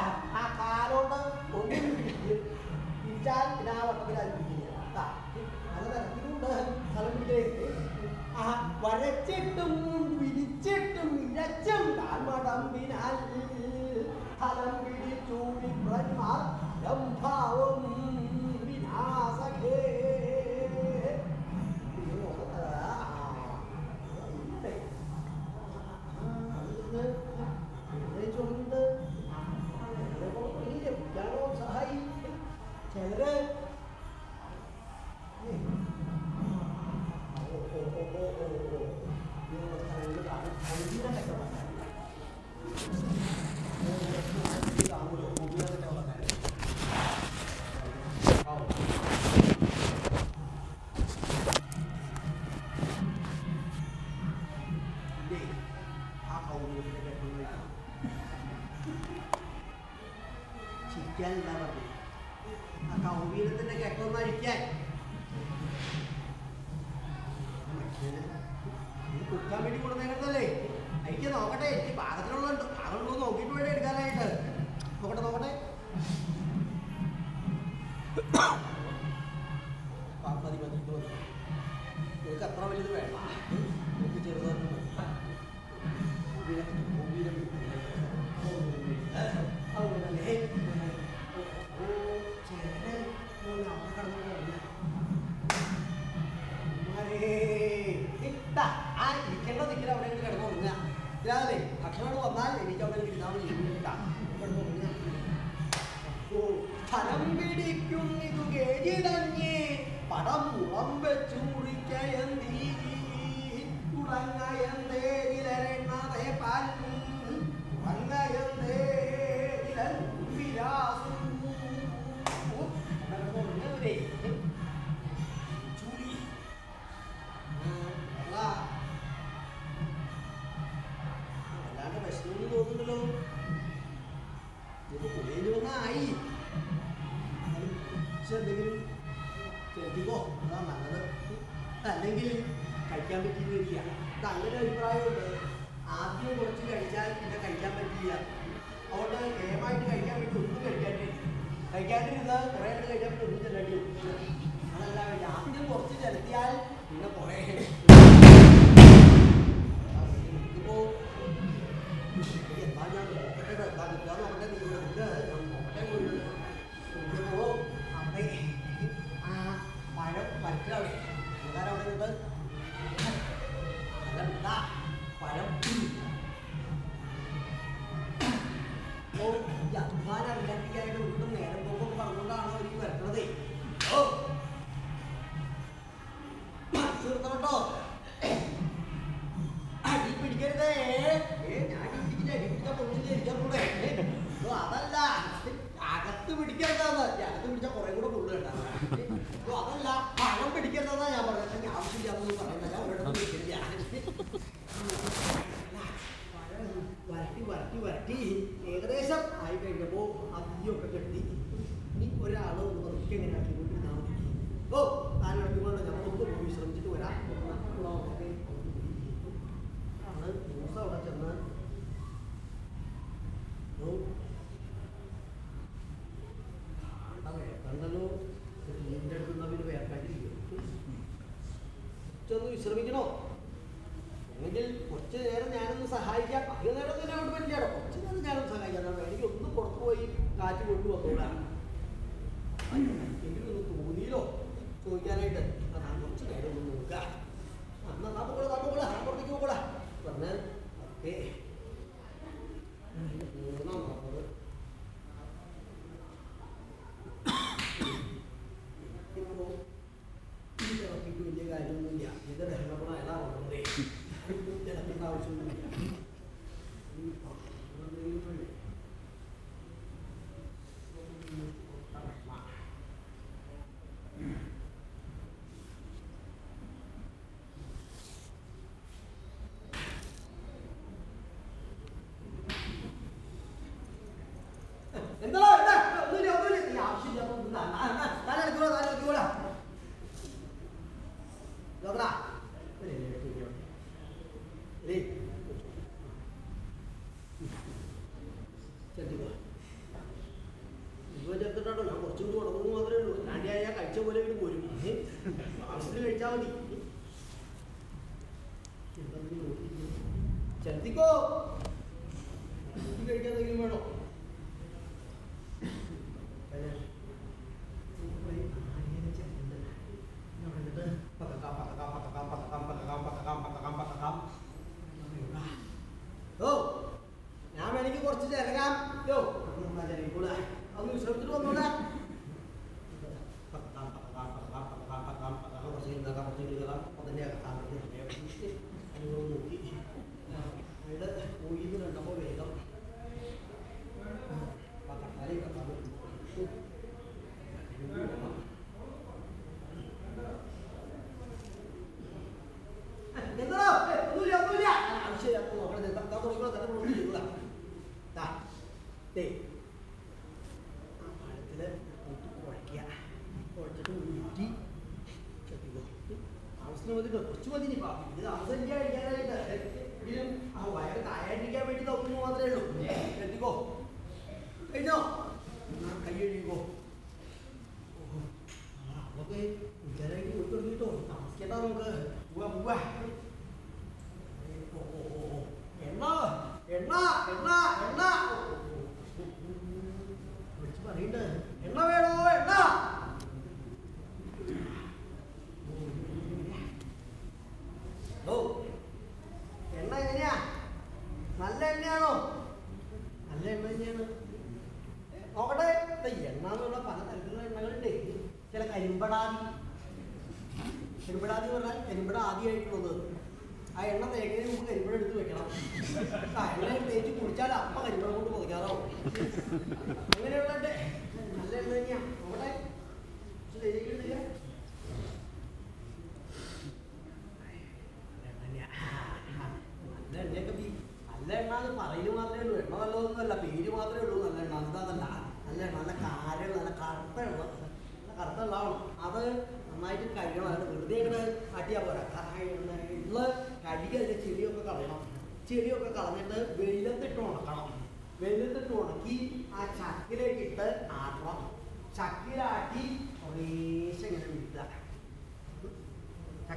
അല്ലാണ്ട് ഞാൻ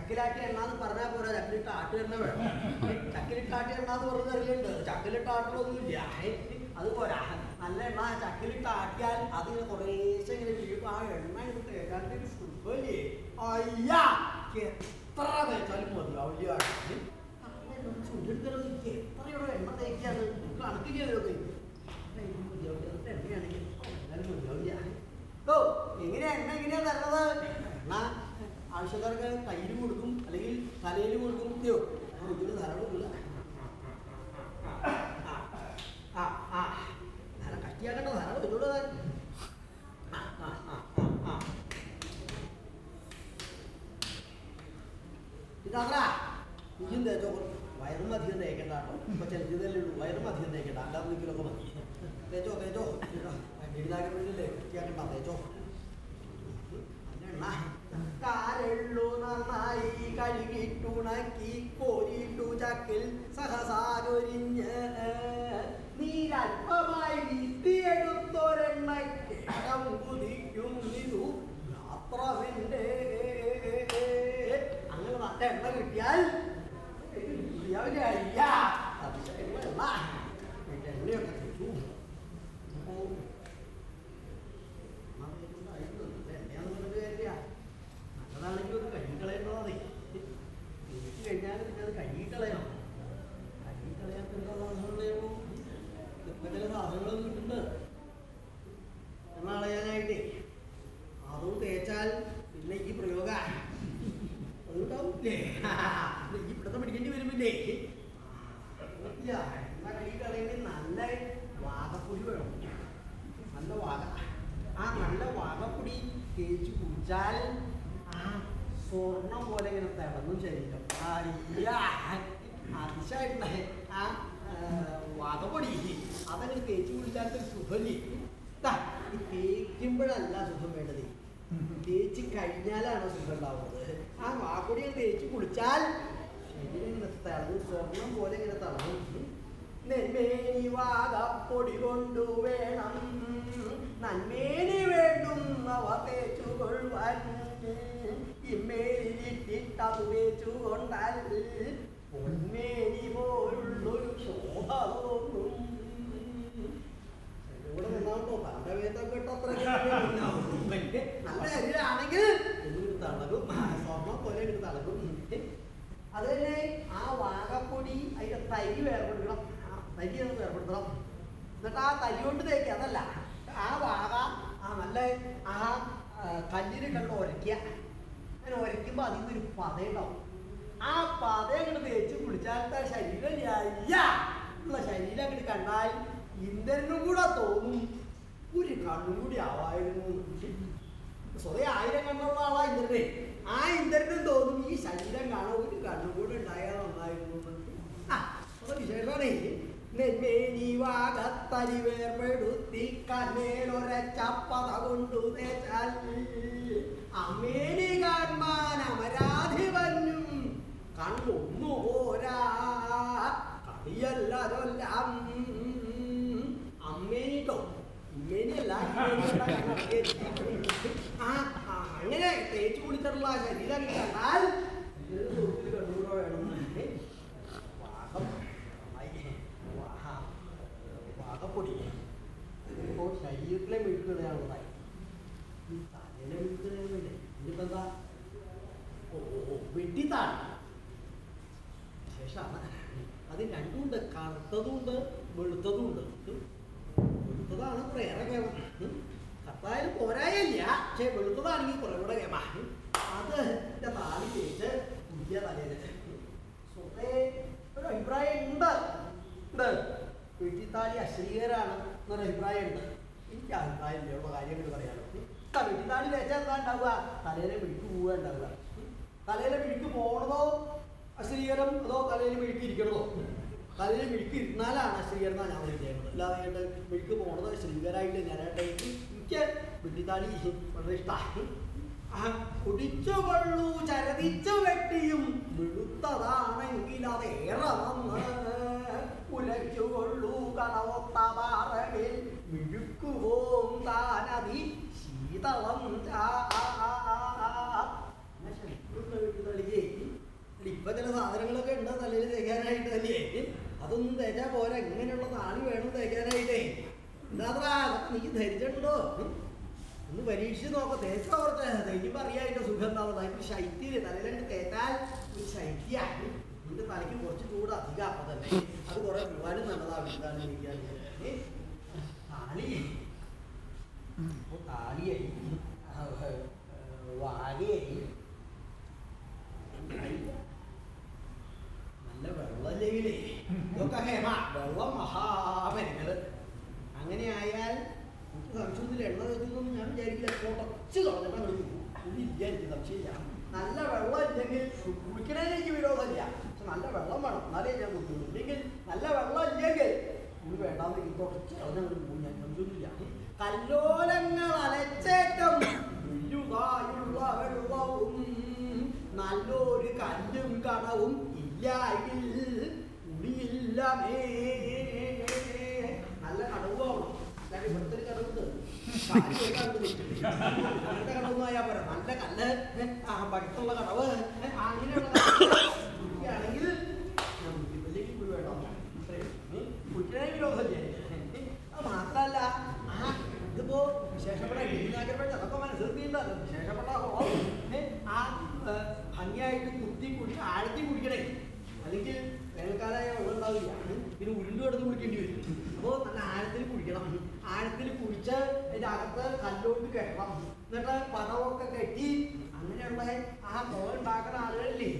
ചക്കിലാട്ടി എണ്ണ എന്ന് പറഞ്ഞാൽ പോരാ ചക്കിലിട്ട് ആട്ടി എണ്ണ വേണം. ചക്കിലിട്ടാട്ടി എണ്ണ എന്ന് പറഞ്ഞത് അറിയുന്നുണ്ട് ചക്കിലിട്ട് അത് പോരാ. നല്ല എണ്ണ. ചക്കിലിട്ട് ആട്ടിയാൽ ഇങ്ങനെ കുറേശ്ശെ ഇങ്ങനെ വീഴും ആ എണ്ണ സുഖമില്ലേ? അയ്യാ! എത്ര തേച്ചാലും മതിയാവില്ല ചുണ്ടെടുക്കരുത് എത്രയോടെ എണ്ണ തേക്കാണ് കണക്കില്ല ഓ എങ്ങനെയാ എണ്ണ എങ്ങനെയാ തരണത് എണ്ണ ആവശ്യക്കാർക്ക് കയ്യിൽ കൊടുക്കും അല്ലെങ്കിൽ തലയിൽ കൊടുക്കും ഇല്ലയോ ഇതിന് ധാരാളം ഇല്ല ആ ആ ധാരാളം കട്ടിയാക്കണ്ട ധാരാളം ഇതിലൂടെ ഇതാ തേച്ചോ. വയറും അധികം തേക്കണ്ട കേട്ടോ. ഇപ്പൊ ചെറുതല്ലേ ഉള്ളൂ. വയറും അധികം തേക്കണ്ട. അല്ലാതെ നിൽക്കലൊക്കെ മതി. തേച്ചോ തേച്ചോ. എഴുതാക്കണ്ടല്ലേ വൃത്തിയാക്കണ്ട തേച്ചോ. എണ്ണ കാരെള്ളു നന്നായി കഴുകിട്ടുണക്കി കോരിട്ടു ചക്കിൽ സഹസാരൊരിഞ്ഞ്. നീരൽപമായി വിത്തിയെടുത്തൊരെണ്ണയ്ക്ക് അകം കുതിക്കും ഇതു മാത്രമെന്റെ അങ്ങനെ നല്ല എണ്ണ കിട്ടിയാൽ എണ്ണയൊക്കെ തേച്ചു അപ്പോ നല്ലതാണെങ്കിൽ ഒന്ന് കഴുകിക്കളയേണ്ടതാ തിരിച്ചു കഴിഞ്ഞാൽ പിന്നെ അത് കഴുകിക്കളയണം കഴുകിക്കളയാത്തുള്ളതാണോ ഇപ്പൊ ചില സാധനങ്ങളൊന്നും കിട്ടുന്നുണ്ട് എണ്ണ കളയാനായിട്ടേ. അതും തേച്ചാൽ പിന്നെ ഈ പ്രയോഗ. അതുണ്ടാവില്ലേ? *laughs* ഇവിടുത്തെ പിടിക്കേണ്ടി വരുമില്ലേ? ഇല്ല എണ്ണ കഴുകിക്കളയെങ്കിൽ നല്ല വാകപ്പൊടി വേണം. നല്ല വാക ആ നല്ല വാകപ്പൊടി തേച്ച് കുടിച്ചാൽ സ്വർണം പോലെ ഇങ്ങനെ തിളങ്ങും ശരീരം. അതിശായിട്ടുള്ള ആ വാകപ്പൊടി അതങ്ങനെ തേച്ച് കുടിച്ചാൽ ഒരു സുഖമില്ലേ? തേക്കുമ്പോഴല്ല സുഖം വേണ്ടത്. തേച്ച് കഴിഞ്ഞാലാണ് സുഖം ഉണ്ടാവുന്നത് ആ വാക്കൊടി തേച്ച് കുളിച്ചാൽ ശരീരം ഇങ്ങനെ തിളങ്ങും സ്വർണം പോലെ ഇങ്ങനെ തിളങ്ങും. നെന്മേനി വാകപ്പൊടി കൊണ്ടു വേണം. നന്മേനി വേണ്ടുന്നവ തേച്ചു കൊള്ളുവാൻ ഇമ്മേനിട്ടത് തേച്ചു കൊണ്ടാൽ പൊന്മേനി പോലുള്ളൊരു ശോഭ തോന്നും ഇവിടെ നിന്നാട്ടോ അത്ര നല്ല എന്നിട്ട് തളകും സ്വർണം പോലെ ഇട്ട് തളകും. അത് തന്നെ ആ വാകപ്പൊടി അതിന്റെ തരി വേർപെടുത്തണം. തരി ഒന്ന് വേർപെടുത്തണം. എന്നിട്ട് ആ തരി കൊണ്ട് തേക്കുക അതല്ല. ആ വാക ആ നല്ല ആ കണ്ട് ഉരയ്ക്കുക അങ്ങനെ ഉരയ്ക്കുമ്പോൾ അതിൽ നിന്നൊരു പതയുണ്ടാവും. ആ പത അങ്ങോട്ട് തേച്ച് കുളിച്ചാലത്തെ ശരീരം അയ്യ ഉള്ള ശരീരം അങ്ങോട്ട് കണ്ടാൽ ഇന്ദ്രനും കൂടെ തോന്നും. ഒരു കണ്ണും കൂടി ആവായിരുന്നു സ്വതേ ആയിരം കണ്ണുള്ള ആളാ ഇന്ദ്രനെ. ആ ഇന്ദ്രനും തോന്നും ഈ ശരീരം കാണാൻ ഒരു കണ്ണും കൂടെ ഉണ്ടായാൽ നന്നായിരുന്നു. ആ കൊണ്ടു തേച്ചാൽ അമ്മേനി കാൺമാൻ അമരാധിപനും കണ്ണൊന്നു പോരാ കളിയല്ല ചൊല്ലാം അമ്മേനിട്ടോ ഇമ്മേനിയല്ല. ആ അങ്ങനെ തേച്ച് കുടിച്ചിട്ടുള്ള ശരീരം കണ്ടാൽ കണ്ടുകൂടെ വേണം. വാഹപ്പൊടി തലയിലെ ഓ വെട്ടിത്താണ് ശേഷമാണ് അത് രണ്ടുമുണ്ട്. കറുത്തതുണ്ട് വെളുത്തതുണ്ട് ഉണ്ട് വെളുത്തതാണ് കുറേയേറെ കേമം. കറുത്തായാലും പോരായല്ല. പക്ഷെ വെളുത്തതാണെങ്കിൽ കുറെ കൂടെ കേമ. അത് എന്റെ താലി തേച്ച് പുതിയ സ്വതേ ഒരു അഭിപ്രായം ഉണ്ട്. ഉണ്ട്. വീട്ടിത്താലി അശ്ലീകരാണ് എന്നൊരു അഭിപ്രായം ഉണ്ട്. എനിക്ക് അഭിപ്രായം ഇല്ല. ഉള്ള കാര്യങ്ങൾ പറയാലോ വീട്ടിത്താലി തേച്ചാൽ എന്താ ഉണ്ടാവുക തലയിലെ പിടിക്ക് പോവുക ഉണ്ടാവുക. തലയിലെ പിടിക്ക് പോകണതോ അശ്രീകരം അതോ തലയിൽ മിഴുക്കി ഇരിക്കണതോ? തലയിൽ മിഴുക്ക് ഇരുന്നാലാണ് അശ്രീകരം എന്നാണ് ഞാൻ വിളിക്കുന്നത്. അല്ലാതെ മിഴുക്ക് പോകണത് ശ്രീകരായിട്ട് ഞാനായിട്ട് എനിക്ക് വെട്ടിത്താലി വളരെ ഇഷ്ടമാണ് കുടിച്ചു കൊള്ളു ചരതിച്ചു വെട്ടിയും വെളുത്തതാണെങ്കിൽ അതേറെ കൊള്ളു കടവൊത്ത കണവൊത്തമാറവിൽ മിഴുക്കുപോം താനതി. ശീതളം ഇപ്പൊ ചില സാധനങ്ങളൊക്കെ ഉണ്ട് തലയിൽ തേക്കാനായിട്ട് അല്ലേ അതൊന്നും തേച്ചാ പോരാ ഇങ്ങനെയുള്ള താളി വേണം തേക്കാനായിട്ടേ എന്താ നീ ധരിച്ചിട്ടുണ്ടോ ഒന്ന് പരീക്ഷിച്ച് നോക്കാം തേച്ചാ കുറച്ച് തേക്കുമ്പോ അറിയാം അതിന്റെ സുഖം എന്താണെന്ന് അതിന്റെ ശൈത്യം തലയിലങ്ങ് തേച്ചാൽ ഒരു ശൈത്യാണ് നിന്റെ തലയ്ക്ക് കുറച്ച് ചൂട് അധികം അപ്പൊ തന്നെ അത് കുറെ വിവാനും നല്ലതാണ് വീട്ടാൻ എനിക്കറിയാം താളി താലിയായി വാരിയായി നല്ല വെള്ളമില്ലെങ്കിലേ ഇതൊക്കെ ഹേമ വെള്ളം മഹാമരികൾ അങ്ങനെ ആയാൽ എനിക്ക് സംശയത്തിൽ എണ്ണ വെച്ചൊന്നും ഞാൻ വിചാരിക്കില്ല കുറച്ച് കളഞ്ഞിട്ട് അങ്ങോട്ട് പോകും എനിക്ക് സംശയമില്ല നല്ല വെള്ളം ഇല്ലെങ്കിൽ കുടിക്കണേന് എനിക്ക് വിരോധമില്ല പക്ഷെ നല്ല വെള്ളം വേണം എന്നാലേ ഞാൻ കുടിക്കുള്ളൂ ഇല്ലെങ്കിൽ നല്ല വെള്ളം ഇല്ലെങ്കിൽ ഇത് വേണ്ടാന്ന് എനിക്ക് കുറച്ച് കളഞ്ഞങ്ങോട്ട് സംശയമൊന്നുമില്ല കല്ലോലങ്ങൾ അലച്ചേറ്റം. വെള്ളവും നല്ലൊരു കല്ലും കണവും ഇല്ലായിൽ കുടിയില്ലമേ നല്ല കടവാണ് ഞാൻ ഇവിടുത്തെ ഒരു കടവുണ്ട്. അങ്ങനത്തെ കടവൊന്നും ആയാൽ പോരാ. നല്ല കല്ല്. ആ പടുത്തുള്ള കടവ് അങ്ങനെയുള്ള കുടിക്കുകയാണെങ്കിൽ ഞാൻ കുടിക്കും. ഇല്ലെങ്കിൽ കുടി വേണ്ട. ഇത്രയും. ഏ, കുടിക്കണേ വിരോധമില്ലേ? അത് മാത്രല്ല ആ ഇതിപ്പോ വിശേഷപ്പെട്ട ഗിരിനാഗരപ്പെട്ട അതൊക്കെ മനസ്സിലുണ്ടല്ലോ വിശേഷപ്പെട്ട ആ ഭംഗിയായിട്ട് കുത്തി കുടി ആഴത്തി കുടിക്കണേ അല്ലെങ്കിൽ വേനൽക്കാലമായ വെള്ളം ഉണ്ടാവില്ല. പിന്നെ ഉരുണ്ടു കിടന്ന് കുടിക്കേണ്ടി വരും. അപ്പോൾ നല്ല ആഴത്തിൽ കുടിക്കണം ആഴത്തിൽ കുടിച്ച് അതിന്റെ അകത്ത് കല്ലോട്ട് കെട്ടണം. എന്നിട്ട് പദമൊക്കെ കെട്ടി അങ്ങനെയുള്ള ആ കുളം ഉണ്ടാക്കുന്ന ആളുകളില്ലേ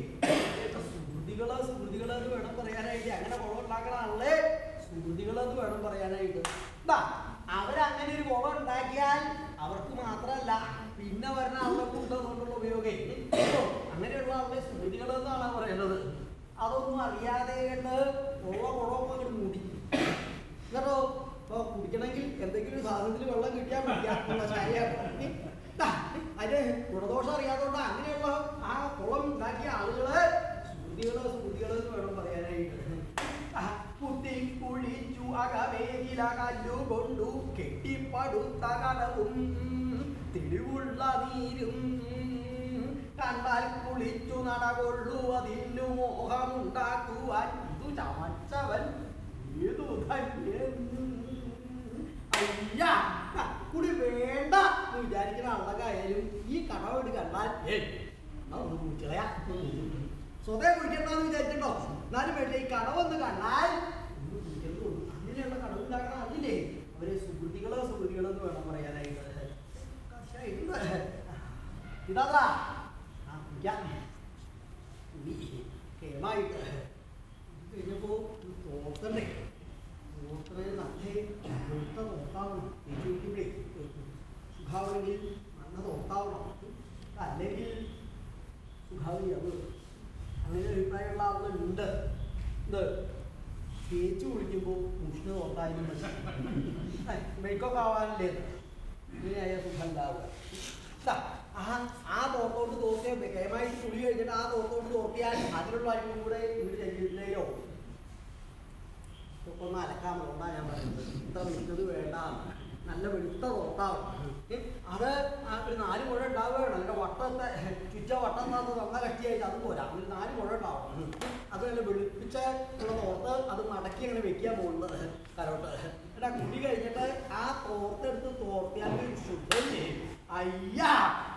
സുഹൃതികൾ എന്ന് വേണം പറയാനായിട്ട്. അങ്ങനെ കുളം ഉണ്ടാക്കുന്ന ആളെ സുഹൃതികൾ എന്ന് വേണം പറയാനായിട്ട്. അവരങ്ങനെ ഒരു കുളം ഉണ്ടാക്കിയാൽ അവർക്ക് മാത്രമല്ല പിന്നെ വരുന്ന അവർക്ക് ഉണ്ട് അതുകൊണ്ടുള്ള ഉപയോഗം. അങ്ങനെയുള്ള അവരുടെ സ്മൃതികൾ എന്നാണ് പറയുന്നത്. അതൊന്നും അറിയാതെ കണ്ട് ഉള്ള കുളമൊക്കെ അങ്ങോട്ട് മൂടി. എന്നിട്ടോ ഇപ്പൊ കുടിക്കണമെങ്കിൽ എന്തെങ്കിലും സാധനത്തിൽ വെള്ളം കിട്ടിയാൽ കുടിക്കാനുള്ള ശാരിയാണ് അതിന്റെ ഗുണദോഷം അറിയാത്തതുകൊണ്ട് അങ്ങനെയുള്ള ആ കുളം ഉണ്ടാക്കിയ ആളുകൾ സ്മൃതികൾ സ്മൃതികൾ എന്ന് വേണം പറയാനായിട്ട്. കുത്തി കുഴിച്ചു അകവേദില കല്ലുകൊണ്ടു കെട്ടിപ്പടുത്ത കടവും തെളിവുള്ള നീരും കണ്ടാൽ കുളിച്ചു നടകൊള്ളു അതിനു മോഹമുണ്ടാക്കുവാൻ. ഇതു ചമച്ചവൻ ഏതു അയ്യ കുടി വേണ്ട എന്ന് വിചാരിക്കുന്ന ആളുകളായാലും ഈ കടവെട് കണ്ടാൽ എന്നാ ഒന്ന് കുടിക്കളയാ സ്വതേ കുടിക്കണ്ടെന്ന് വിചാരിച്ചിട്ടോ എന്നാലും വേണ്ട ഈ കടവൊന്ന് കണ്ടാൽ. അങ്ങനെയുള്ള കടവുണ്ടാക്കണ അതില്ലേ അവരെ സുഹൃത്തികളോ സുഹൃത്തികളോ എന്ന് വേണം പറയാനായിട്ട്. ഇതാ അല്ലെങ്കിൽ സുഖാവി അത് അങ്ങനെ അഭിപ്രായമുള്ള ആളുകളുണ്ട്. ഇത് തേച്ച് കുളിക്കുമ്പോൾ തോർത്തായാലും മതി. മേക്കൊക്കെ ആവാനല്ലേ ഇങ്ങനെയായ സുഖം ഉണ്ടാവുക. ആ ആ തോർത്തോട്ട് തോർത്തിയ കേമായിട്ട് കുളി കഴിഞ്ഞിട്ട് ആ തോർത്തോട്ട് തോർത്തിയാൽ അതിലുള്ള അരിവും കൂടെ ഇവിടെ ശരീരത്തിലേക്കോ ഇതൊക്കെ ഒന്ന് അലക്കാൻ പോകണ്ട ഞാൻ പറയുന്നത്. ഇത്ര മിക്കത് വേണ്ട നല്ല വെളുത്ത തോട്ടാവും. അത് ആ ഒരു നാല് മുഴ ഉണ്ടാവുകയാണ്. അതിന്റെ വട്ടത്തെ ചുറ്റ വട്ടം തന്നത് തന്ന കട്ടിയായിട്ട് അത് പോരാ. ഒരു നാല് മുഴ ഉണ്ടാവും. അത് നല്ല വെളുപ്പിച്ച ഉള്ള തോർത്ത് അത് മടക്കി അങ്ങനെ വെക്കാൻ പോകുന്നത് കരോട്ട്. എടാ കുടി കഴിഞ്ഞിട്ട് ആ തോർത്തെടുത്ത് തോർത്തിയാൽ ശുദ്ധം ശുദ്ധല്ലേ അയ്യാ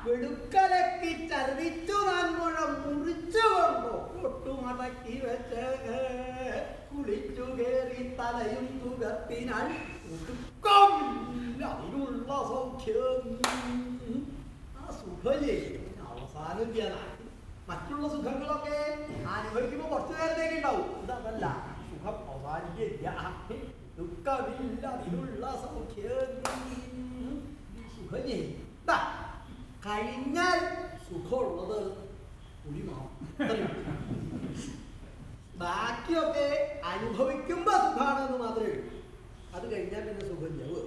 വെടുക്കലക്കി ചരിച്ചു നാൻമുഴം മുറിച്ചു കൊണ്ടോ ഒട്ടു മടക്കി വെച്ച് കുളിച്ചു കേറി തലയും തുകത്തിനാൽ ഒടുക്കമില്ല അതിനുള്ള സൗഖ്യം. ആ സുഖല്ലേ? അവസാനം ചെയ്യാനായി മറ്റുള്ള സുഖങ്ങളൊക്കെ അനുഭവിക്കുമ്പോൾ കുറച്ചു നേരത്തേക്ക് ഉണ്ടാവും. ഇതല്ല സുഖം അവസാനിക്കില്ല. ദുഃഖമില്ല അതിനുള്ള സൗഖ്യം. സുഖം ചെയ്യും കഴിഞ്ഞാൽ സുഖമുള്ളത് ബാക്കിയൊക്കെ അനുഭവിക്കുമ്പോ സുഖാണെന്ന് മാത്രമേ ഉള്ളൂ. അത് കഴിഞ്ഞാൽ പിന്നെ സുഖം സുഖമില്ല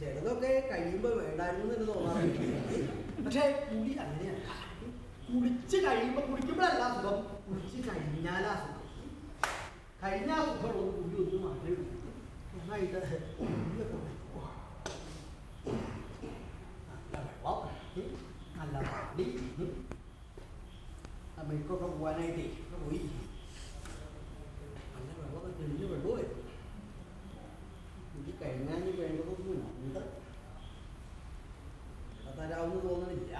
ചിലതൊക്കെ കഴിയുമ്പോൾ വേണ്ടായിരുന്നു എന്ന് തോന്നാറുണ്ട്. പക്ഷേ കുടി അങ്ങനെയല്ല. കുടിച്ച് കഴിയുമ്പോൾ കുടിക്കുമ്പോഴല്ല സുഖം. കുടിച്ച് കഴിഞ്ഞാലാ സുഖം. കഴിഞ്ഞാൽ സുഖമുള്ളത് കുടി ഒന്നും മാത്രമേ ഉള്ളൂ. നന്നായിട്ട് ഉള്ളിലൊക്കെ വെക്കുക. നല്ല വെള്ളം ഉം. നല്ല പാടി മെഴുക്കൊക്കെ പോകാനായിട്ടേ ഒക്കെ പോയി നല്ല വെള്ളമൊക്കെ തെളിഞ്ഞ വെള്ളമായിരുന്നു ഇത് കഴിഞ്ഞാൽ വേണ്ടതൊന്നുമില്ല തരാമെന്ന് തോന്നുന്നില്ല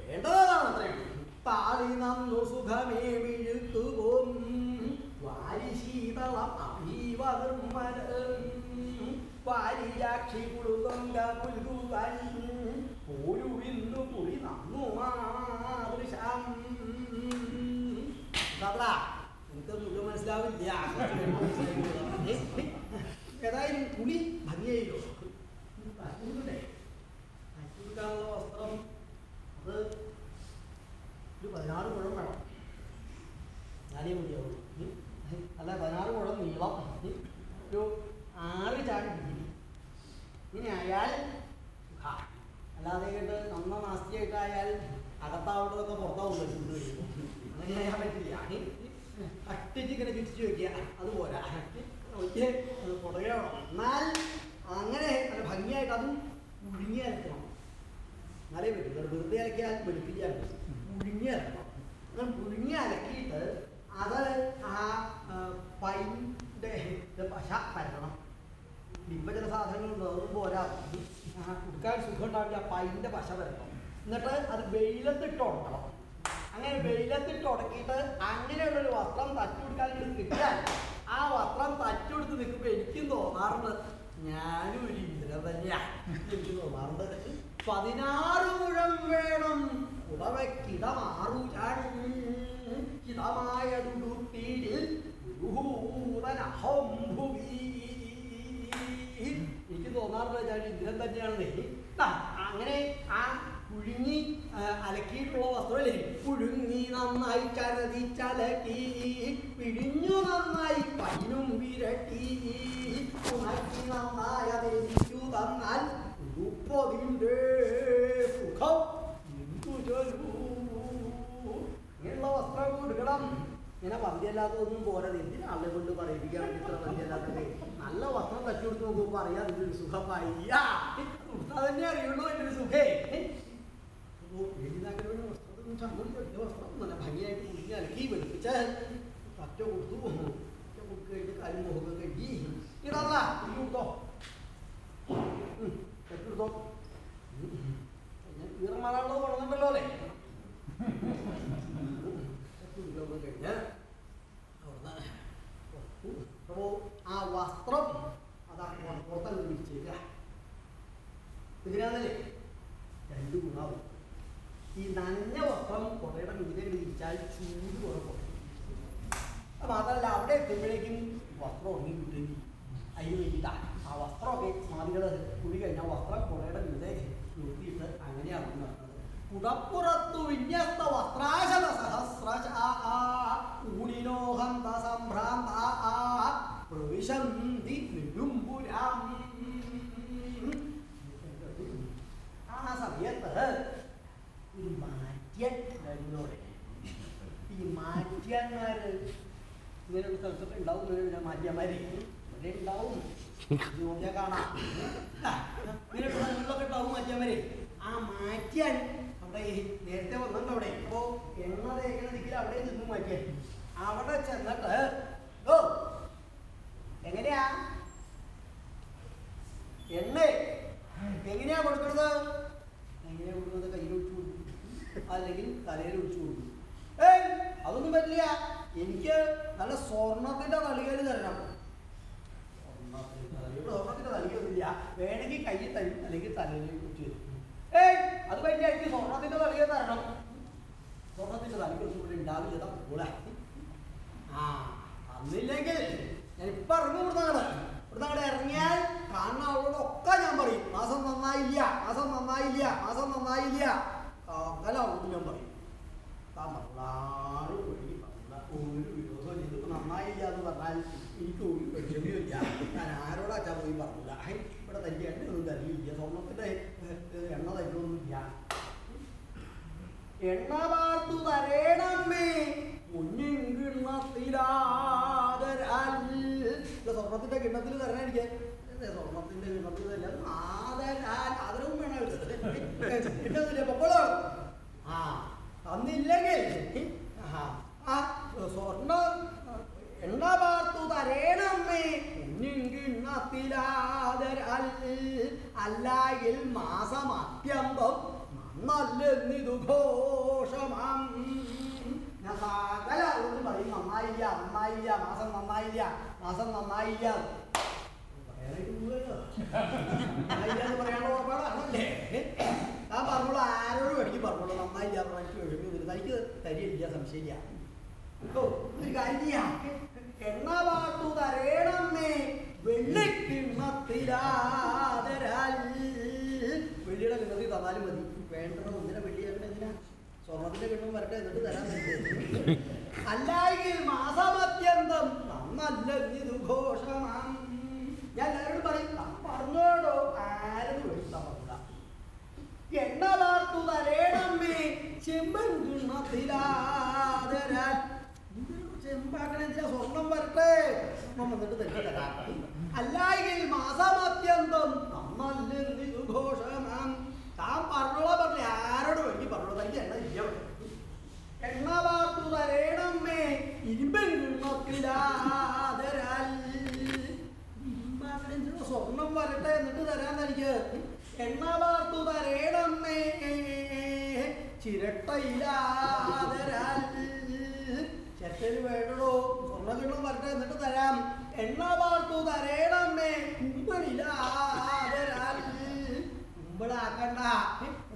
വേണ്ടതാണ് അത്രയും താളി നന്നു സുഖമേ വിഴുത്തുപോം വാരി ശീതളം അഭീവ നിർമ്മലം വാരിയാക്ഷി കുളുകൊങ്ക പുൽകുവാൻ പോരുവിന്നു കുളി നന്നു മാതൃശാം എന്താ എനിക്ക് മുഴുവൻ മനസ്സിലാവില്ല. *laughs* ഏതായാലും കുളി ഭംഗിയായില്ലോ. അച്ഛനുള്ള വസ്ത്രം. അത് ഒരു പതിനാറ് മുഴം വേണം. ഞാനേ മതിയാവുള്ളൂ അല്ല പതിനാറ് മുഴം നീളം. ഒരു ആറ് ചാടി ഇങ്ങനെ ആയാൽ അല്ലാതെ കേട്ട് നന്ന നാസ്തിയായിട്ടായാൽ അകത്താവട്ടതൊക്കെ പുറത്താവുമല്ലോ ചൂട് കഴിയുമ്പോൾ അങ്ങനെ ചെയ്യാൻ പറ്റില്ല. കട്ടിച്ച് ഇങ്ങനെ തിരിച്ചു വെക്കുക. അതുപോലെ ഒറ്റ പുറകെയാവണം എന്നാൽ അങ്ങനെ നല്ല ഭംഗിയായിട്ട് അതും മുഴുങ്ങി അരക്കണം എന്നാലേ പറ്റും. വെറുതെ അലക്കിയാൽ വെളുപ്പിക്കാൻ മുഴുങ്ങി അരക്കണം അങ്ങനെ മുഴുങ്ങി അലക്കിയിട്ട് അത് ആ പൈന്റെ പശ പരക്കണം ഇപ്പം ചില സാധനങ്ങളുണ്ട് അതൊന്നും പോരാ. ആ, ഉടുക്കാൻ സുഖം ഉണ്ടാവില്ല പൈന്റെ പശ വരണം എന്നിട്ട് അത് വെയിലത്തിട്ട് ഉടക്കണം അങ്ങനെ വെയിലത്തിട്ട് ഉടക്കിയിട്ട് അങ്ങനെയുള്ളൊരു വസ്ത്രം തച്ചു കൊടുക്കാൻ കിട്ടിയാൽ ആ വസ്ത്രം തച്ചു കൊടുത്ത് നിൽക്കുമ്പോൾ എനിക്കും തോന്നാറുണ്ട് ഞാനും ഒരു ഇന്ദ്രൻ തന്നെയാ. എനിക്ക് തോന്നാറുണ്ട് പതിനാറ് മുഴം വേണം. ഉടവക്കിടമാറു എനിക്ക് തോന്നാറുള്ള ഞാൻ ഇന്ദ്രൻ തന്നെയാണെന്നേ. അങ്ങനെ ആ പുഴുങ്ങി അലക്കിയിട്ടുള്ള വസ്ത്രമല്ലേ പുഴുങ്ങി നന്നായി ചരതി ചലക്കി പിഴിഞ്ഞു നന്നായി പൈനും വിരട്ടി ഉണക്കി നന്നായി അതെനിക്കു തന്നാൽ ഉടുപ്പതിന്റെ സുഖം. എന്തു ചൊല്ലൂ ഇങ്ങനെയുള്ള വസ്ത്രം കൊടുക്കണം. ഇങ്ങനെ വന്ധ്യല്ലാത്തതൊന്നും പോരാ. എന്തിനാ ആളെ കൊണ്ട് പറയിപ്പിക്കാൻ വേണ്ടി വന്ധ്യല്ലാത്തത്? നല്ല വസ്ത്രം തച്ചു കൊടുത്ത് നോക്കുമ്പോൾ അറിയാം സുഖമായിട്ടൊരു സുഖമായി സുഖേ എഴുതാക്കരുടെ വസ്ത്രത്തിന് ചമ്മൽ വസ്ത്രം ഭംഗിയായിട്ട് കുടിഞ്ഞ് അലക്കി വെളുപ്പിച്ച് പറ്റ കൊടുത്തു കഴിഞ്ഞ് കാലും മുഖമൊക്കെ കഴുകി. ഇടാ ഈ കൊടുത്തോ തെറ്റെടുത്തോ ഞാൻ ഈറമാറാനുള്ളത് കൊണ്ടുണ്ടല്ലോ അല്ലേ? *laughs* കഴിഞ്ഞ് അവിടുന്ന് അപ്പോൾ ആ വസ്ത്രം അതാ പുറത്തങ്ങ് വിരിച്ചില്ല ഇതിനകത്തല്ലേ രണ്ട് ഗുണാവും. ഈ നനഞ്ഞ വസ്ത്രം കുറേയുടെ മീതെ വിരിച്ചാൽ ചൂട് കുറവ് മാത്രമല്ല അവിടെ എത്തുമ്പോഴേക്കും വസ്ത്രം ഉണങ്ങി കിട്ടുകയും അതിന് ആ വസ്ത്രമൊക്കെ സ്വാമികൾ കുടി കഴിഞ്ഞാൽ വസ്ത്രം കുറേയുടെ മീതെ നിർത്തിയിട്ട് അങ്ങനെയാണ് കുടപ്പുറത്തു വിന്യസ്ത വസ്ത്രാശത സഹസ്ര ഊണിനോഹന്ത സംഭ്രാന്ത പ്രവിശന്തി നെടുമ്പുരാം. ആ സമയത്ത് ഈ മാറ്റ്യൻ കഴിഞ്ഞോടെ ഈ മാറ്റ്യന്മാര് ഇങ്ങനെയുള്ള സ്ഥലത്തൊക്കെ ഉണ്ടാവും ഇങ്ങനെ മാറ്റ്യന്മാര്. ഇവിടെ ഉണ്ടാവും. നോക്കിയാൽ കാണാം. ആ, ഇങ്ങനെ സ്ഥലങ്ങളിലൊക്കെ ഉണ്ടാവും മാറ്റ്യന്മാര്. ആ മാറ്റ്യൻ അവിടെ ഈ നേരത്തെ വന്നിട്ടുണ്ട് അവിടെ. അപ്പോ എണ്ണ തേക്കുന്ന ദിക്കിൽ അവിടെ നിന്നു മാറ്റ്യൻ അവിടെ ചെന്നിട്ട് ഓ എങ്ങനെയാ? എണ്ണ എങ്ങനെയാ കൊടുക്കുന്നത് എങ്ങനെയാ കൊടുക്കുന്നത് കയ്യിൽ ഒഴിച്ചു കൊടുക്കും. അല്ലെങ്കിൽ തലയിൽ ഒഴിച്ചു കൊടുക്കും. ഏയ് അതൊന്നും പറ്റില്ല. എനിക്ക് നല്ല സ്വർണത്തിന്റെ തളികയിൽ തരണം. സ്വർണത്തിന്റെ തളികയൊന്നുമില്ല. വേണമെങ്കിൽ കയ്യിൽ തരും അല്ലെങ്കിൽ തലയിൽ ഏയ് അത് പറ്റില്ല എനിക്ക് സ്വർണത്തിന്റെ തളിക തരണം. സ്വർണത്തിന്റെ തളികൊന്നും ഇവിടെ ഉണ്ടാവില്ല കൂടെ ആ അന്നില്ലെങ്കിൽ ഞാൻ ഇപ്പൊ ഇറങ്ങും ഇവിടുന്ന് അങ്ങട്. ഇവിടുന്ന് അങ്ങട് ഇറങ്ങിയാൽ കാണുന്ന ആളോടൊക്കെ ഞാൻ പറയും മാസം നന്നായില്ല മാസം നന്നായില്ല മാസം നന്നായില്ല. കാലാവും ഞാൻ പറയും താൻ പറഞ്ഞാലും വഴി പറഞ്ഞ ഒരു വിരോധം ഇതിപ്പോ നന്നായില്ല എന്ന് പറഞ്ഞാൽ എനിക്ക് ഒരു വിഷമമില്ല ഞാൻ ആരോടാച്ചാ പോയി പറഞ്ഞില്ല ഇവിടെ തന്റെ ഒന്നും തരില്ല. സ്വർണത്തിന്റെ എണ്ണ തരുമൊന്നുമില്ല എണ്ണ പാർത്തു തരേണമ്മേ സ്വർണത്തിന്റെ കിണ്ണത്തിൽ തരണം എനിക്ക് സ്വർണത്തിന്റെ കിണ്ണത്തിൽ തരാം ആദരവും വേണം ആ തന്നില്ലെങ്കിൽ ആ, ആ സ്വർണ എണ്ണ പാർത്തു തരേണമ്മേ അല്ലായിൽ മാസം അത്യന്തം നല്ലെന്നിതു ഘോഷമാം. ഞാൻ സകല ഒന്നും പറയും നന്നായില്ല നന്നായില്ല മാസം നന്നായില്ല മാസം നന്നായില്ല. ഞാൻ പറഞ്ഞോളൂ ആരോടും എനിക്ക് പറഞ്ഞോളൂ നന്നായില്ല പറഞ്ഞാൽ എനിക്ക് വരും തനിക്ക് തരില്ല സംശയമില്ല. ഒരു കാര്യം ചെയ്യാം. എണ്ണ പാട്ടു തരേണമ്മേ വെള്ളിക്കിണ്ണത്തിലാതരാൽ വെള്ളിയുടെ കിണ്ണത്തിൽ തന്നാലും മതി. വേണ്ടത് ഒന്നിനെ വെള്ളിയാക്കണ എന്തിനാ? സ്വർണത്തിന്റെ കിണ്ണം വരട്ടെ എന്നിട്ട് തരാൻ അല്ലായെങ്കിൽ മാസമത്യന്തം നന്നല്ലു ഘോഷമാം ഞാൻ എല്ലാവരോടും പറയും "താൻ പറഞ്ഞോടോ ആരും എടുത്താ പറഞ്ഞ എണ്ണ വാർത്തു തരേണമ്മേ ചെമ്പൻ കിണ്ണത്തിലാതരാൻ ചെമ്പാക്കണ എന്തിനാ സ്വർണം വന്നിട്ട് തന്നെ തരാം അല്ലായെങ്കിൽ മാസമത്യന്തം ഘോഷമാം താൻ പറഞ്ഞോളാ പറഞ്ഞു ആരോട് വേണ്ടി പറഞ്ഞോളൂ. തനിക്ക് എണ്ണ ഇല്ല എണ്ണ വാർത്തു തരേണമ്മേ ഇരുമ്പൻ സ്വർണം വരട്ടെ എന്നിട്ട് തരാൻ തനിക്ക് എണ്ണ വാർത്തു തരേണമ്മേ ചിരട്ടയിലാതരാൽ. ചെറ്റൽ വേണ്ടടോ? പറഞ്ഞു വരട്ടെ എന്നിട്ട് തരാം. എണ്ണ വാർത്തു തരേണമ്മേ കുമ്പളിലാതരാൽ കുമ്പളാക്കണ്ട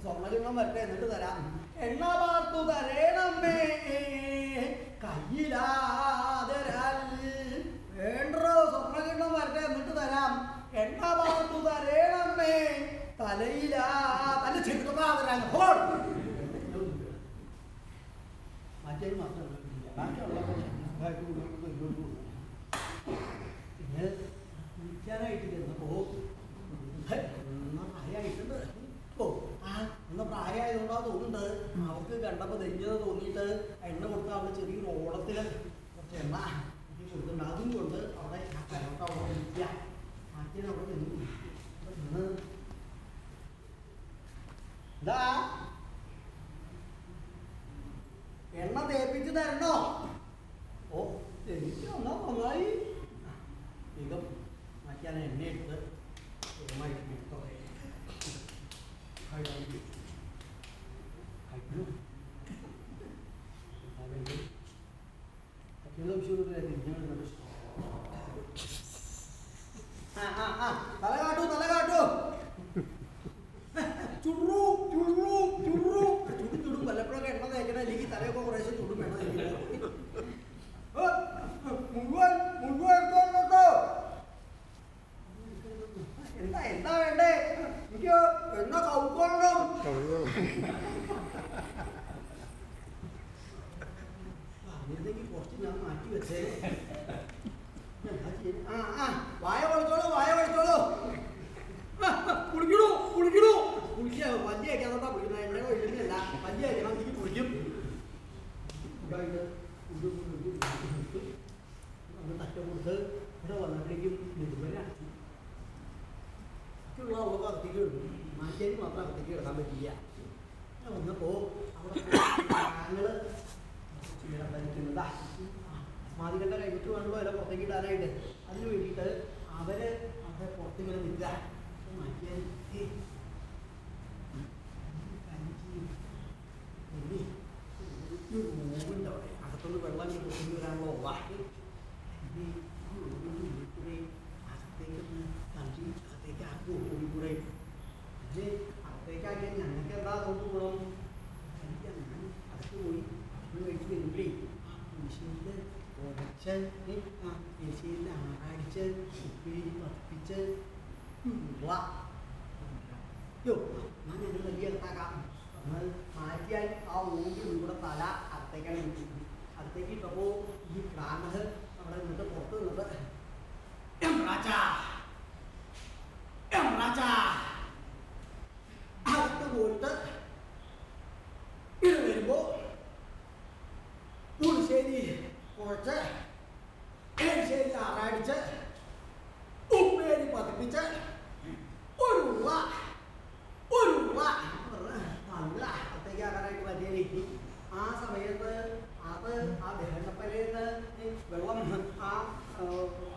സ്വർണ കിണ്ണം വരട്ടെ എന്നിട്ട് തരാം. എണ്ണ വാർത്തു തരേണമ്മേ കയ്യിലാതരാൽ വേണ്ടോ സ്വർണ വരട്ടെ എന്നിട്ട് തരാം. എണ്ണ വാർത്തു തരേണമ്മേ തലയിലാ. തല ചെറുതാതരാൻ ഹോൾ മറ്റേ മാത്രം ബാക്കിയുള്ള മുന്നോട്ട് പോകും പിന്നെ പ്രായമായിട്ടുണ്ട് ഓ ആ എന്ന പ്രായമായതുകൊണ്ടാ തോന്നുന്നുണ്ട്. അവർക്ക് കണ്ടപ്പോ ധന്യത തോന്നിയിട്ട് എണ്ണ കൊടുത്ത അവിടെ ചെറിയൊരു ഓളത്തിൽ കുറച്ച് എണ്ണ കൊടുത്തിട്ടുണ്ട്. അതും കൊണ്ട് അവിടെ ആ കരോട്ട അവിടെ നിൽക്കുക മാറ്റിയത് അവിടെ എണ്ണ തേപ്പിച്ച് തരണോ? ഓ എനിക്ക് വന്നാ നന്നായി. വേഗം മാറ്റാൻ എണ്ണ എടുത്ത് തല കാട്ടു തല കാട്ടു. ചുടു ചുടു ചുടു. ചുടും ചുടും. വല്ലപ്പോഴൊക്കെ എണ്ണ തേക്കണം അല്ലെങ്കിൽ തലയൊക്കെ കുറേശ്ശെ ചുടും എണ്ണ തേക്കണം. *laughs* മുഴുവൻ മുഴുവൻ എടുത്തോളൂ കേട്ടോ എന്താ എന്താ വേണ്ടേ എനിക്ക് എണ്ണ കൗക്കൊള്ളണം പറഞ്ഞിരുന്നെങ്കിൽ കുറച്ച് ഞാൻ മാറ്റി വെച്ചേ? ആ ആ വായ കൊടുത്തോളൂ വായ കൊടുത്തോളൂ കുളിക്കണു? കുളിക്കണു കുളിക്കുക വല്യ വയ്ക്കാത്തോട്ടാ കുളിക്കുന്നത് എണ്ണ ഒഴിക്കുന്നില്ല വല്യ എനിക്ക് കുളിക്കും. ഇതായിട്ട് ഇത് ഇത് ഇത് അന്ന് തറ്റ കൊടുത്ത് ഇവിടെ വന്നപ്പോഴേക്കും നെടുമ്പര അടച്ചു ഉള്ള അകത്തേക്ക് കിടന്നു മാഞ്ചേരി മാത്രം അകത്തേക്ക് കിടക്കാൻ പറ്റില്ല ഞാൻ വന്നപ്പോ അവിടെ ചില്ലറ ഭരിക്കുന്നതാ മാതികണ്ട കഴിഞ്ഞിട്ട് വേണമല്ലോ അല്ല പുറത്തേക്ക് ഇടാനായിട്ട് അതിന് വേണ്ടിയിട്ട് അവർ അവിടെ പുറത്തിങ്ങനെ നിൽക്കുക മാറ്റിയാൽ അകത്തുനിന്ന് വെള്ളം ഇങ്ങനെ പൊട്ടിഞ്ഞ് വരാനുള്ള വാക്ക് അകത്തേക്ക് തള്ളി അകത്തേക്ക് ആക്കി ഓടിക്കൂടെ അത് അകത്തേക്കാക്കിയാൽ ഞങ്ങൾക്ക് എന്താ നോക്കി ഗുണം എനിക്ക് ഞാൻ അകത്ത് പോയി ഭക്ഷണം കഴിച്ച് വരുമ്പോഴേ ആ മെഷീനിൽ ഉടച്ച് ആ മെഷീനിൽ ആടിച്ച് ഉപ്പേരി പത്തിച്ച് ഉള്ള യോ ഞാൻ ഞങ്ങൾ വലിയ എടുത്താക്കാം നമ്മൾ മാറ്റിയാൽ ആ ഊമ്പി ഇവിടെ തല അകത്തേക്കാണ് അടുത്തേക്ക് പ്രഭു ഈ പ്രാണഹ് അവിടെ നിന്നിട്ട് പുറത്ത് നിന്നിട്ട് രാജാ രാജാ. അകത്ത് പോയിട്ട് ഇത് വരുമ്പോൾ പുളിശ്ശേരി കുഴച്ച് എരിശ്ശേരി ആറാടിച്ച് ഉപ്പേരി പതിപ്പിച്ച് ഒരു ഉള്ള ഒരു ഉള്ള നല്ല അത്തേക്ക് ആകാനായിട്ട് വലിയ രീതി ആ സമയത്ത് അത് ആ വെള്ളപ്പരയിൽ വെള്ളം ആ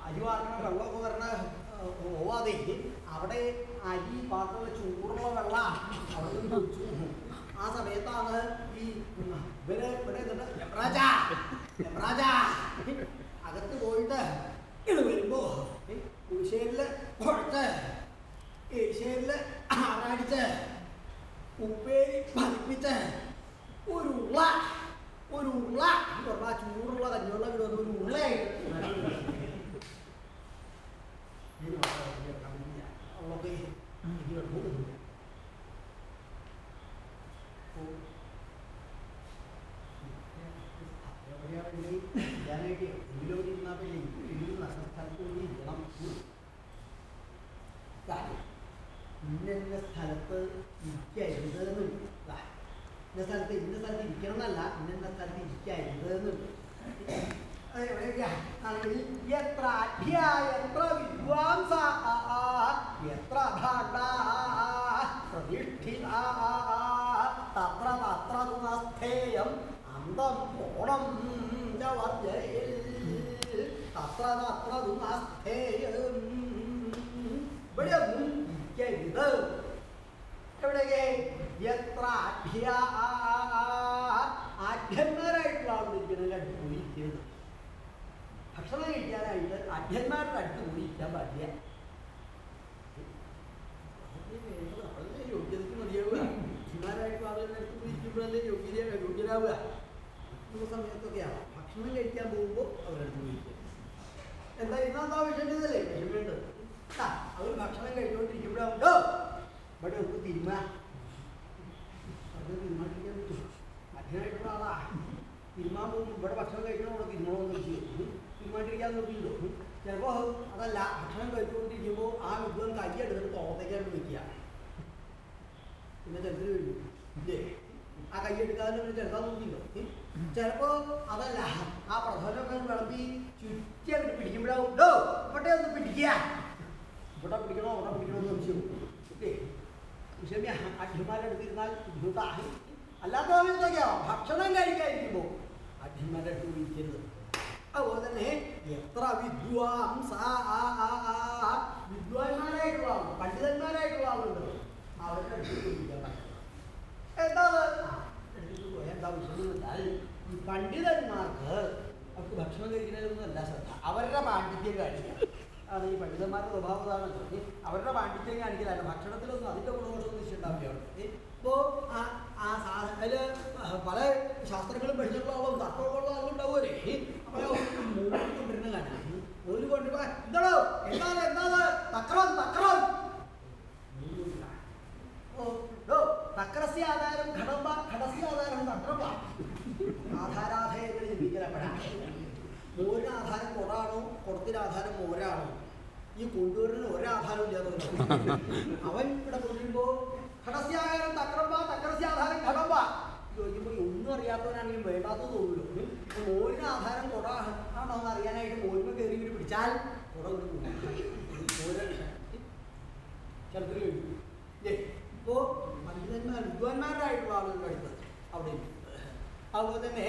അരിവാർക്കണ വെള്ളമൊക്കെ വരണ പോവാതെ അവിടെ അരി പാത്രത്തിലെ ചൂടുള്ള വെള്ളം അവിടെ കുടിച്ചു. ആ സമയത്താണ് ഈ ഇവർ ഇവിടെ യമ്രാജ! യമ്രാജ! അകത്ത് പോയിട്ട് ഇത് വരുമ്പോ കുഴിശ്ശേരിൽ കുഴച്ച് എരിശ്ശേരിൽ ആറാടിച്ച് ഉപ്പേരി പതിപ്പിച്ച് ഒരു ഉള്ള ഒരു ഉള്ള. പറഞ്ഞാൽ ചൂടുള്ള കഞ്ഞിവെള്ളം കിട്ടുന്ന ഒരു ഇരുന്നാൽ ഇരുന്ന് സ്ഥലത്ത് കൂടി ഇരിക്കണം ഇന്ന സ്ഥലത്ത് ഇന്ന സ്ഥലത്ത് ഇരിക്കണം എന്നല്ല ഇന്ന സ്ഥലത്ത് ഇരിക്കരുത്? ആണെങ്കിൽ എത്ര അധ്യായ എത്ര വിദ്വാംസ എത്ര പ്രതിഷ്ഠിത തത്ര തത്ര തുനസ്ഥേയം അന്തം ഓണം വർജയിൽ തത്ര തത്ര തുനസ്ഥേയം ഇവിടെയൊന്നും ഇരിക്കരുത്. എവിടെയൊക്കെ? എത്ര അധ്യാ ആഢ്യന്മാരായിട്ടുള്ള ആളുകൾ അടുത്ത് പോയി ഇരിക്കരുത് ഭക്ഷണം കഴിക്കാനായിട്ട് അധ്യന്മാരുടെ അടുത്ത് പോയി ഇരിക്കാൻ പാടില്ല. നമ്മളല്ലേ യോഗ്യതയ്ക്ക് മതിയാവുക. അധ്യന്മാരായിട്ടുള്ള ആളുകളുടെ അടുത്ത് പോയി ഇരിക്കുമ്പോഴല്ലേ യോഗ്യത യോഗ്യരാവുക. സമയത്തൊക്കെയാണ് ഭക്ഷണം കഴിക്കാൻ പോകുമ്പോൾ അവരടുത്ത് പോയി എന്താ ഇന്നെന്താ വിഷയണ്ടതല്ലേ വിഷയമുണ്ട് ആ അവർ ഭക്ഷണം കഴിച്ചുകൊണ്ടിരിക്കുമ്പോഴാണോ ഇവിടെ ഒന്ന് തിരുമ അത് തീരുമാനിക്കാൻ പറ്റും അധ്യനായിട്ടുള്ള ആളാ. തിരുമാൻ പോകും ഇവിടെ ഭക്ഷണം കഴിക്കണോ തിരുമണമെന്ന് വെച്ചു തിരുമാറ്റിരിക്കാൻ നോക്കിയിട്ടു ചിലപ്പോൾ അതല്ല ഭക്ഷണം കഴിച്ചുകൊണ്ടിരിക്കുമ്പോൾ ആ വിഭവം കയ്യെടുത്തിട്ട് തോളത്തേക്കാണ് വെക്കുക. പിന്നെ ചെറുതിന് കഴിഞ്ഞു ഇല്ലേ? ആ കൈ എടുക്കാതെ പിന്നെ ചെറുതാൻ നോക്കിയില്ലോ? ചിലപ്പോ അതല്ല ആ പ്രധാനമൊക്കെ വിളമ്പി ചുറ്റി അങ്ങോട്ട് പിടിക്കുമ്പോഴാവും ഇവിടെ ഒന്ന് പിടിക്കുക. ഇവിടെ പിടിക്കണോ? അവിടെ പിടിക്കണോ? എന്ന് ഇല്ലേ? വിഷമ്യ അധ്യന്മാരുടെ അടുത്തിരുന്നാൽ ബുദ്ധിമുട്ടായി അല്ലാത്ത സമയത്തൊക്കെയോ ഭക്ഷണം കഴിക്കാതിരിക്കുമ്പോൾ അധ്യന്മാരുടെ അടുത്ത് ഇരിക്കരുത്. അതുപോലെ തന്നെ എത്ര വിദ്വാംസ വിദ്വാൻമാരായിട്ടുള്ള പണ്ഡിതന്മാരായിട്ടുള്ള ആളുണ്ട് അവരുടെ അടുത്ത്. ആ, എടുത്തിട്ട് പോയാൽ എന്താ വിഷയം വെച്ചാൽ ഈ പണ്ഡിതന്മാർക്ക് അവർക്ക് ഭക്ഷണം കഴിക്കുന്നതിലൊന്നുമല്ല ശ്രദ്ധ. അവരുടെ പാണ്ഡിത്യം കാണിക്കുക ആണ് ഈ പണ്ഡിതന്മാരുടെ സ്വഭാവം അവരുടെ പാണ്ഡിത്യം കാണിക്കലാണ് ഭക്ഷണത്തിലൊന്നും അതിന്റെ ഗുണദോഷമൊന്നും നിശ്ചയുണ്ടാവുകയാണ് ഇപ്പോ ആ ആ അതിൽ പല ശാസ്ത്രങ്ങളും പഠിച്ചിട്ടുള്ള തർക്കമുള്ള ആളും ഉണ്ടാവുമല്ലേ? അപ്പോൾ മൂന്ന് കൊണ്ടിരുന്ന കാണാം ഒരു കൊണ്ട് എന്താണോ? എന്താണ് എന്താണ്? തക്രം തക്രം. ഓ, ആധാരം ഘടം ഘടസ്യ ആധാരം തന്ത്രം. വാ. ആധാരാധേയങ്ങൾ ചിന്തിക്കലപ്പെടാം മോരിന് ആധാരം കൊടാണോ കുടത്തിന് മോരാണോ? ഈ കൊണ്ടുവരുന്ന ഒരാധാരം ഇല്ലാതെ അവൻ ഇവിടെ കൊണ്ടുവരുമ്പോ ഘടസ്യാകാരം തക്രം വാ തക്രസ്യാധാരം ഘടമ്പ ചോദിക്കുമ്പോൾ ഒന്നും അറിയാത്തവനാണെങ്കിലും വേണ്ടാത്തത് തോന്നുമല്ലോ അപ്പൊ മോരിന് ആധാരം കൊട ആണോ എന്ന് അറിയാനായിട്ട് മോരിന് കയറി ഇവർ പിടിച്ചാൽ കുട കൊണ്ട് ഇപ്പോ പണ്ഡിതന്മാർ വിദ്വാൻമാരായിട്ടുള്ള ആളുകളുടെ അടുത്ത് അവിടെ. അതുപോലെ തന്നെ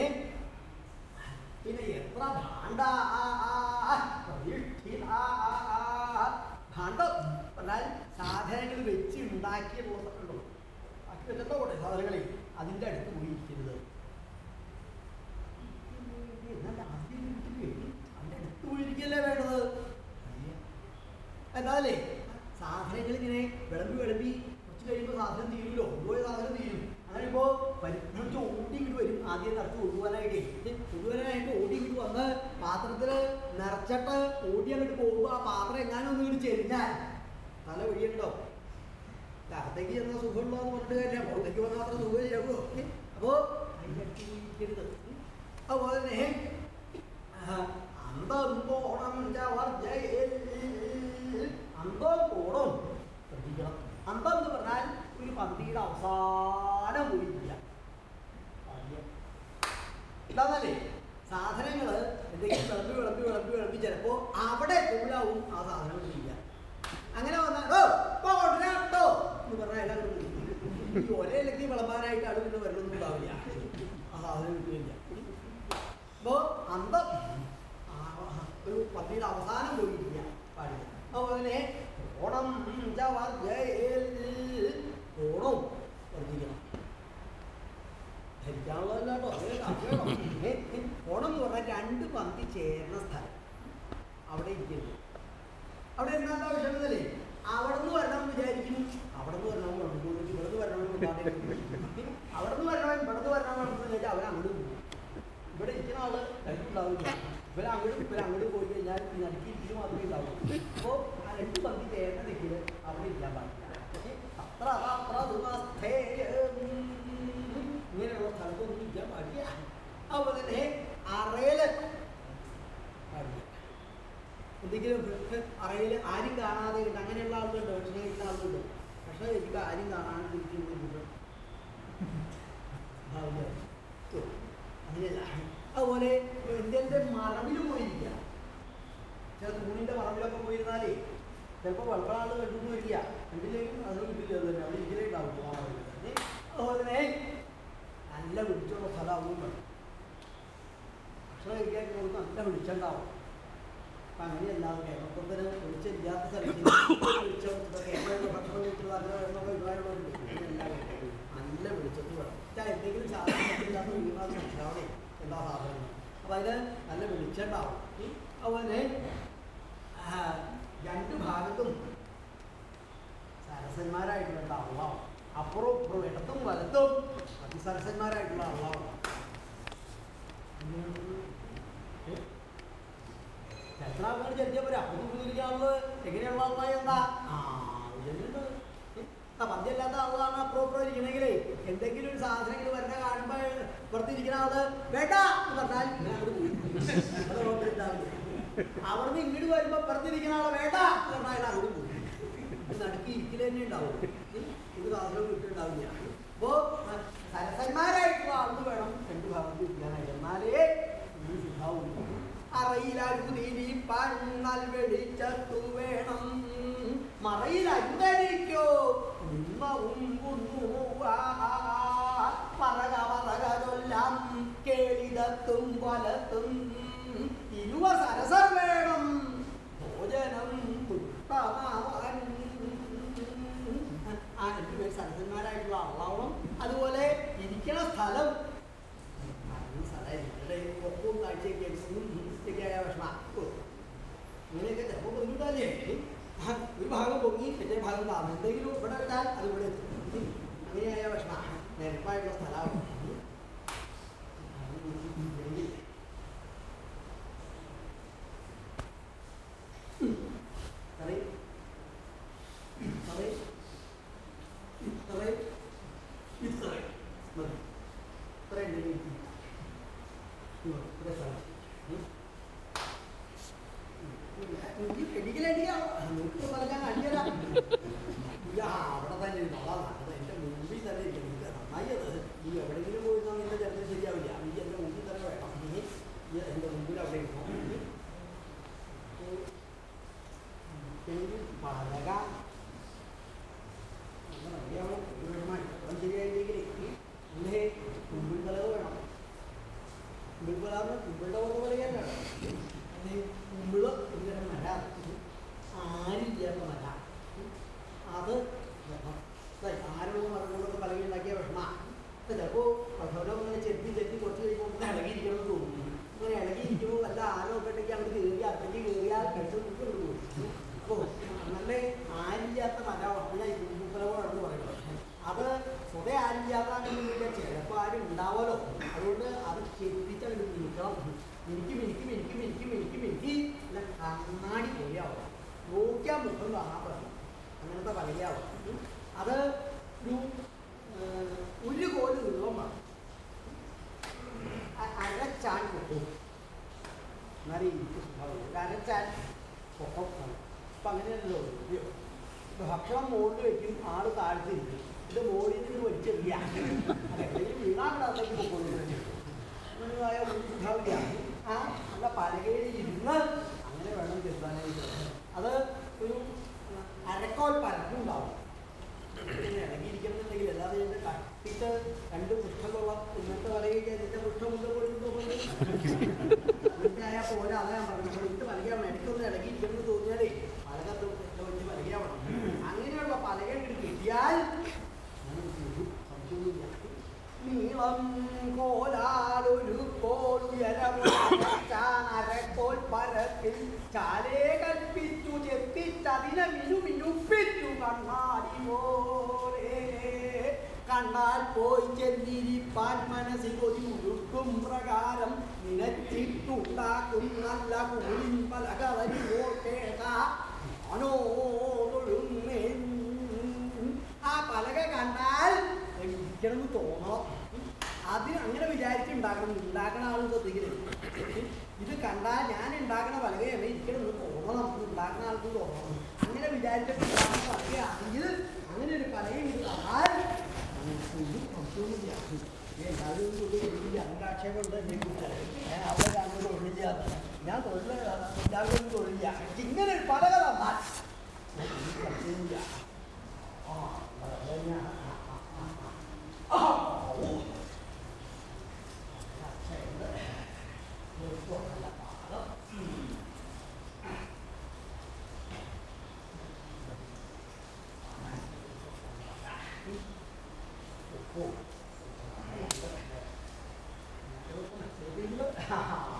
എന്താണ്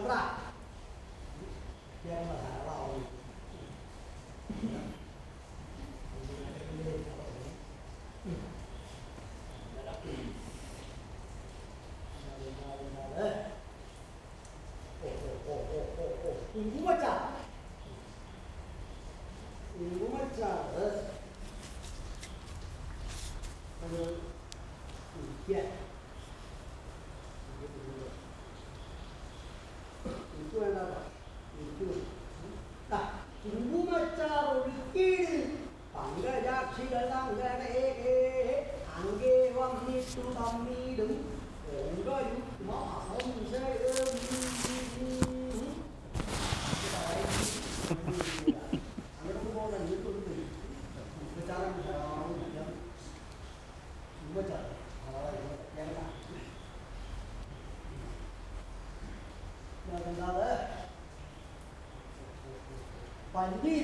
不啦？പന്നീര്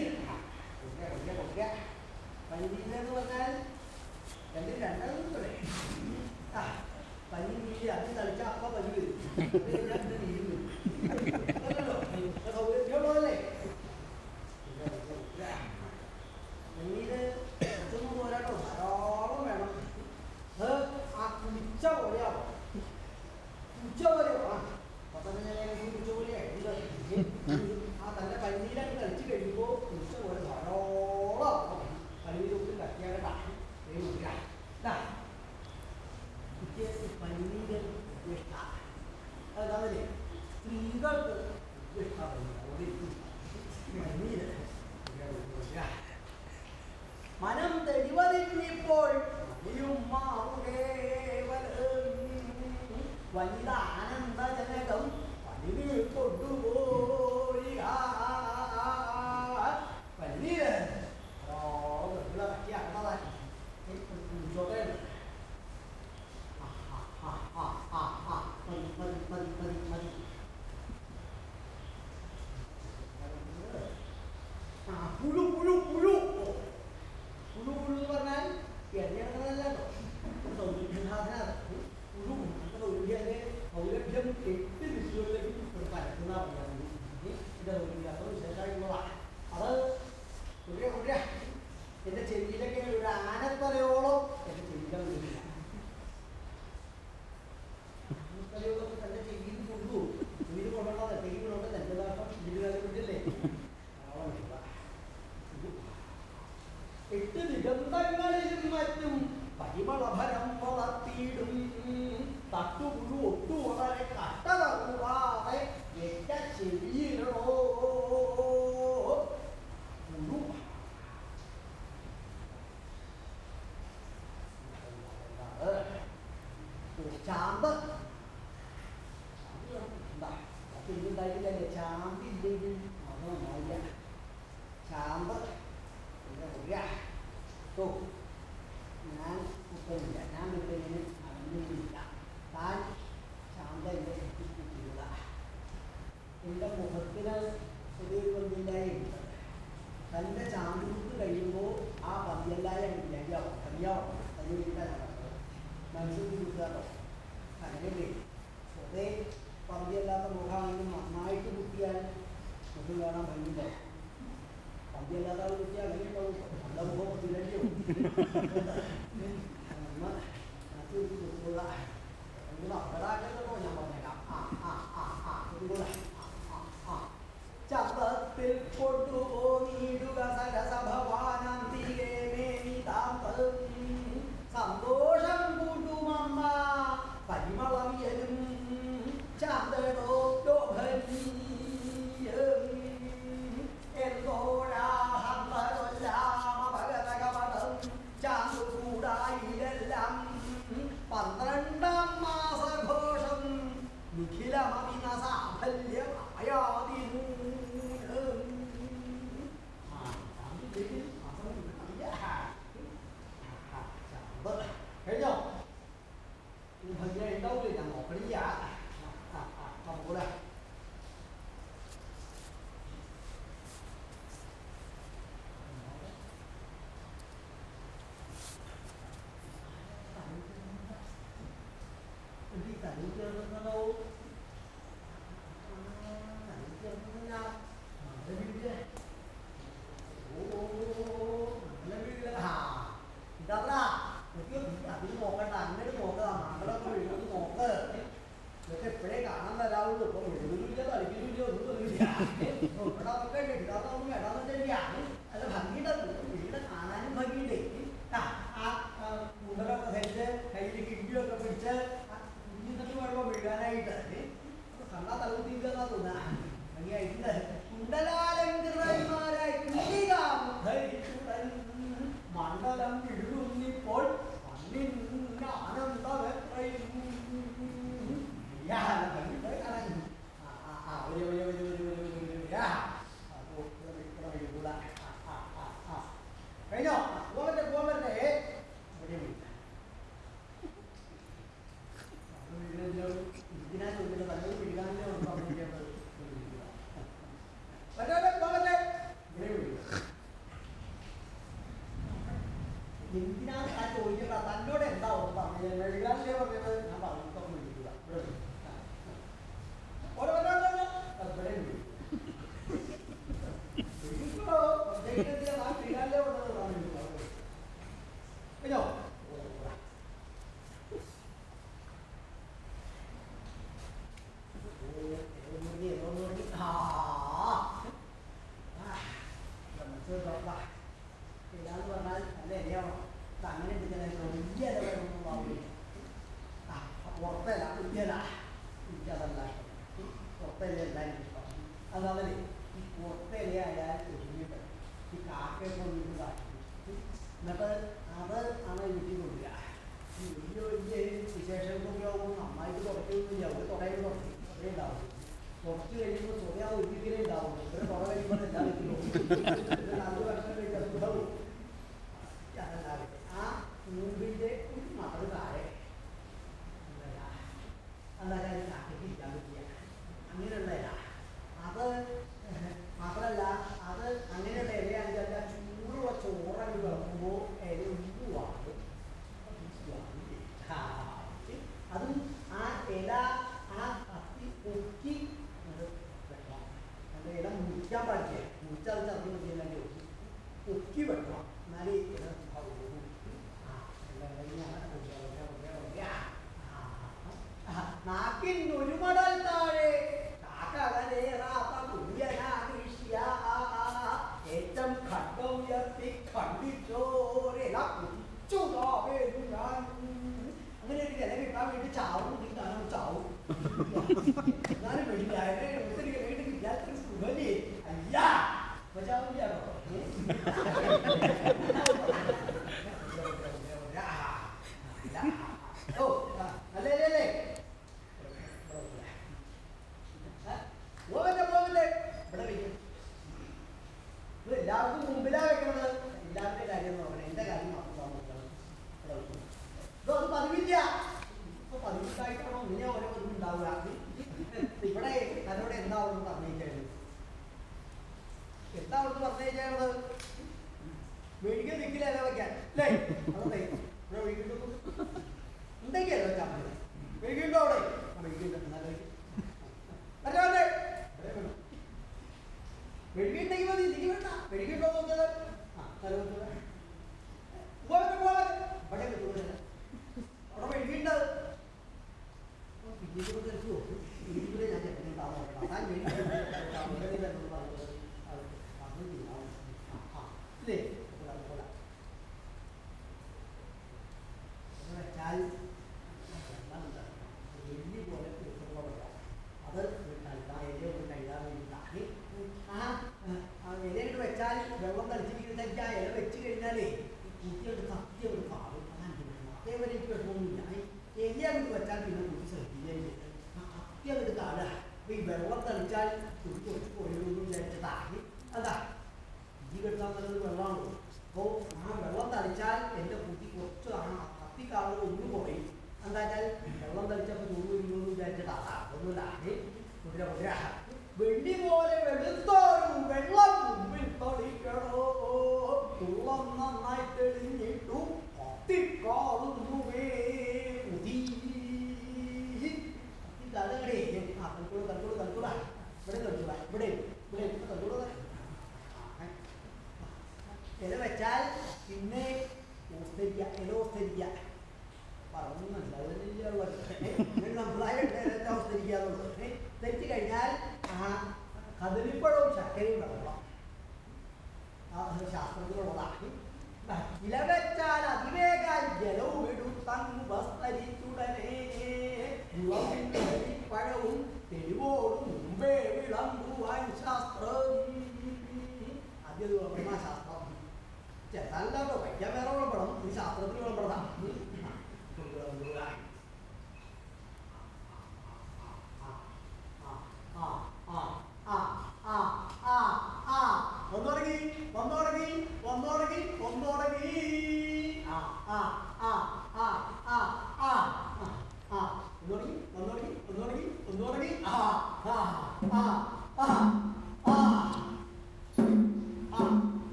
ഈ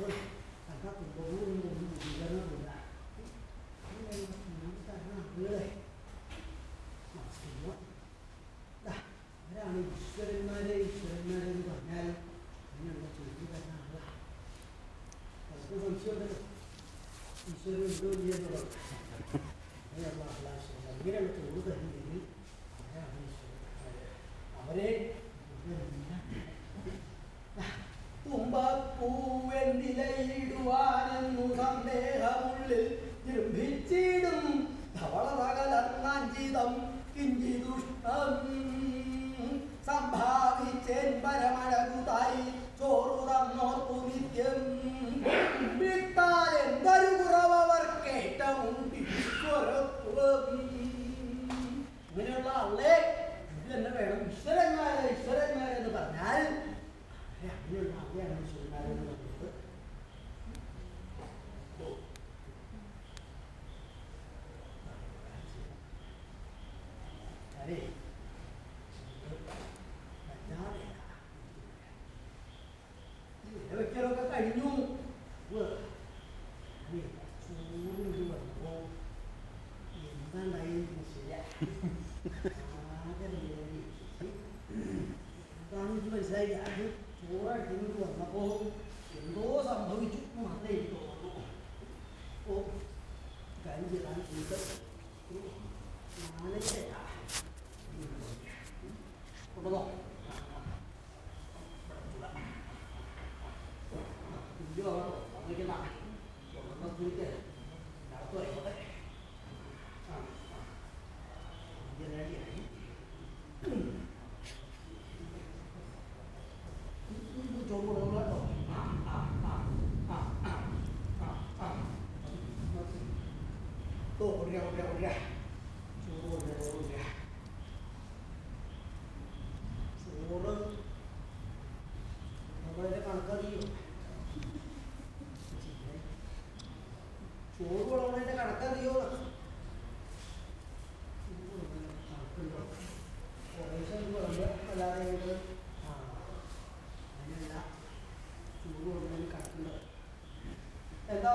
vui thành các thành phố vui ഓടുക ഓടുക ചോറ് ചോറ് നമ്മളുടെ കണക്കറിയോ ചോറ് കൊടുക്കുന്നതിന്റെ കണക്കറിയോ കണക്കുണ്ടോ കുറേശ്ശം കൊടുക്കുക അല്ലാതെ ഞങ്ങൾ ചോറ് കൊടുക്കുന്നതിന് കണക്കുണ്ടോ എന്താ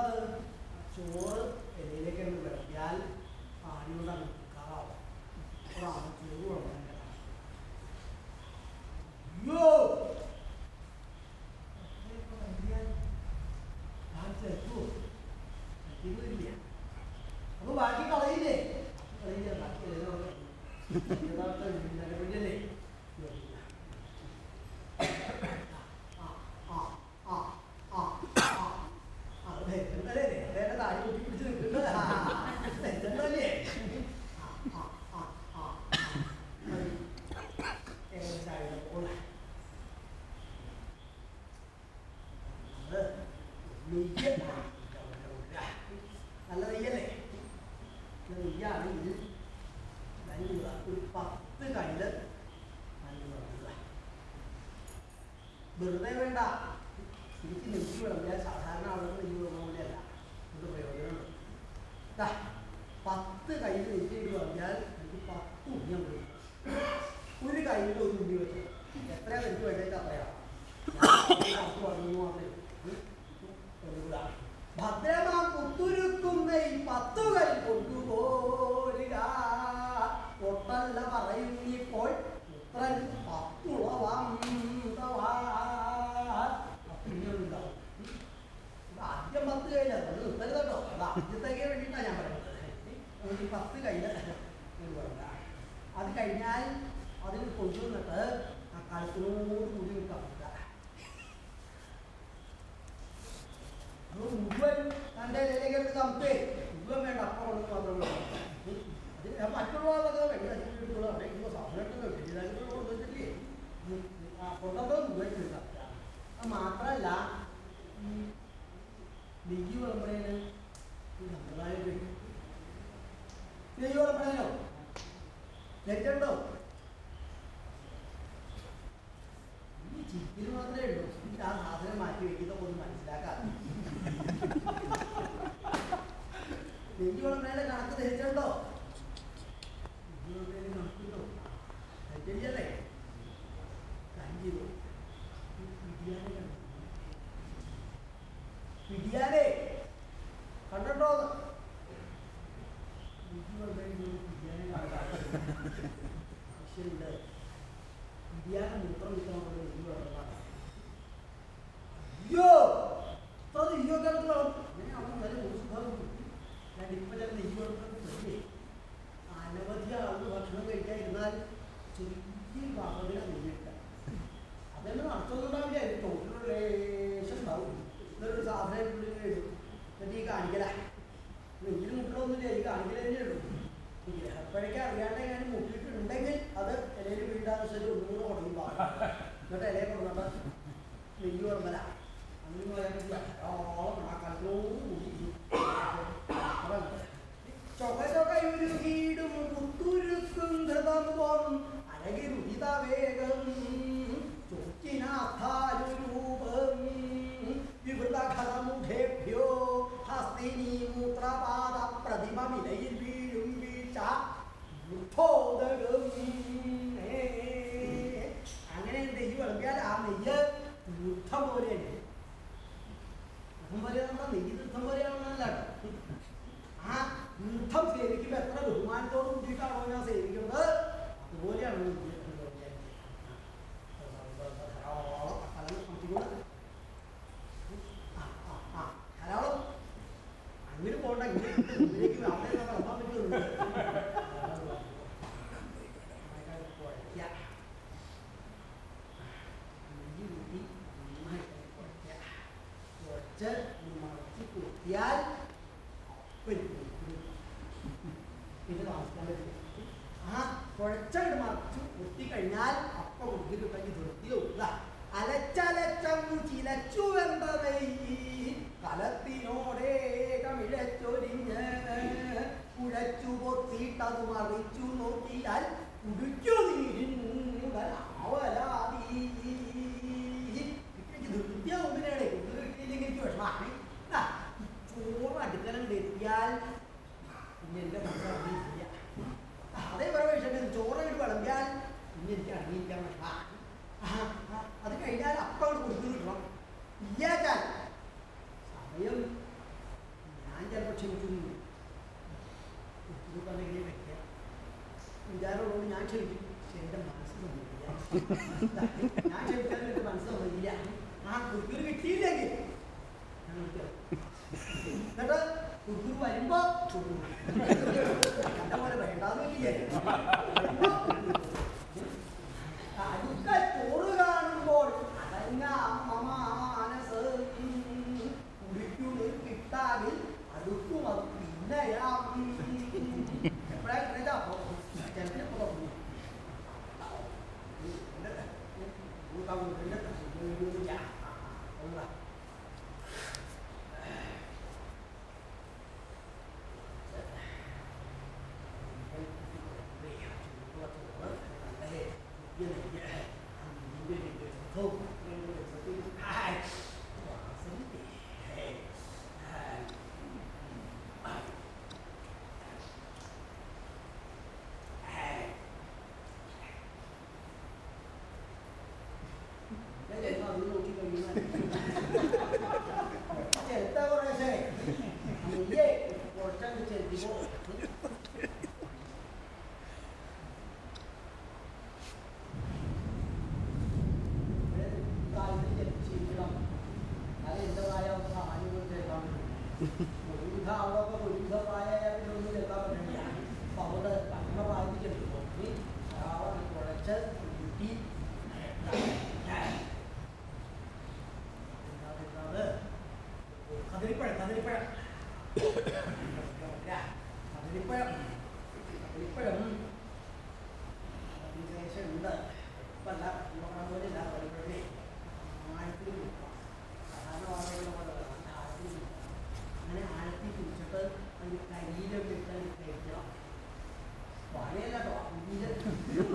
thank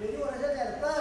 ഉപ്പേരി കുറച്ച് ചേർത്ത് ഇത്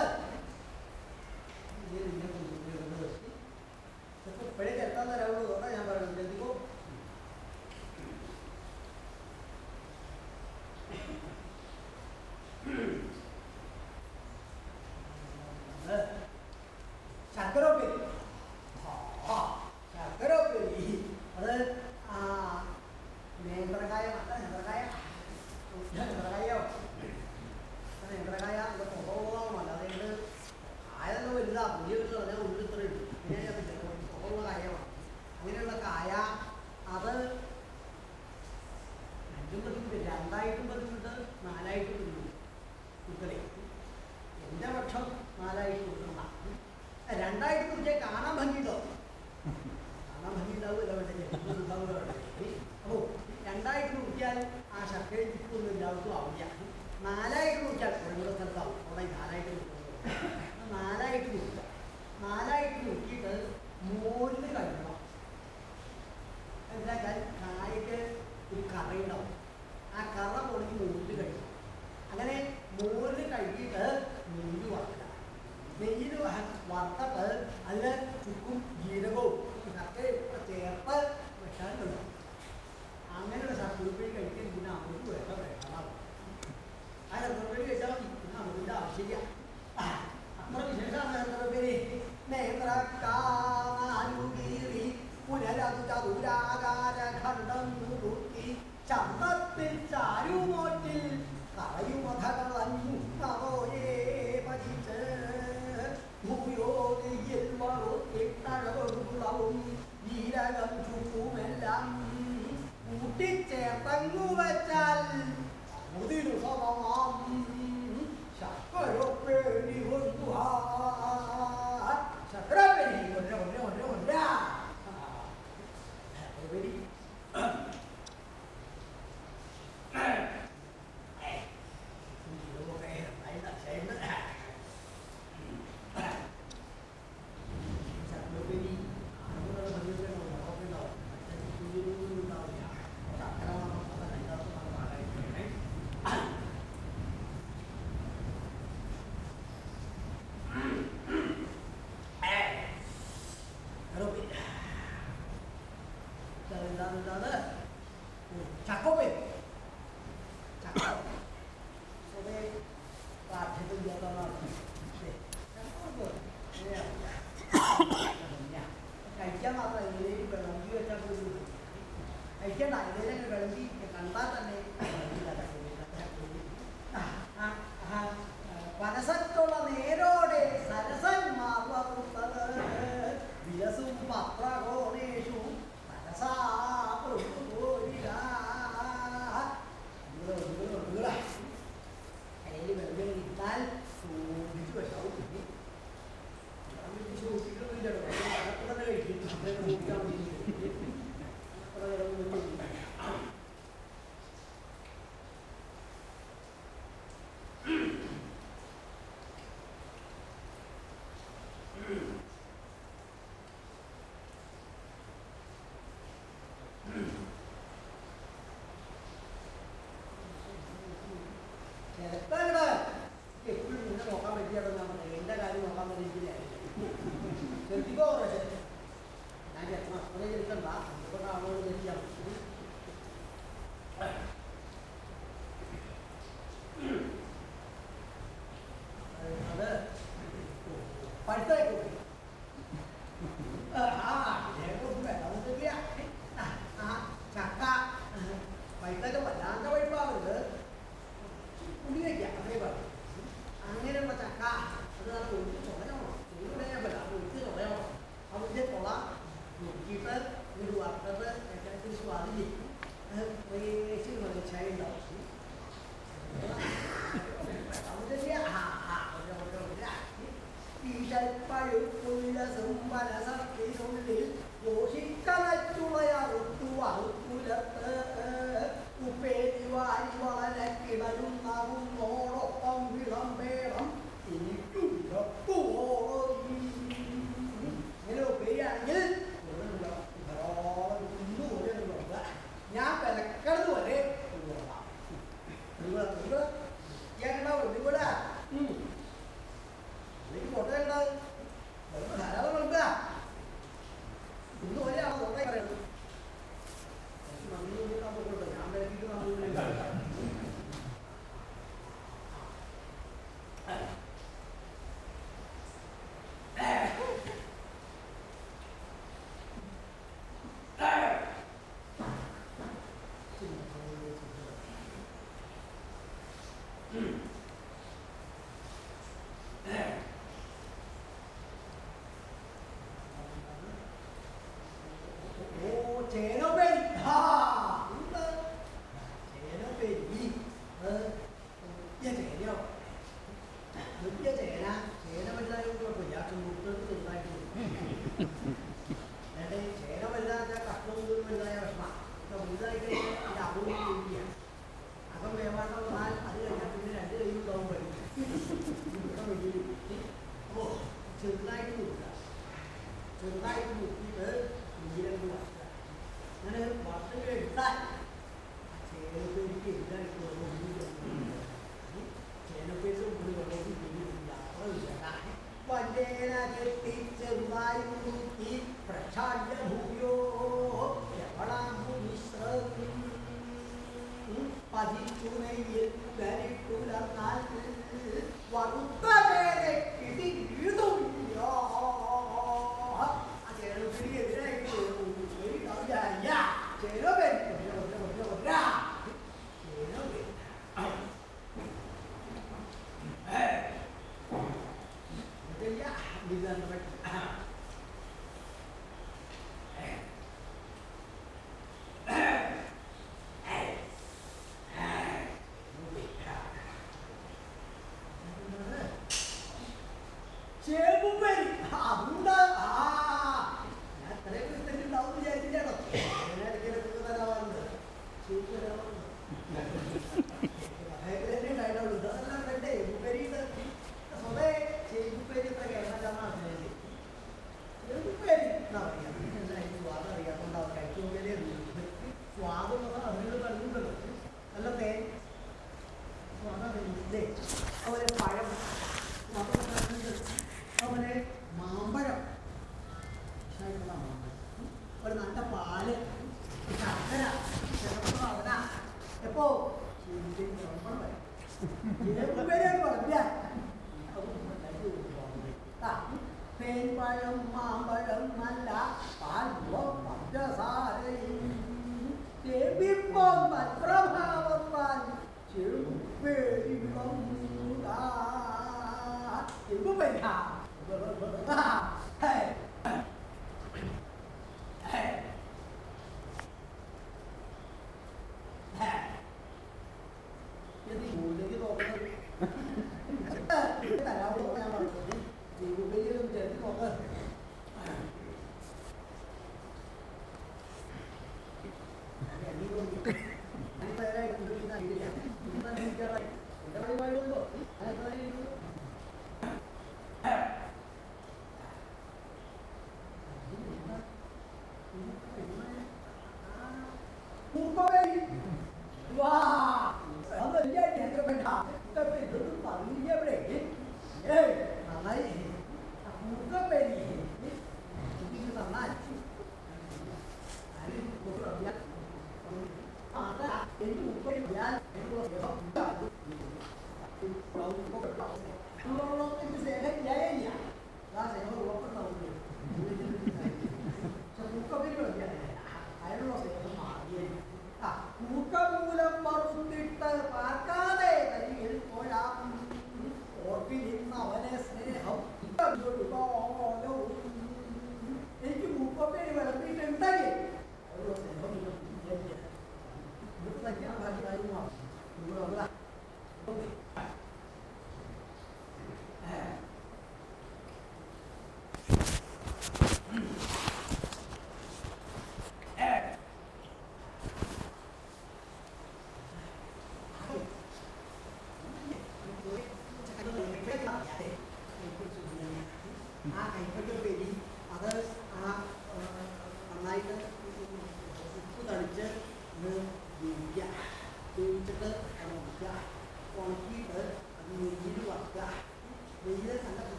and I did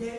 കുഞ്ഞ്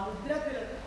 ആ ഉദ്രത്തിലൊക്കെ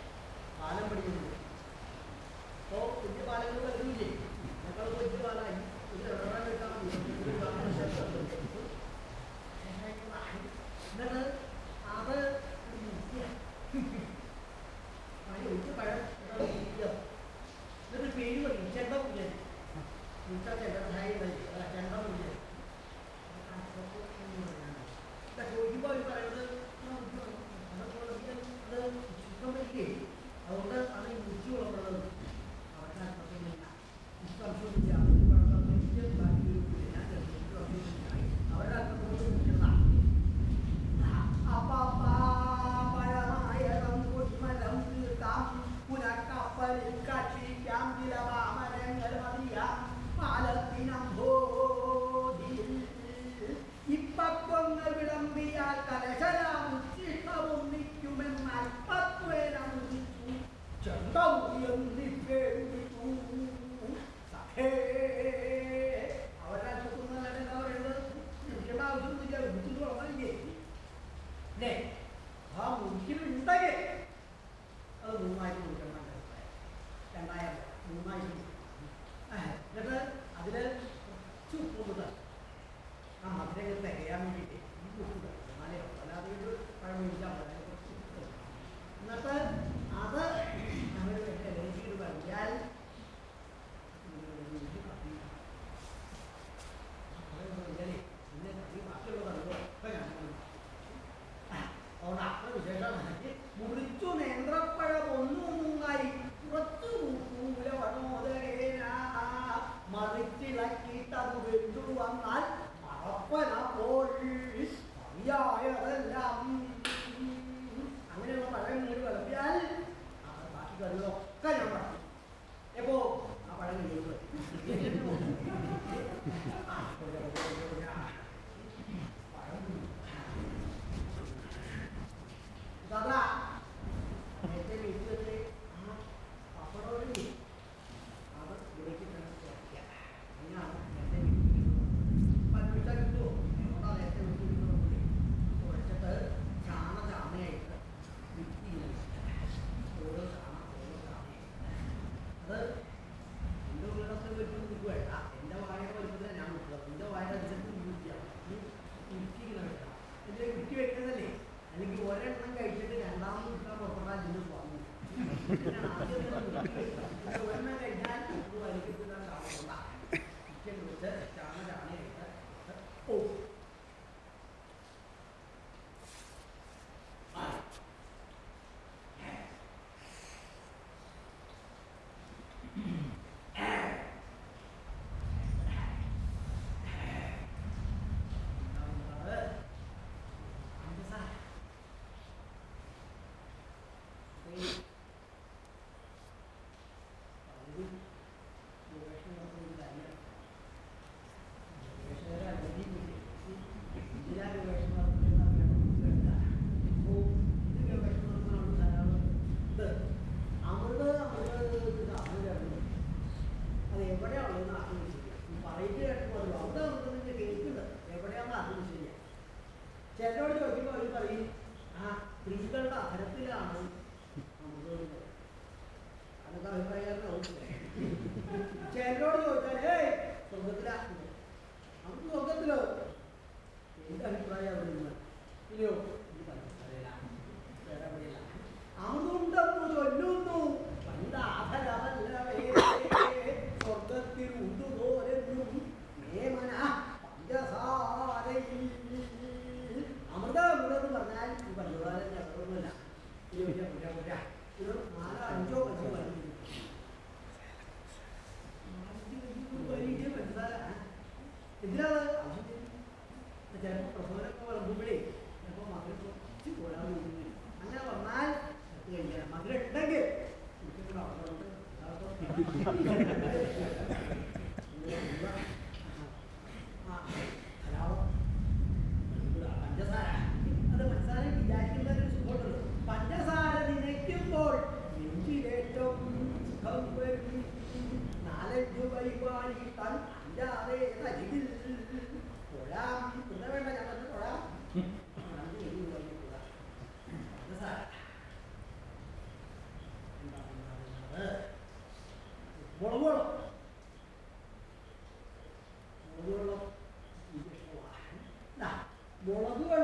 മുളക്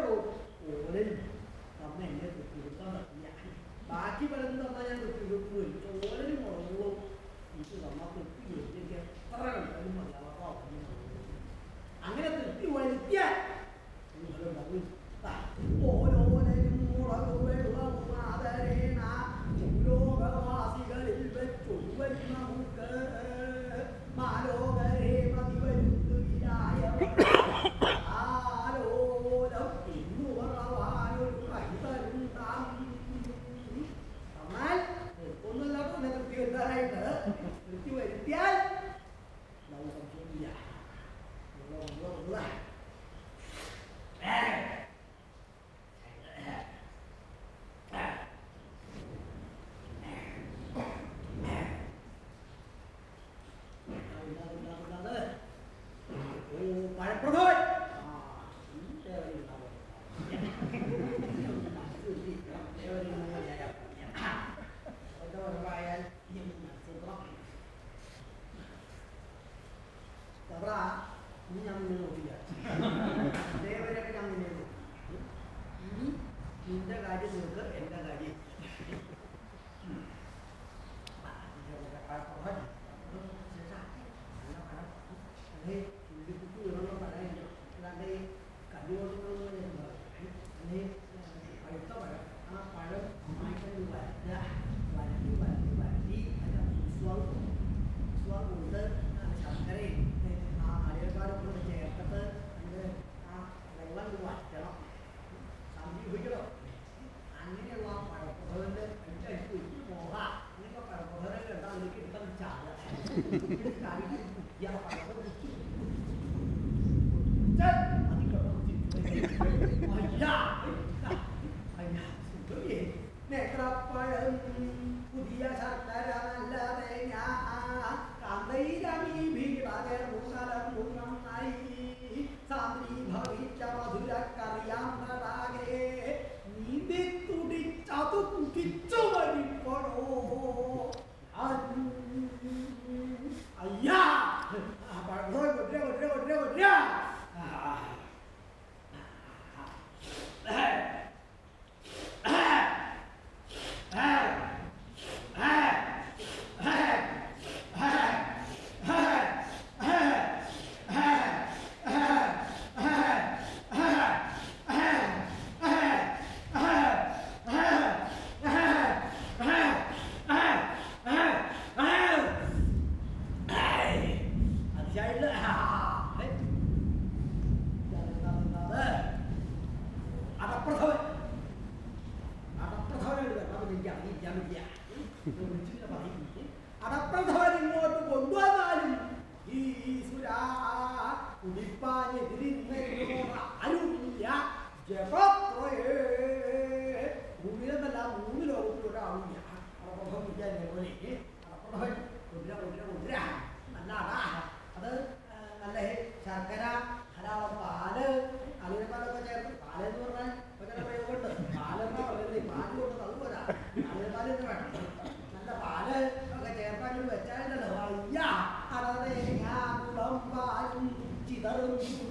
mm.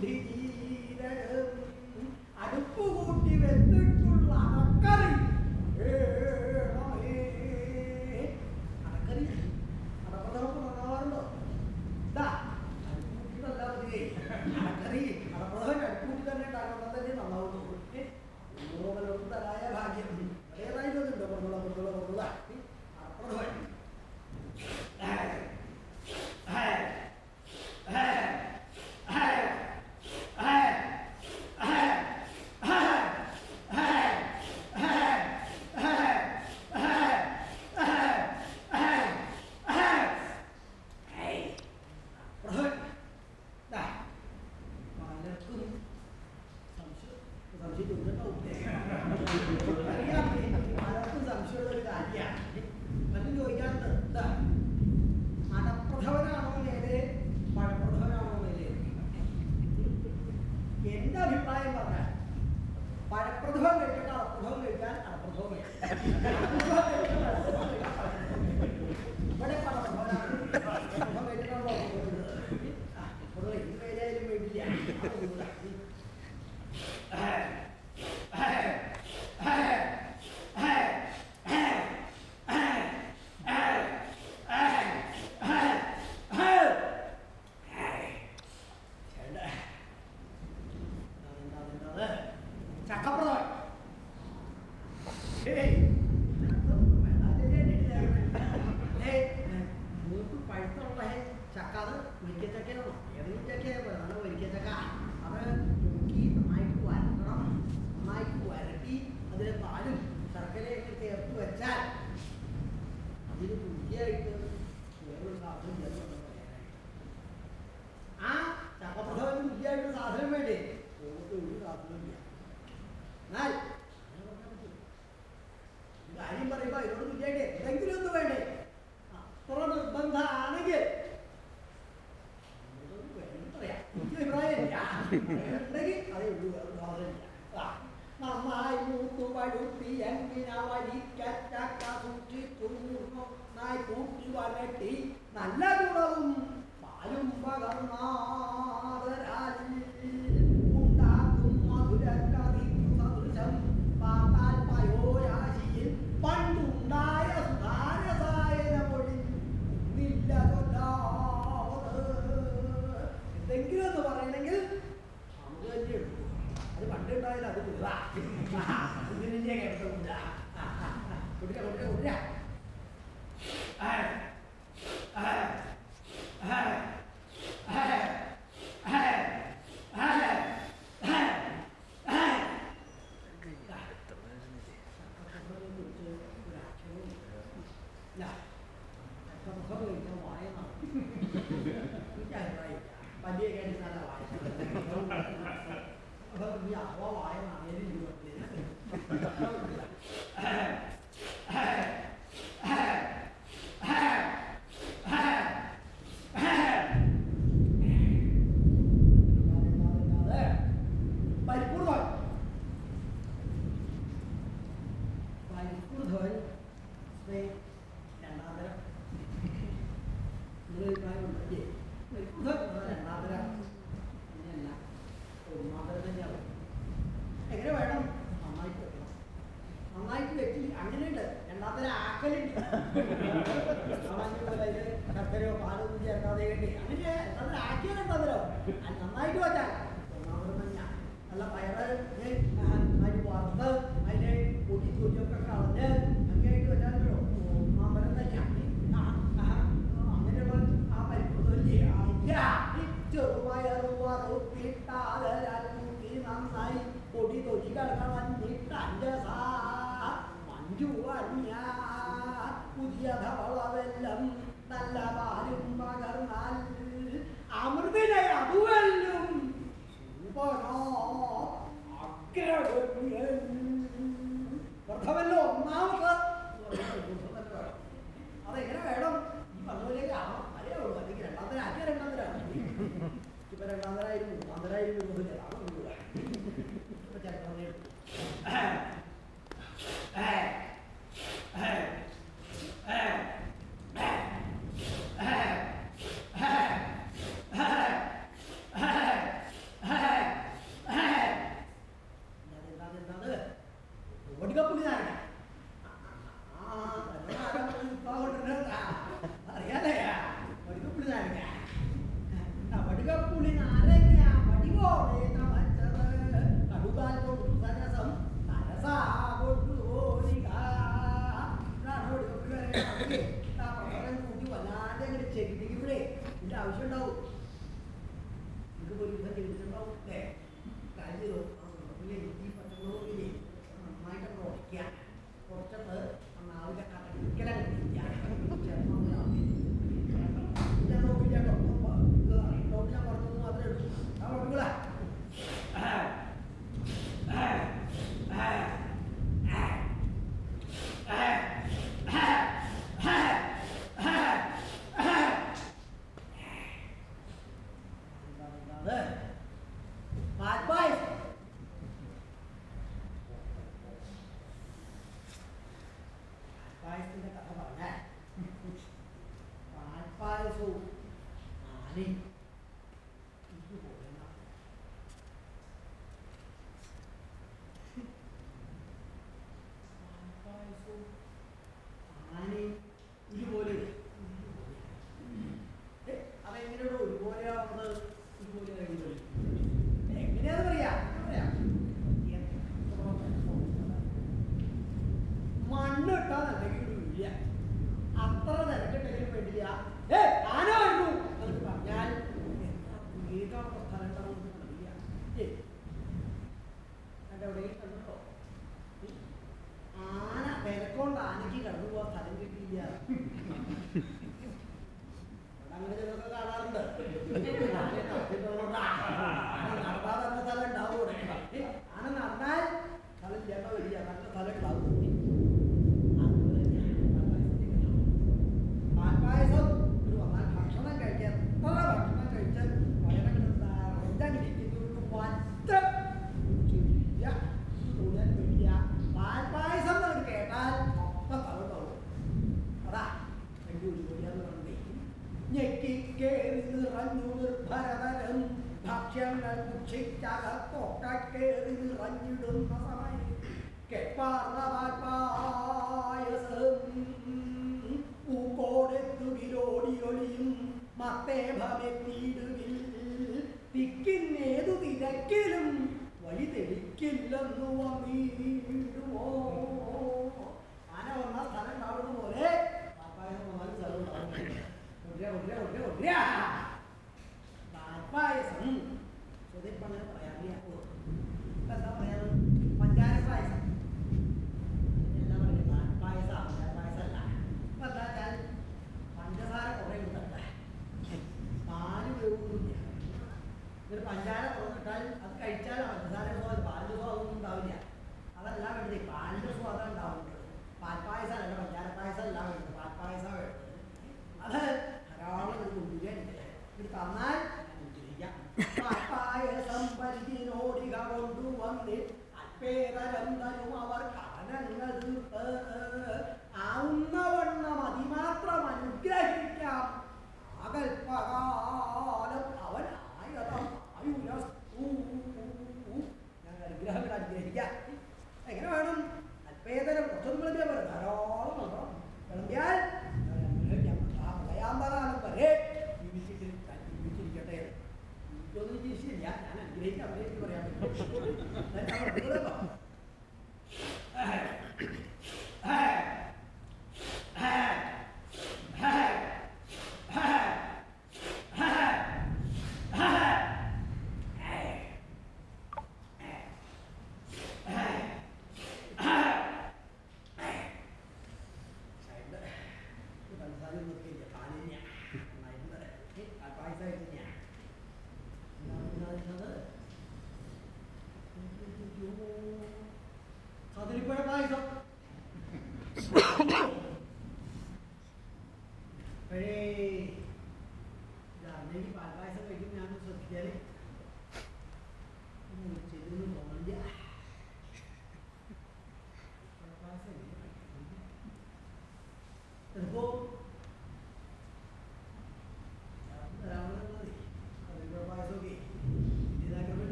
need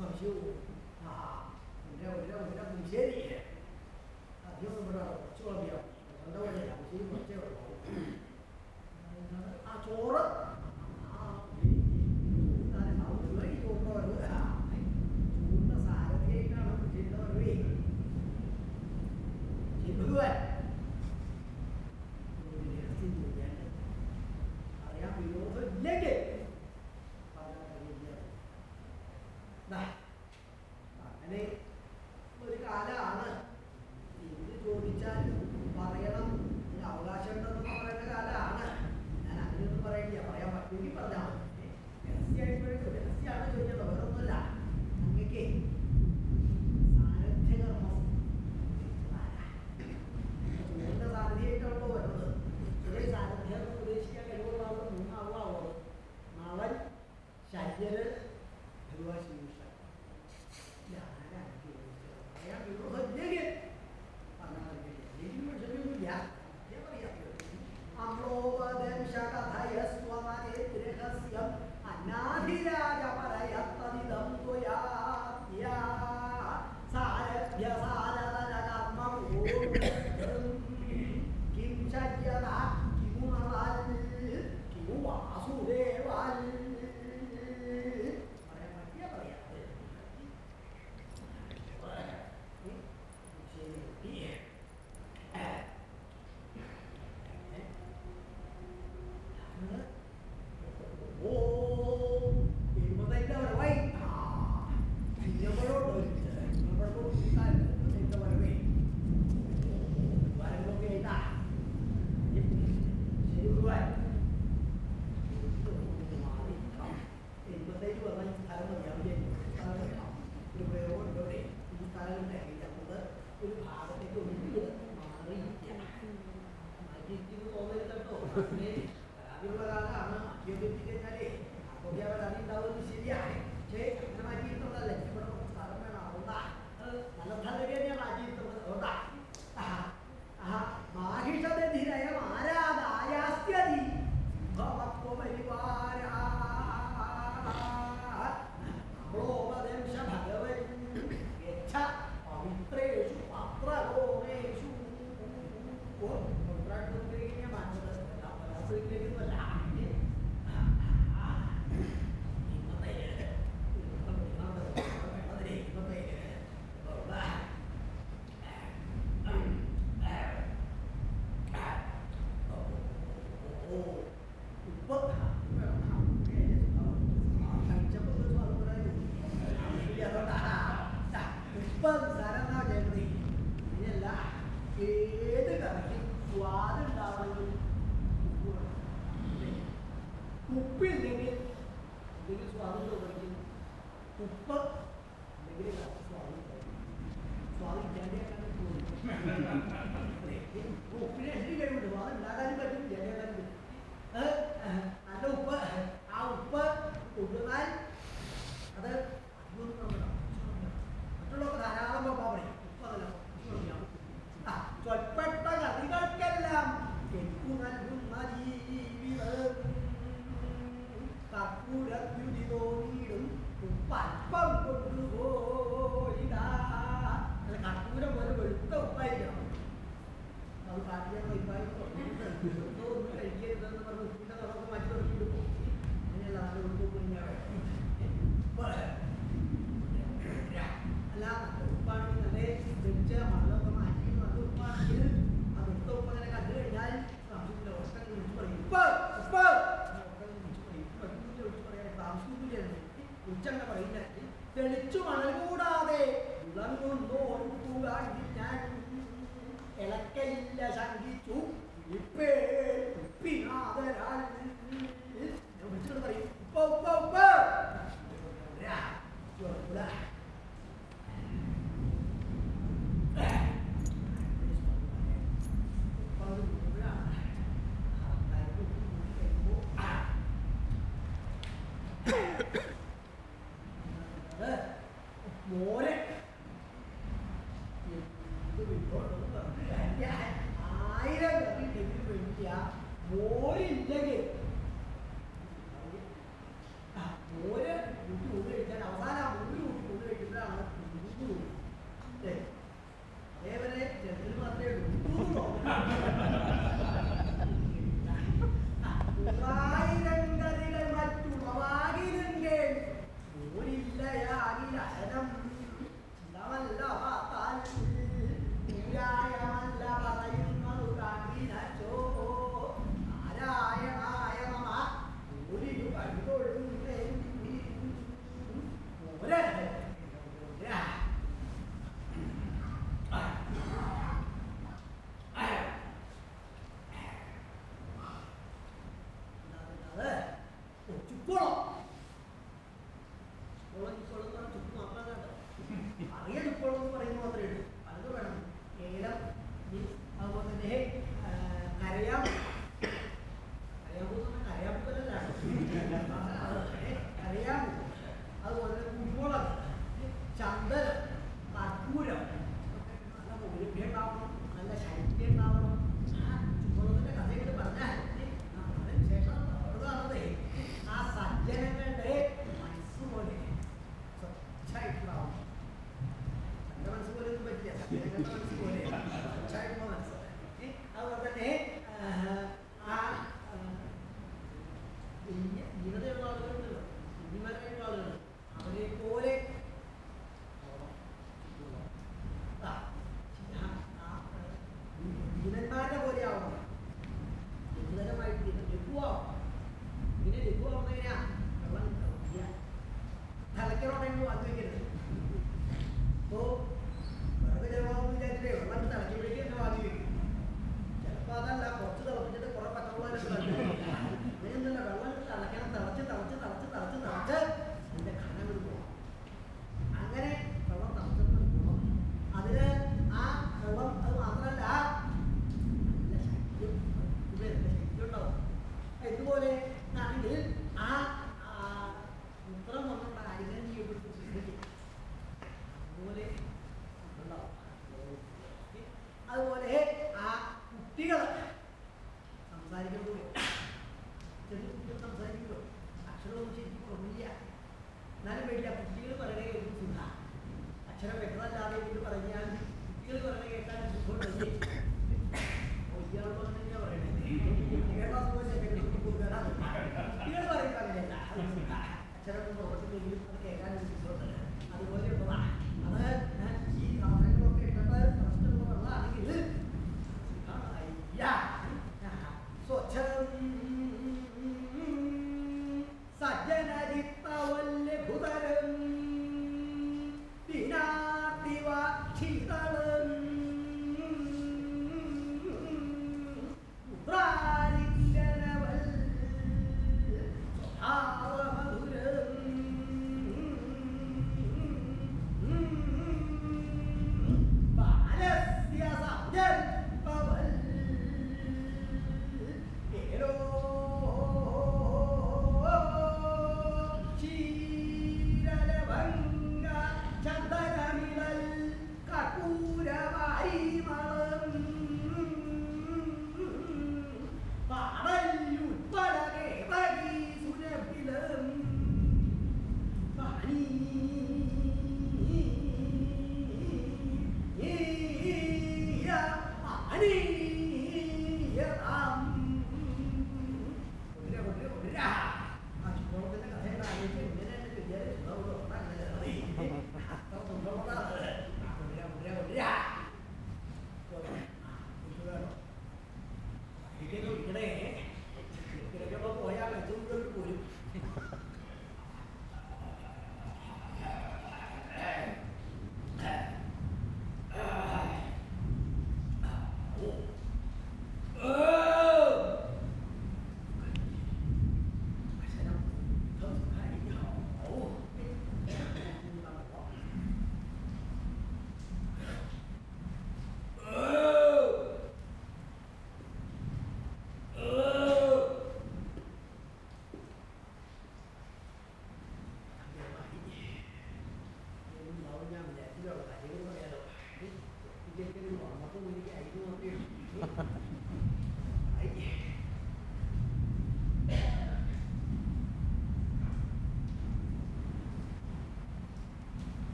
装修啊我这我这我这补鞋的啊你又不知道我这老我这老铁凉一会儿啊做了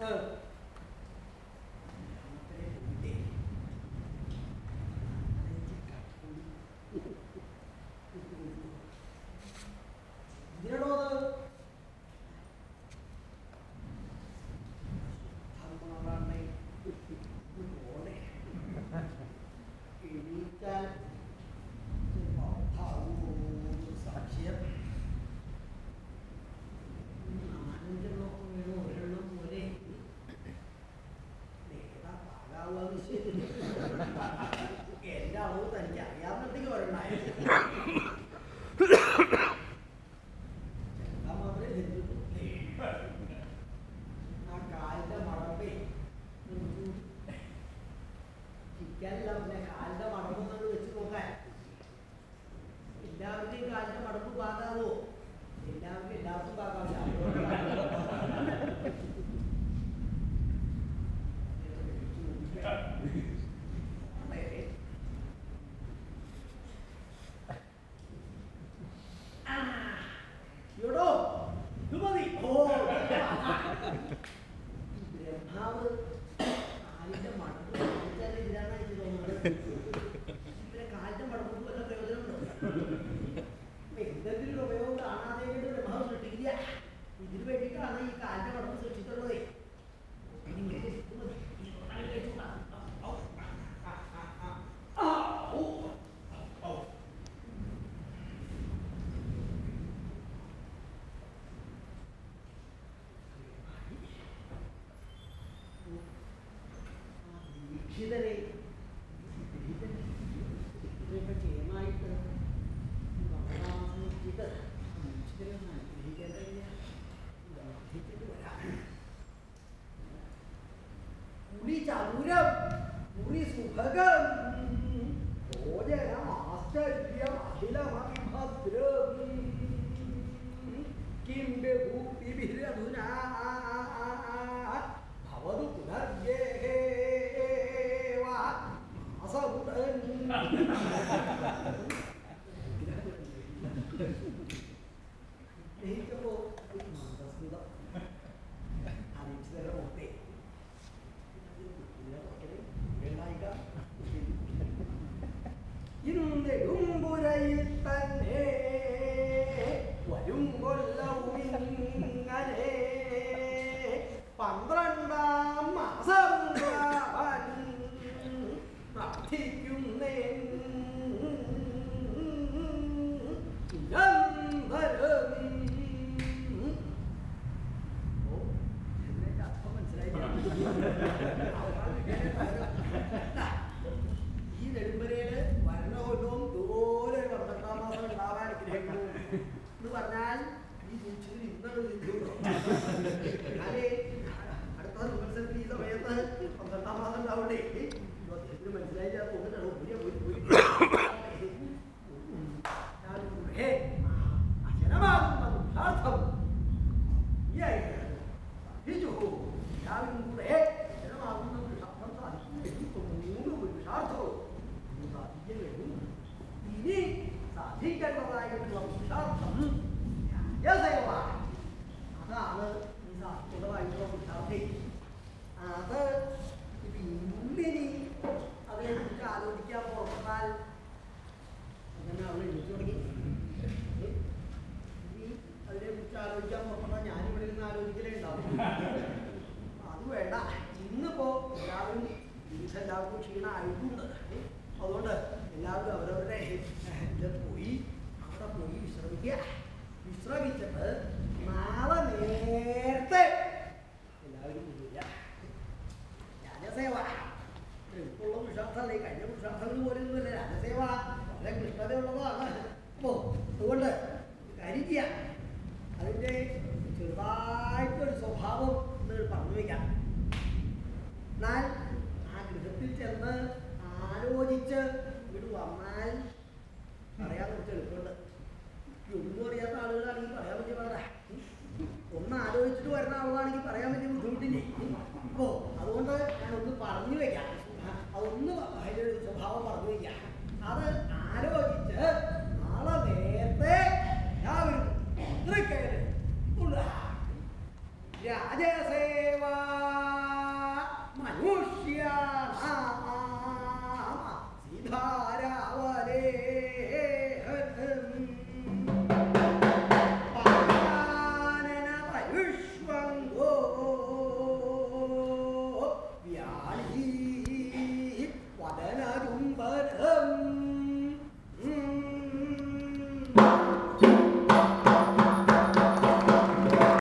嗯。भगत